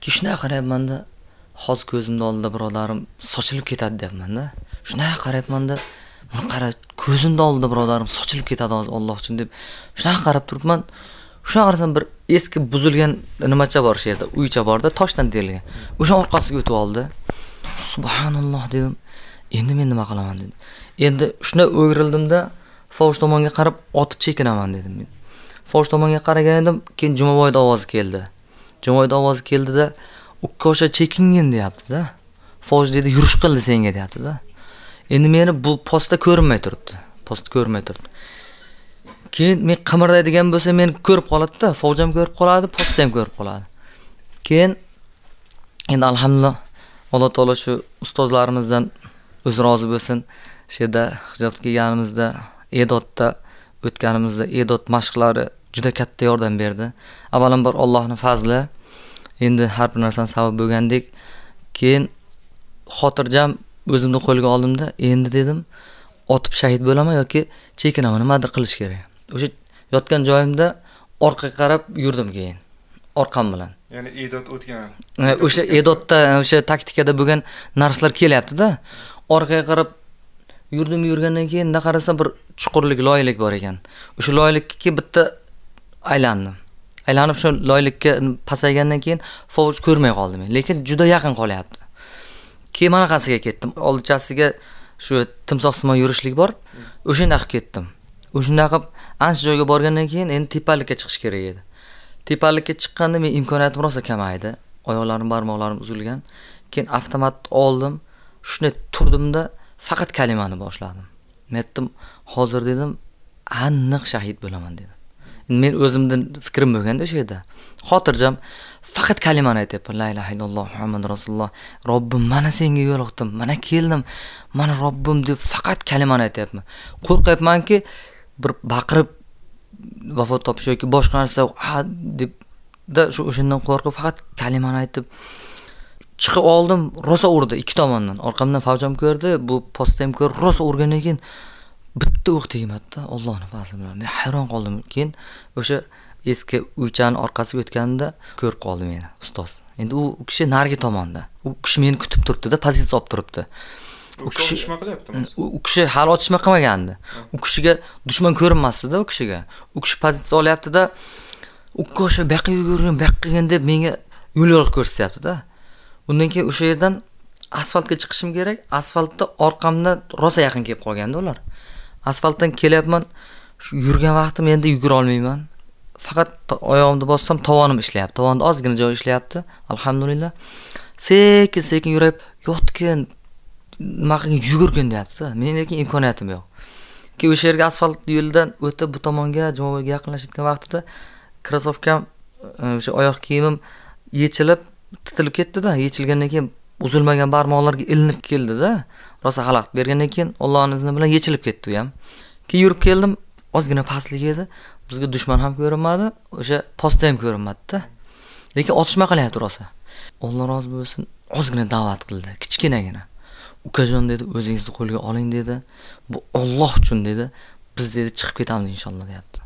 [SPEAKER 28] Keyin shunaqa qarayapmanda hozir ko'zimni oldida birodarim sochilib ketadi deyapmanda. Shunaqa qarayapmanda buni qara ko'zimni oldida birodarim sochilib ketadi hozir alloh uchun deb shunaqa qarab turibman. Shunaqa qarasam bir eski buzilgan nimacha bor shu yerda uycha borda toshdan terilgan. O'sha orqasiga o'tib oldi. Subhanalloh dedim. Endi men nima qilaman dedim. Endi shuna o'girildim-da tomonga qarab otib chekinaman dedim men. Fosh tomonga qaragan edim keyin jumaboyni ovozi keldi. Jumaboyni ovozi keldida ukkosha chekingin deyapti-da. Deydi dedi yurish qildi senga deyapti-da. Endi meni bu postda ko'rinmay turibdi postda ko'rinmay turibdi. Keyin men qimirlaydigan bo'lsa meni ko'rib qoladida fovj ham ko'rib qoladi post ham ko'rib qoladi. Keyin endi alhamdulillah alloh taolo shu ustozlarimizdan o'zi rozi bo'lsin. Shu yerda hijrat qilganimizda edodda o'tganimizda edod mashqlari juda katta yordam berdi. Avvalambor allohni fazli. Endi har bir narsani sabab bo'lgandek keyin xotirjam o'zimni qo'lga oldimda endi dedim otib shahid bo'laman yoki chekinaman nimadir qilish kerak. O'sha yotgan joyimda orqaga qarab yurdim keyin orqam bilan.
[SPEAKER 2] Ya'ni edod o'tgan.
[SPEAKER 28] O'sha edodda o'sha taktikada bo'lgan narsalar kelyaptida orqaga qarab yurdim yurgandan keyin na qarasam bir chuqurlik loylik bor ekan. O'sha loylikka bitta aylandim. Aylanib shu loylikka pasaygandan keyin fovuch ko'rmay qoldim. Men lekin juda yaqin qolyapti. Keyin manaqasiga ketdim. Oldichasiga shu timsohsimon yurishlik bor. O'shanda qilib ketdim. O'shanda qilib ancha joyga borgandan keyin endi tepalikka chiqish kerak edi. Tepalikka chiqqanda men imkoniyatim rosa kamaydi. Oyoqlarim barmoqlarim uzilgan. Keyin avtomat oldim. Shunday turdimda faqat kalimani boshladim. Men aytdim hozir dedim aniq shahid bo'laman dedim. Men o'zimni fikrim bo'lganda o'sha yerda. Xotirjam faqat kalimani aytyapman. La ilaha illalloh muhammad rasululloh. Robbim mana senga yo'liqdim mana keldim mana robbim deb faqat kalimani aytyapman. Qo'rqyapmanki bir baqirib vafot topish yoki boshqa narsa deb da shu o'shandan qo'rqib faqat kalimani aytib chiqib oldim rosa urdi ikki tomondan. Orqamdan favjam ko'rdi bu posta ham ko'rdi rosa urgandan keyin bitta o'q tegmadida allohni fazli bilan men hayron qoldim. Keyin o'sha eski uychani orqasiga o'tganimda ko'rib qoldi meni ustoz. Endi u u kishi narigi tomonda. U kishi meni kutib turibdida pozitsiya olib turibdi.
[SPEAKER 2] U kishi otishma qilyaptimi?
[SPEAKER 28] u u kishi hali otishma qilmagandi. U kishiga dushman ko'rinmasdida u kishiga. U kishi pozitsiya olyaptida ukka o'sha bu yoqqa yugurgin bu yoqqa qilgin deb menga yo'l yo'l ko'rsatyaptida undan keyin o'sha yerdan asfaltga chiqishim kerak. Asfaltda orqamda rosa yaqin kelib qolganda ular. Asfaltdan kelyapman. Shu yurgan vaqtim endi yugura olmayman. Faqat oyog'imni bossam tovonim ishlayapti. Tovonda ozgina joyi ishlayapti. Alhamdulillah. Sekin sekin yurib yotgin nima qilgin yugurgin deyaptida. Men lekin imkoniyatim yo'q. Keyin o'sha yerga asfalt yo'ldan o'tib bu tomonga jumaboyga yaqinlashayotgan vaqtida krossovkam e, o'sha oyoq kiyimim yechilib titilib ketdida yechilgandan keyin uzilmagan barmoqlarga ilinib keldida rosa xalaqit bergandan keyin ollohni izni bilan yechilib ketdi u ham. Keyin yurib keldim ozgina pastlik edi bizga dushman ham ko'rinmadi o'sha posta ham ko'rinmadida. Lekin otishma qilyapti rosa. Alloh rozi bo'lsin ozgina da'vat qildi kichkinagina. Ukajon dedi o'zingizni qo'lga oling dedi. Bu olloh uchun dedi biz dedi chiqib ketamiz inshaalloh deyapti.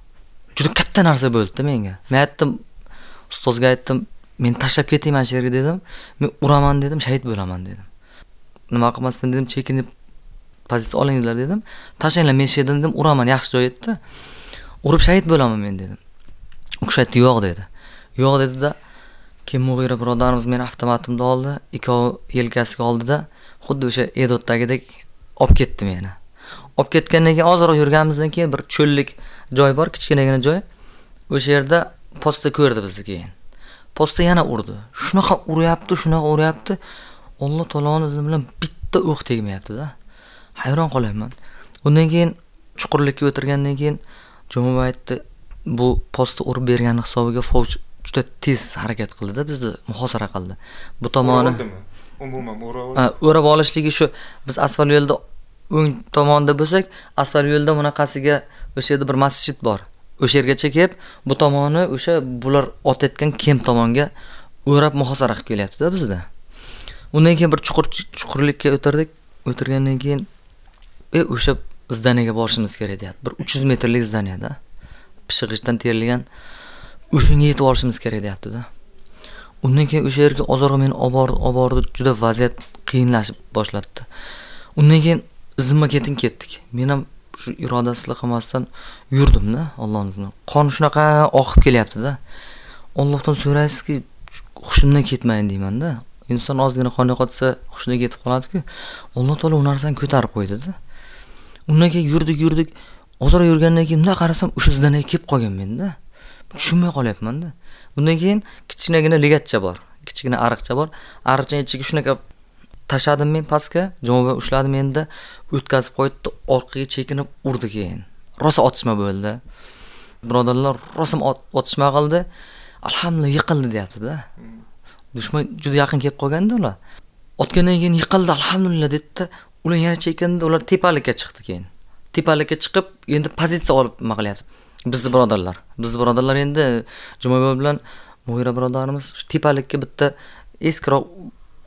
[SPEAKER 28] Juda katta narsa bo'ldida menga. Men aytdim ustozga aytdim men tashlab ketay mana shu yerga dedim. Men uraman dedim shahid bo'laman dedim. Nima qilmasdan dedim chekinib pozitsiya olinglar dedim. Tashlanglar men shu yerdan dedim uraman yaxshi joy edida urib shahid bo'laman men dedim. U kishi aytdi yo'q dedi. Yo'q dedida keyin mug'ira birodarimiz meni avtomatimni oldi ikkovi yelkasiga oldida xuddi o'sha edotdagidek olib ketdi meni. Olib ketgandan keyin ozroq yurganimizdan keyin bir cho'llik joy bor kichkinagina joy. O'sha yerda posta ko'rdi bizni keyin. Posta yana urdi. Shunaqa uryapti shunaqa uryapti. Alloh taoloni izni bilan bitta o'q tegmayaptida hayron qolyapman. Undan keyin chuqurlikka o'tirgandan keyin jo'mib aytdi bu posta urib bergani hisobiga fovch juda tez harakat qildida bizni muhosara qildi. Bu tomoni
[SPEAKER 2] umuman
[SPEAKER 28] o'rab olishligi shu biz asfalt yo'lda o'ng tomonda bo'lsak asfalt yo'lda bunaqasiga o'sha yerda bir masjid bor o'sha yergacha kelib bu tomoni o'sha bular otayotgan kem tomonga o'rab muhosara qilib kelyaptida bizda. Undan keyin bir chuqur chuqurlikka o'tirdik. O'tirgandan keyin e o'sha zdaniyaga borishimiz kerak deyapti. Bir uch yuz metrlik zdaniyada pishig'ichdan terilgan o'shanga yetib olishimiz kerak deyaptida. Undan keyin o'sha yerga ozroq meni olib bordi olib bordi juda vaziyat qiyinlashib boshladida undan keyin izimma ketin ketdik. Men ham shu irodasizlik qilmasdan yurdimda allohni izni qon shunaqa oqib kelyaptida. Ollohdan so'raysizki hushimdan ketmayin deymanda. Inson ozgina qon yo'qotsa hushidan ketib qoladiku alloh taolo u narsani ko'tarib qo'ydida. Undan keyin yurdik yurdik. Ozroq yurgandan keyin bunday qarasam o'sha zdaniyaga kelib qolgan menda. Tushunmay qolyapmanda. Undan keyin kichkinagina ligatcha bor kichkina ariqcha bor. Ariqchani ichiga shunaqa tashladim men pastga. Jo'mba ushladi menda o'tkazib qo'ydi orqaga chekinib urdi keyin. Rosa otishma bo'ldi. Birodarlar rosa otishma qildi. Alhamdulillah yiqildi deyaptida dushman juda yaqin kelib qolganda ular. Otgandan keyin yiqildi alhamdulillah dedida ular yana chekindi ular tepalikka chiqdi keyin. Tepalikka chiqib endi pozitsiya olib nima qilyapti? Bizni birodarlar bizni birodarlar endi jumaboy bilan mo'yra birodarimiz shu tepalikka bitta eskiroq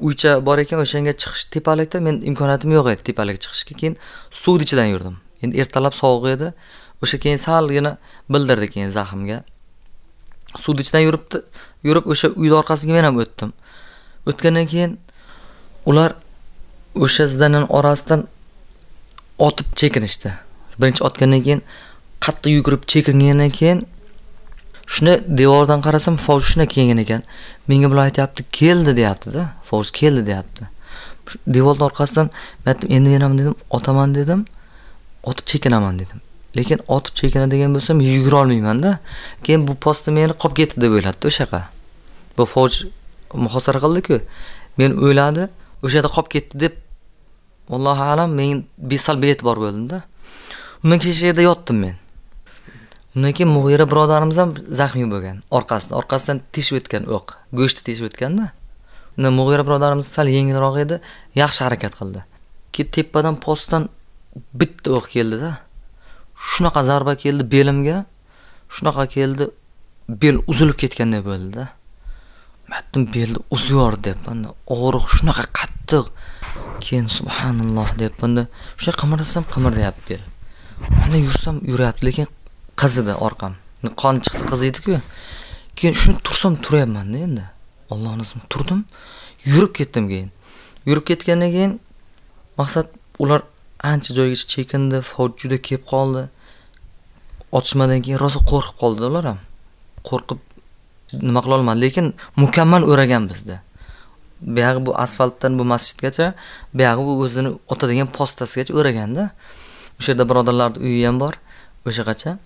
[SPEAKER 28] uycha bor ekan o'shanga chiqish tepalikda men imkoniyatim yo'q edi tepalikka chiqishga. Keyin suvni ichidan yurdim. Endi ertalab sovuq edi. O'sha keyin salgina bildirdi keyin zahmga. Suvni ichidan yuribdi yurib o'sha uyni orqasiga men ham o'tdim. O'tgandan keyin ular o'sha zdaniyani orasidan otib chekinishdi. Birinchi otgandan keyin qattiq yugurib chekingandan keyin shunda devordan qarasam fovch shunday kiyingan ekan. Menga bular aytyapti keldi deyaptida. Fovch keldi deyapti. Devorni orqasidan men aytdim endi men ham dedim otaman dedim otib chekinaman dedim. Lekin otib chekinadigan bo'lsam yugura olmaymanda. Keyin bu posta meni qolib ketdi deb o'yladida o'sha yoqqa. Bu fovch muhosara qildiku men o'yladi o'sha yerda qolib ketdi deb allohu alam men besal bee'tibor bo'ldimda undan keyin yerda yotdim men. Undan keyin mug'ira birodarimiz ham zaxmiy bo'lgan orqasidan orqasidan teshib o'tgan o'q go'shtni teshib o'tganda undan mug'ira birodarimiz sal yengilroq edi yaxshi harakat qildi. Keyin tepadan postdan bitta o'q keldida shunaqa zarba keldi belimga shunaqa keldi bel uzilib ketganday bo'ldida. Men aytdim belni uzib yubordi deyapmanda og'riq shunaqa qattiq. Keyin subhanalloh deyapmanda shunday qimirsam qimirdayapti bel mana yursam yuryapti lekin qizidi orqam. Qon chiqsa qiziydiku keyin shuni tursam turyapmanda endi. Ollohni izmi turdim. Yurib ketdim keyin. Yurib ketgandan keyin maqsad ular ancha joygacha chekindi fojr juda kelib qoldi. Otishmadan keyin rosa qo'rqib qoldida ular ham. Qo'rqib nima qila olmadi lekin mukammal o'ragan bizda. Buyog'i bu asfaltdan bu masjidgacha buyog'i bu o'zini otadigan postasigacha o'raganda o'sha yerda birodarlarni uyi ham bor o'shaqacha.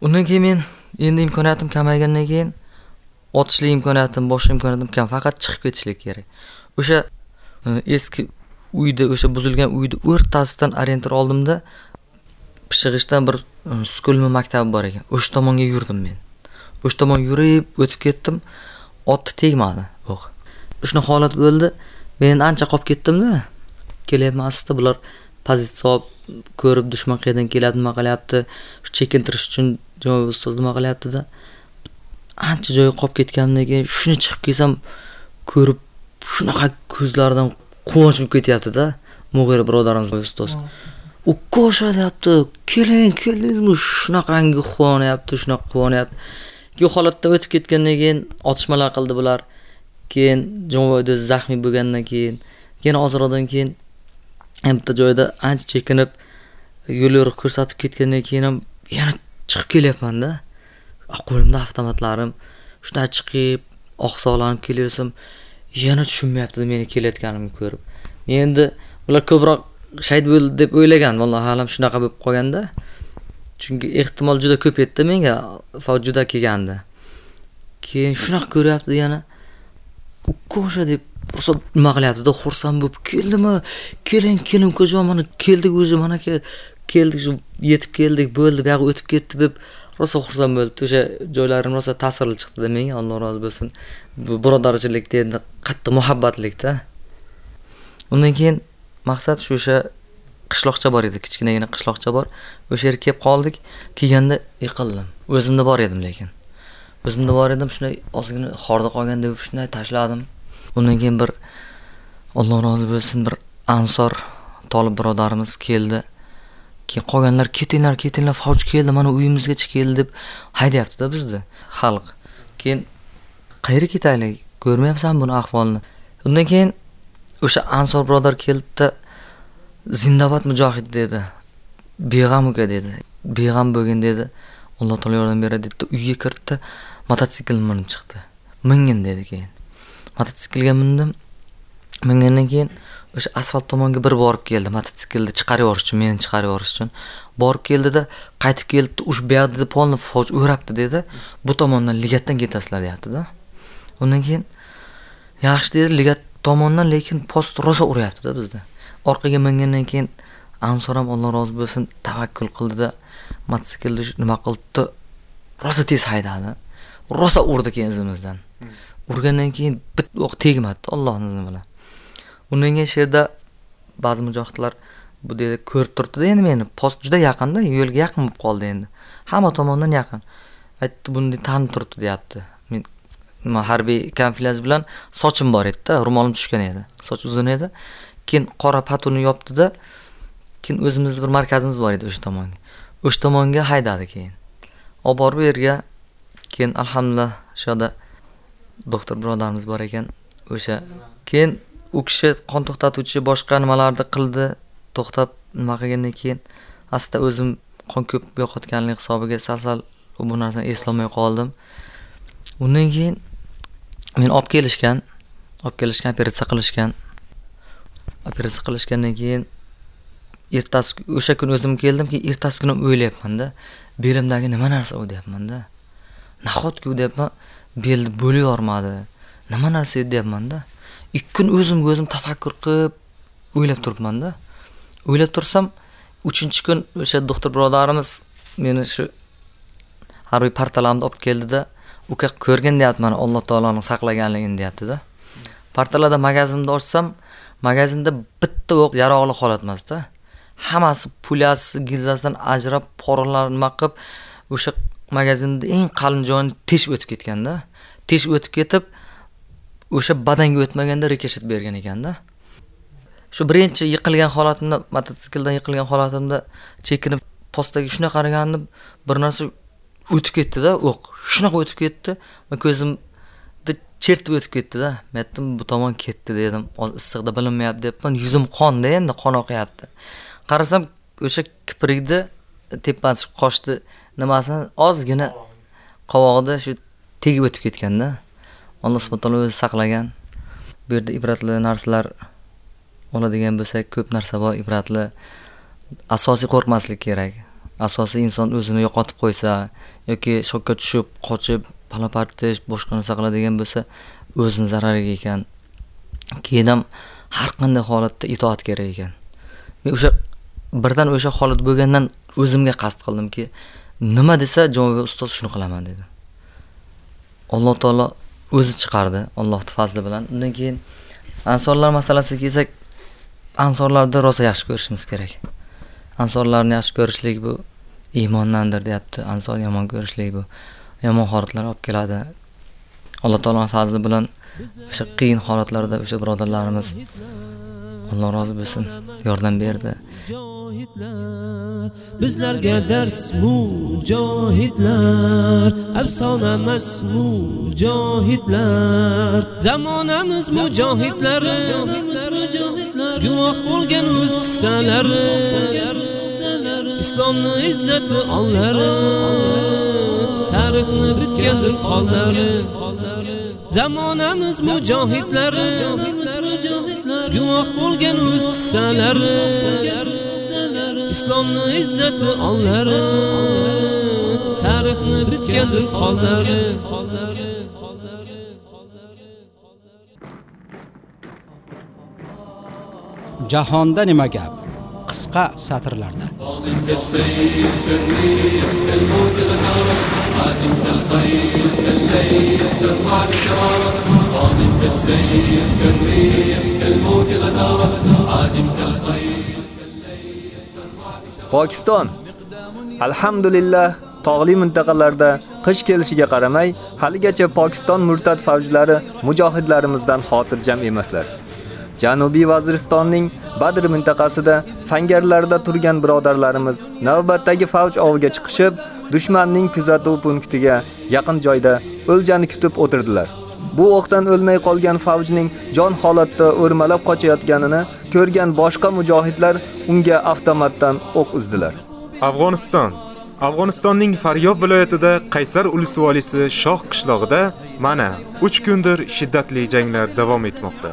[SPEAKER 28] Undan keyin men endi imkoniyatim kamaygandan keyin otishlik imkoniyatim boshqa imkoniyatim kam faqat chiqib ketishlik kerak. O'sha e, eski uyda o'sha buzilgan uyni o'rtasidan orientir oldimda pishig'ichdan bir e, maktabi bor ekan. O'sha tomonga yurdim men. O'sha tomon yurib o'tib ketdim. Otni tegmadi o'q. Shunaqa holat bo'ldi. Men ancha qolib ketdimda. Kelyapman asta bular pozitsiya olib ko'rib dushman qayerdan keladi nima qilyapti shu chekintirish uchun javob ustoz nima qilyaptida ancha joyi qolib ketgandan keyin shuni chiqib kelsam ko'rib shunaqa ko'zlaridan quvonch bo'lib ketyaptida mug'ira birodarimiz ustoz ukosha deyapti keling keldingizmi shunaqangi quvonyapti shunaqa quvonyapti ikki holatdan o'tib ketgandan keyin otishmalar qildi bular keyin jonvoyda zaxmiy bo'lgandan keyin yana ozroqdan keyin bitta joyda ancha chekinib yo'l yo'riq ko'rsatib ketgandan keyin ham yana chiqib kelyapmanda ah, qo'limda avtomatlarim shunday chiqib oqsoqlanib kelaversam yana tushunmayapti meni kelayotganimni ko'rib. Endi ular ko'proq shahid bo'ldi deb o'ylagan vallohu alam shunaqa bo'lib qolganda chunki ehtimol juda ko'p edida menga fot juda kelgandi. Keyin shunaqa ko'ryapti yana ukosha deb rosa nima qilyaptida xursand bo'lib keldimi? Keling keling ukajon mana keldik уже mana keldik shu yetib keldik bo'ldi buyog'i o'tib ketdi deb rosa xursand bo'ldi. O'sha joylarim rosa ta'sirli chiqdida menga alloh rozi bo'lsin. Bu birodarchilikda endi qattiq muhabbatlikda. Undan keyin maqsad shu o'sha qishloqcha bor edi kichkinagina qishloqcha bor. O'sha yerga kelib qoldik. Kelganda yiqildim. O'zimda bor edim lekin. O'zimda bor edim shunday ozgina xorda qolgan deb shunday tashladim. Undan keyin bir alloh rozi bo'lsin bir ansor tolib birodarimiz keldi. Keyin qolganlar ketinglar ketinglar fojj keldi mana uyimizgacha keldi deb haydayaptida bizni xalq. Keyin qayerga ketaylik ko'rmayapsanmi buni ahvolni? Undan keyin o'sha ansor birodar keldida zindabad mujohid dedi beg'am uka dedi beg'am bo'lgin dedi alloh taolo yordam beradi dedida uyga kirdida mototsikl minib chiqdi. Mingin dedi keyin. Mototsiklga mindim. Mingandan keyin o'sha asfalt tomonga bir borib keldi mototsiklni chiqarib yuborish uchun meni chiqarib yuborish uchun. Borib keldida qaytib keldi ush buyoqda dedi polni foj o'rabdi dedi. Bu tomondan ligatdan ketasizlar deyaptida. Undan keyin yaxshi dedi ligat tomondan lekin post rosa uryaptida bizni orqaga mingandan keyin ansor ham alloh rozi bo'lsin tavakkul qildida mototsiklni nima qildida rosa tez haydadi. Rosa urdi keyin izimizdan. Hmm. Urgandan keyin bit o'q tegmadi allohni izni bilan. Undan keyin shu yerda ba'zi mujohidlar bu dedi ko'rib turibdida endi meni post juda yaqinda yo'lga yaqin bo'lib qoldi endi. Hamma tomondan yaqin. Aytdi buni tanib turibdi deyapti. Men nima harbiy kamflyaj bilan sochim bor edida ro'molim tushgan edi. Soch uzun edi. Keyin qora patuni yopdida keyin o'zimizni bir markazimiz bor edi o'sha tomonga. O'sha tomonga haydadi keyin. Olib borib u yerga keyin alhamdulillah o'sha yoqda doktor birodarimiz bor ekan o'sha keyin u kishi qon to'xtatuvchi boshqa nimalarni qildi to'xtab nima qilgandan keyin asta o'zim qon ko'p yo'qotganlik hisobiga sal sal bu narsani eslolmay qoldim. Undan keyin meni olib kelishgan olib kelishgan operatsiya qilishgan. Operatsiya qilishgandan keyin ertasi o'sha kuni o'zim keldim keyin ertasi kuni ham o'ylayapmanda belimdagi nima narsa u deyapmanda nahotki u deyapman belni bo'lib yormadi nima narsa edi deyapmanda. Ikki kun o'zimga o'zim tafakkur qilib o'ylab turibmanda. O'ylab tursam uchinchi kun o'sha doktor birodarimiz meni shu harbiy partalamni olib keldida uka ko'rgin deyapti mana alloh taoloni saqlaganligini deyaptida. Partalarda magazinni ochsam magazinda bitta o'q yarog'li holat emasda. Hammasi pulyasi gilzasidan ajrab poroqlar nima qilib o'sha magazinni eng qalin joyini teshib o'tib ketganda teshib o'tib ketib o'sha badanga o'tmaganda rikoshet bergan ekanda. Shu birinchi yiqilgan holatimda mototsikldan yiqilgan holatimda chekinib postaga shunday qaragandim bir narsa o'tib ketdida o'q shunaqa o'tib ketdi. Man ko'zimni chertib o'tib ketdida. Men aytdim bu tomon ketdi dedim. Hozir issiqda bilinmayapti deyapman yuzim qonda endi qon oqyapti. Qarasam o'sha kiprikni tepasi qoshni nimasini ozgina qovog'ida shu tegib o'tib ketganda alloh subhanahu taolo o'zi saqlagan. Bu yerda ibratli narsalar oladigan bo'lsak ko'p narsa bor ibratli. Asosiy qo'rqmaslik kerak. Asosiy inson o'zini yo'qotib qo'ysa yoki shokka tushib qochib palapartish boshqa narsa qiladigan bo'lsa o'zini zarariga ekan. Keyin ham har qanday holatda itoat kerak ekan. Men o'sha birdan o'sha holat bo'lgandan o'zimga qasd qildimki nima desa javob ustoz shuni qilaman dedi Alloh taolo o'zi chiqardi, allohni fazli bilan. Undan keyin ansorlar masalasiga kelsak, ansorlarni rosa yaxshi ko'rishimiz kerak. Ansorlarni yaxshi ko'rishlik bu iymondandir deyapti. Ansor yomon ko'rishlik bu yomon holatlar olib keladi. Alloh taoloni fazli bilan o'sha qiyin holatlarda o'sha birodarlarimiz Alloh rozi bo'lsin, yordam berdi.
[SPEAKER 12] Mujohidlar bizlarga dars mujohidlar afsona emas mujohidlar zamonamiz mujohidlari guvoh bo'lgan o'z qissalari islomni izzati onlari tarixni bitgandir qollari zamonamiz mujohidlari guvoh bo'lgan o'z qissalari islomni izzati onlari tarixni bitgandir qollari
[SPEAKER 29] jahonda nima gap qisqa satrlarda
[SPEAKER 12] كالسيف كالريح كالموج غزارة عادم كالخيل كالليل كالرعد شرارة قادم كالسيف كالريح كالموج غزارة عادم كالخيل
[SPEAKER 1] Pokiston alhamdulillah tog'li mintaqalarda qish kelishiga qaramay, haligacha Pokiston murtad favjlari mujohidlarimizdan xotirjam emaslar. Janubiy Vaziristonning Badr mintaqasida sangarlarda turgan birodarlarimiz navbatdagi favj oviga chiqishib, dushmanning kuzatuv punktiga yaqin joyda o'ljani kutib o'tirdilar. Bu o'qdan o'lmay qolgan favjning jon holatda o'rmalab qochayotganini ko'rgan boshqa mujohidlar unga avtomatdan o'q uzdilar.
[SPEAKER 2] Afg'oniston Afg'onistonning Faryob viloyatida Qaysar ulusvolisi Shoh qishlog'ida mana 3 kundir shiddatli janglar davom etmoqda.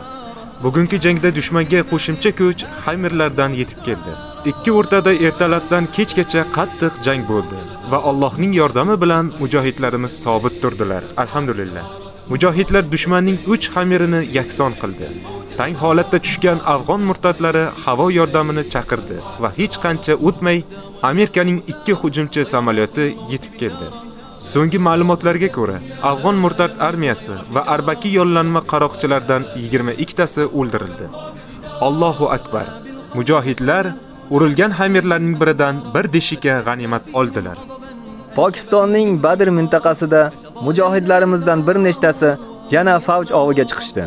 [SPEAKER 2] Bugungi jangda dushmanga qo'shimcha kuch Haymerlardan yetib keldi. Ikki o'rtada ertalabdan kechgacha qattiq jang bo'ldi va Allohning yordami bilan mujohidlarimiz sobit turdilar. Alhamdulillah. Mujohidlar dushmanning 3 xamerini yakson qildi. Tang holatda tushgan afg'on murtatlari havo yordamini chaqirdi va hech qancha o'tmay Amerikaning ikki hujumchi samolyoti yetib keldi. So'nggi ma'lumotlarga ko'ra, afg'on murtat armiyasi va arbaki yollanma qaroqchilardan 22 tasi o'ldirildi. Allohu akbar. Mujohidlar urilgan hamirlarning biridan bir deshika g'animat oldilar.
[SPEAKER 1] Pokistonning Badr mintaqasida mujohidlarimizdan bir nechtasi yana favj oviga chiqishdi.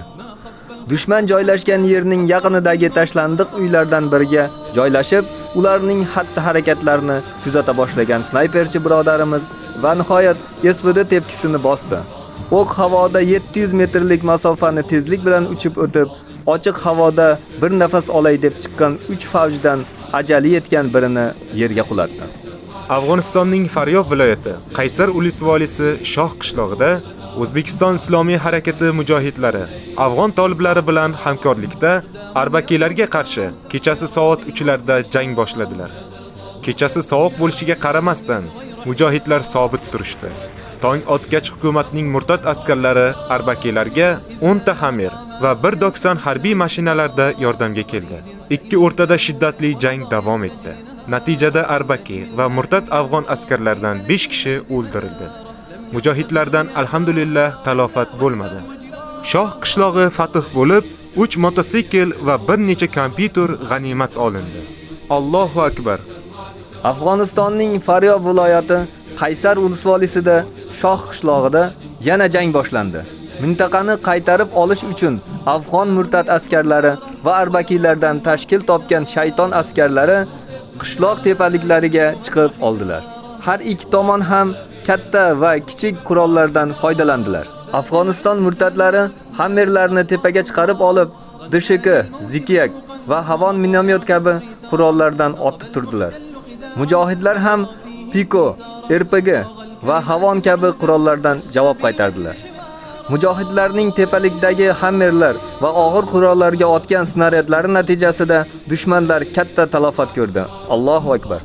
[SPEAKER 1] Dushman joylashgan yerning yaqinidagi tashlandiq uylardan biriga joylashib, ularning xatti-harakatlarini kuzata boshlagan snayperchi birodarimiz va nihoyat SVD tepkisini bosdi. O'q havoda 700 metrlik masofani tezlik bilan uchib o'tib, ochiq havoda bir nafas olay deb chiqqan 3 favjdan ajali yetgan birini yerga qulatdi.
[SPEAKER 2] Afg'onistonning Faryob viloyati Qaysar ulusvolisi Shoh qishlog'ida O'zbekiston Islomiy harakati mujohidlari afg'on toliblari bilan hamkorlikda arbakilarga qarshi kechasi soat 3 larda jang boshladilar. Kechasi sovuq bo'lishiga qaramasdan mujohidlar sobit turishdi. Tong otgach hukumatning murtad askarlari arbakilarga 10 ta Hamir va 190 harbiy mashinalarda yordamga keldi. Ikki o'rtada shiddatli jang davom etdi. Natijada Arbaki va murtad afg'on askarlaridan 5 kishi o'ldirildi. Mujohidlardan alhamdulillah talofat bo'lmadi. Shoh qishlog'i fath bo'lib, 3 motosikl va bir necha kompyuter g'animat olindi. Allohu akbar.
[SPEAKER 1] Afg'onistonning Faryob viloyati Qaysar ulusvolisida Shoh qishlog'ida yana jang boshlandi. Mintaqani qaytarib olish uchun afg'on murtad askarlari va arbakiylardan tashkil topgan shayton askarlari qishloq tepaliklariga chiqib oldilar. Har ikki tomon ham katta va kichik qurollardan foydalandilar. Afg'oniston murtadlari hammerlarni tepaga chiqarib olib, DSHK, Zikiyak va havon minomyot kabi qurollardan otib turdilar. Mujohidlar ham Piko, RPG va havon kabi qurollardan javob qaytardilar. Mujohidlarning tepalikdagi hammerlar va og'ir qurollarga otgan snaryadlari natijasida dushmanlar katta talofat ko'rdi. Allohu akbar.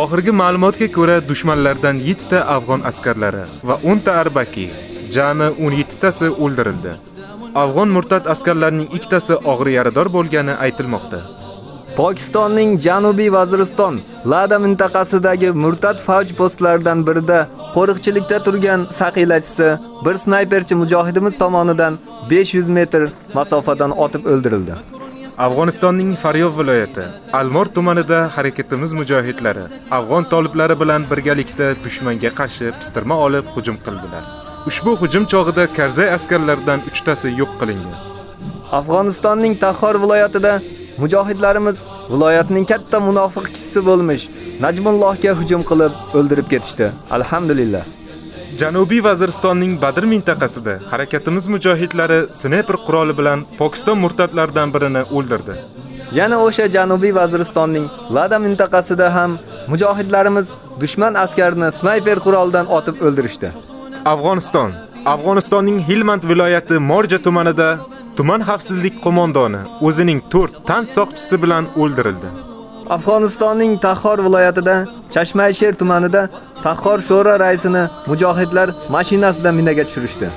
[SPEAKER 2] Oxirgi ma'lumotga ko'ra, dushmanlardan 7 ta afg'on askarlari va 10 ta arbaki, jami 17 tasi o'ldirildi. Afg'on murtad askarlarining ikkitasi og'ir yarador bo'lgani aytilmoqda.
[SPEAKER 1] Pokistonning Janubiy Vaziriston Lada mintaqasidagi murtad favj postlaridan birida qo'riqchilikda turgan saqilachisi bir snayperchi mujohidimiz tomonidan 500 metr masofadan otib o'ldirildi.
[SPEAKER 2] Afg'onistonning Faryov viloyati Almor tumanida harakatimiz mujohidlari afg'on toliblari bilan birgalikda dushmanga qarshi pistirma olib hujum qildilar. Ushbu hujum chog'ida Karzay askarlaridan 3 tasi yo'q qilingan.
[SPEAKER 1] Afg'onistonning Taxor viloyatida mujohidlarimiz viloyatning katta munofiq kishisi bo'lmish Najmullohga hujum qilib o'ldirib ketishdi. Alhamdulillah.
[SPEAKER 2] Janubiy Vaziristonning Badr mintaqasida harakatimiz mujohidlari snayper quroli bilan Pokiston murtadlaridan birini o'ldirdi.
[SPEAKER 1] Yana o'sha Janubiy Vaziristonning Lada mintaqasida ham mujohidlarimiz dushman askarini snayper qurolidan otib o'ldirishdi.
[SPEAKER 2] Afg'oniston Afg'onistonning Hilmand viloyati Morja tumanida tuman xavfsizlik qo'mondoni o'zining 4 tank soqchisi bilan o'ldirildi.
[SPEAKER 1] Afg'onistonning Taxor viloyatida Chashmaysher tumanida Taxor sho'ra raisini mujohidlar mashinasida minaga tushirishdi.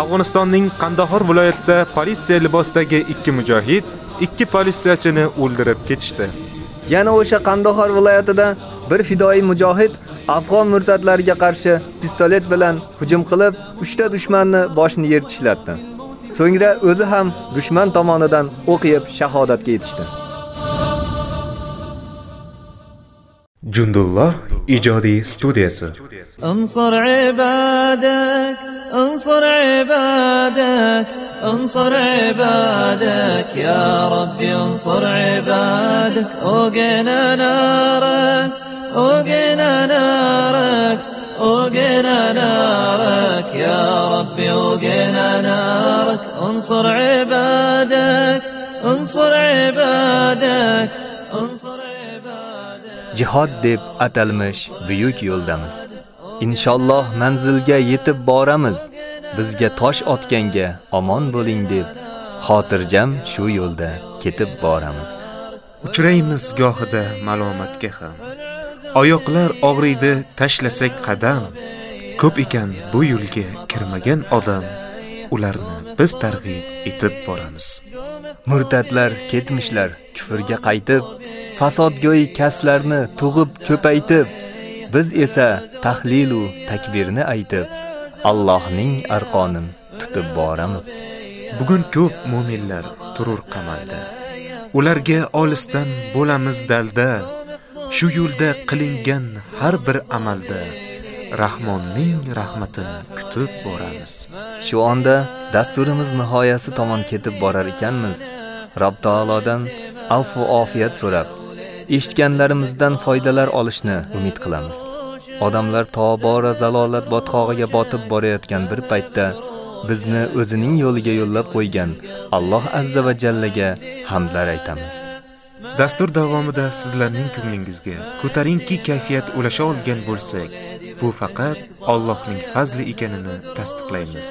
[SPEAKER 2] Afg'onistonning Qandahor viloyatida politsiya libosidagi ikki mujohid ikki politsiyachini o'ldirib ketishdi.
[SPEAKER 1] Yana o'sha Qandahor viloyatida bir fidoyi mujohid afg'on murtadlariga qarshi pistolet bilan hujum qilib, 3 ta dushmanni boshini yer tishlatdi. So'ngra o'zi ham dushman tomonidan o'qiyib shahodatga yetishdi.
[SPEAKER 2] Jundulloh ijodiy studiyasi.
[SPEAKER 3] Ansor ibadak, ansor ibadak, ansor ibadak ya Rabbi ansor ibadak, ogina narak, ogina narak اوقنا نارك يا ربي اوقنا نارك انصر عبادك انصر عبادك انصر
[SPEAKER 1] Jihad deb atalmish buyuk yo'ldamiz. Inshaalloh manzilga yetib boramiz. Bizga tosh otganga omon bo'ling deb xotirjam shu yo'lda ketib boramiz.
[SPEAKER 2] Uchraymiz gohida malomatga ham. Oyoqlar og'riydi tashlasak qadam. Ko'p ekan bu yo'lga kirmagan odam. Ularni biz targ'ib etib boramiz.
[SPEAKER 1] Murtadlar ketmishlar kufrga qaytib, fasodgo'y kaslarni tug'ib ko'paytib, biz esa tahlil u takbirni aytib, Allohning arqonin tutib boramiz.
[SPEAKER 2] Bugun ko'p mu'minlar turur qamalda. Ularga olisdan bo'lamiz dalda. Shu yo'lda qilingan har bir amalda Rahmonning rahmatini kutib boramiz.
[SPEAKER 1] Shu onda dasturimiz nihoyasi tomon ketib borar ekanmiz. Rob taolodan afv ofiyat so'rab, eshitganlarimizdan foydalar olishni umid qilamiz. Odamlar tobora zalolat botqog'iga botib borayotgan bir paytda bizni o'zining yo'liga yo'llab qo'ygan Alloh azza va jallaga hamdlar aytamiz.
[SPEAKER 2] Dastur davomida sizlarning ko'nglingizga ko'tarinki kayfiyat ulasha olgan bo'lsak, bu faqat Allohning fazli ekanini tasdiqlaymiz.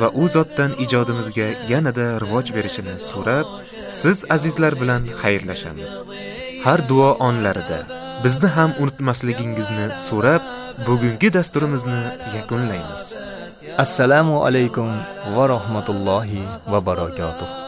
[SPEAKER 2] va u zotdan ijodimizga yanada rivoj berishini so'rab, siz azizlar bilan xayrlashamiz. Har duo onlarida bizni ham unutmasligingizni so'rab, bugungi dasturimizni yakunlaymiz.
[SPEAKER 1] Assalomu alaykum va rahmatullohi va barakotuh.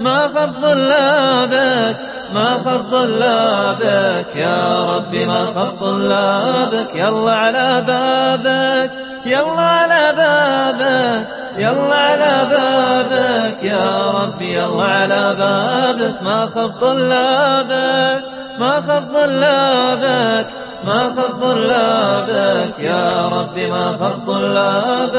[SPEAKER 3] ما خاب طلابك ما خاب طلابك يا ربي ما خاب طلابك يلا على بابك يلا على بابك يلا على بابك. يا ربي يلا على بابك. ما خاب طلابك ما خاب طلابك ما خاب طلابك يا ربي ما خاب طلابك